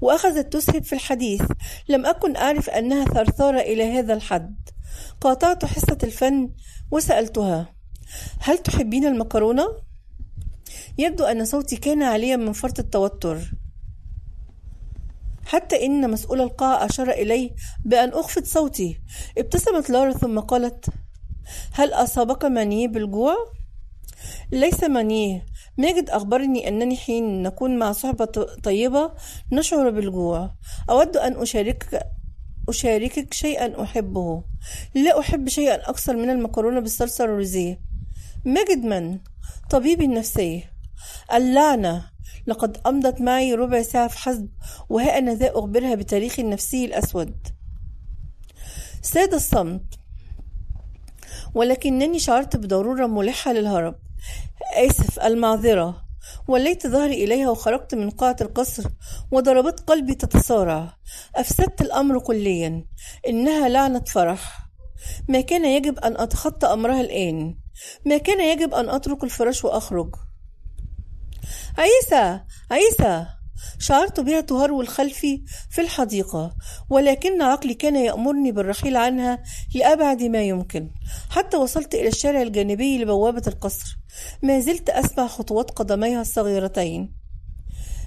Speaker 1: وأخذت تسهب في الحديث. لم أكن أعرف أنها ثرثارة إلى هذا الحد. قاطعت حصة الفن وسألتها هل تحبين المكرونة؟ يبدو أن صوتي كان عاليا من فرط التوتر. حتى إن مسؤول القاعة أشار إلي بأن أخفض صوتي. ابتسمت لارا ثم قالت هل أصابك مني بالجوع؟ ليس مني ماجد أخبرني أنني حين نكون مع صحبة طيبة نشعر بالجوع. أود أن أشاركك أشاركك شيئا أحبه. لا أحب شيئا أكثر من المكرونة بالصلصة الروزيه ماجد من؟ طبيبي النفسي اللعنة. لقد أمضت معي ربع ساعة فحسب وها أنا ذا أخبرها بتاريخي النفسي الأسود. ساد الصمت. ولكنني شعرت بضرورة ملحة للهرب. آسف المعذرة. وليت ظهري إليها وخرجت من قاعة القصر وضربات قلبي تتصارع. أفسدت الأمر كليا. إنها لعنة فرح. ما كان يجب أن أتخطى أمرها الآن. ما كان يجب أن أترك الفراش وأخرج. عيسى! عيسى! شعرت بها تهرول خلفي في الحديقة ولكن عقلي كان يأمرني بالرحيل عنها لأبعد ما يمكن. حتى وصلت إلى الشارع الجانبي لبوابة القصر. ما زلت أسمع خطوات قدميها الصغيرتين.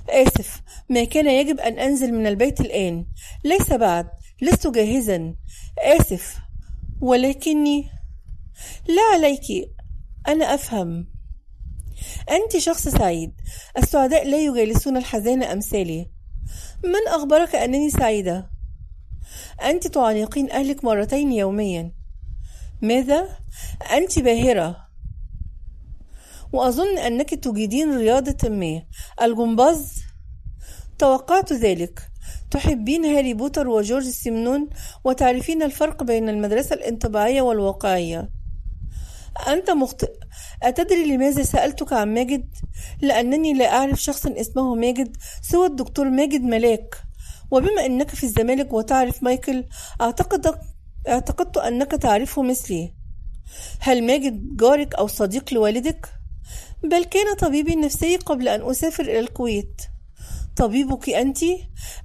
Speaker 1: آسف ما كان يجب أن أنزل من البيت الآن. ليس بعد لست جاهزا. آسف ولكني لا عليك أنا أفهم. أنت شخص سعيد. السعداء لا يجالسون الحزان أمثالي. من أخبرك أنني سعيدة؟ أنت تعانقين أهلك مرتين يوميا. ماذا؟ أنت باهرة. وأظن أنك تجيدين رياضة ما. الجمباز؟ توقعت ذلك. تحبين هاري بوتر وجورج سيمنون وتعرفين الفرق بين المدرسة الانطباعية والواقعية. أنت مخطئ أتدري لماذا سألتك عن ماجد؟ لأنني لا أعرف شخصا اسمه ماجد سوى الدكتور ماجد ملاك وبما أنك في الزمالك وتعرف مايكل أعتقد أعتقدت أنك تعرفه مثلي هل ماجد جارك أو صديق لوالدك؟ بل كان طبيبي النفسي قبل أن أسافر إلى الكويت طبيبك أنت؟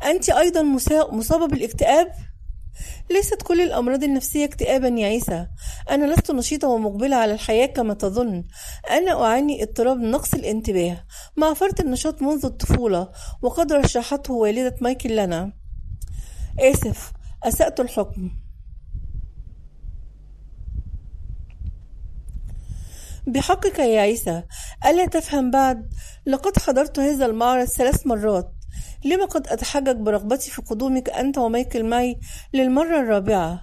Speaker 1: أنت أيضا مصابة بالاكتئاب؟ ليست كل الأمراض النفسية اكتئابا يا عيسى. أنا لست نشيطة ومقبلة على الحياة كما تظن. أنا أعاني اضطراب نقص الانتباه. مع فرط النشاط منذ الطفولة وقد رشحته والدة مايكل لنا. آسف أسأت الحكم. بحقك يا عيسى. ألا تفهم بعد لقد حضرت هذا المعرض ثلاث مرات. لم قد أتحجج برغبتي في قدومك أنت ومايكل معي للمرة الرابعة؟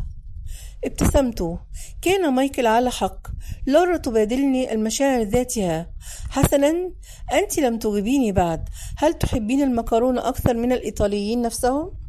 Speaker 1: ابتسمت. كان مايكل على حق. لارا تبادلني المشاعر ذاتها. حسنا أنت لم تجيبيني بعد. هل تحبين المكرونة أكثر من الإيطاليين نفسهم؟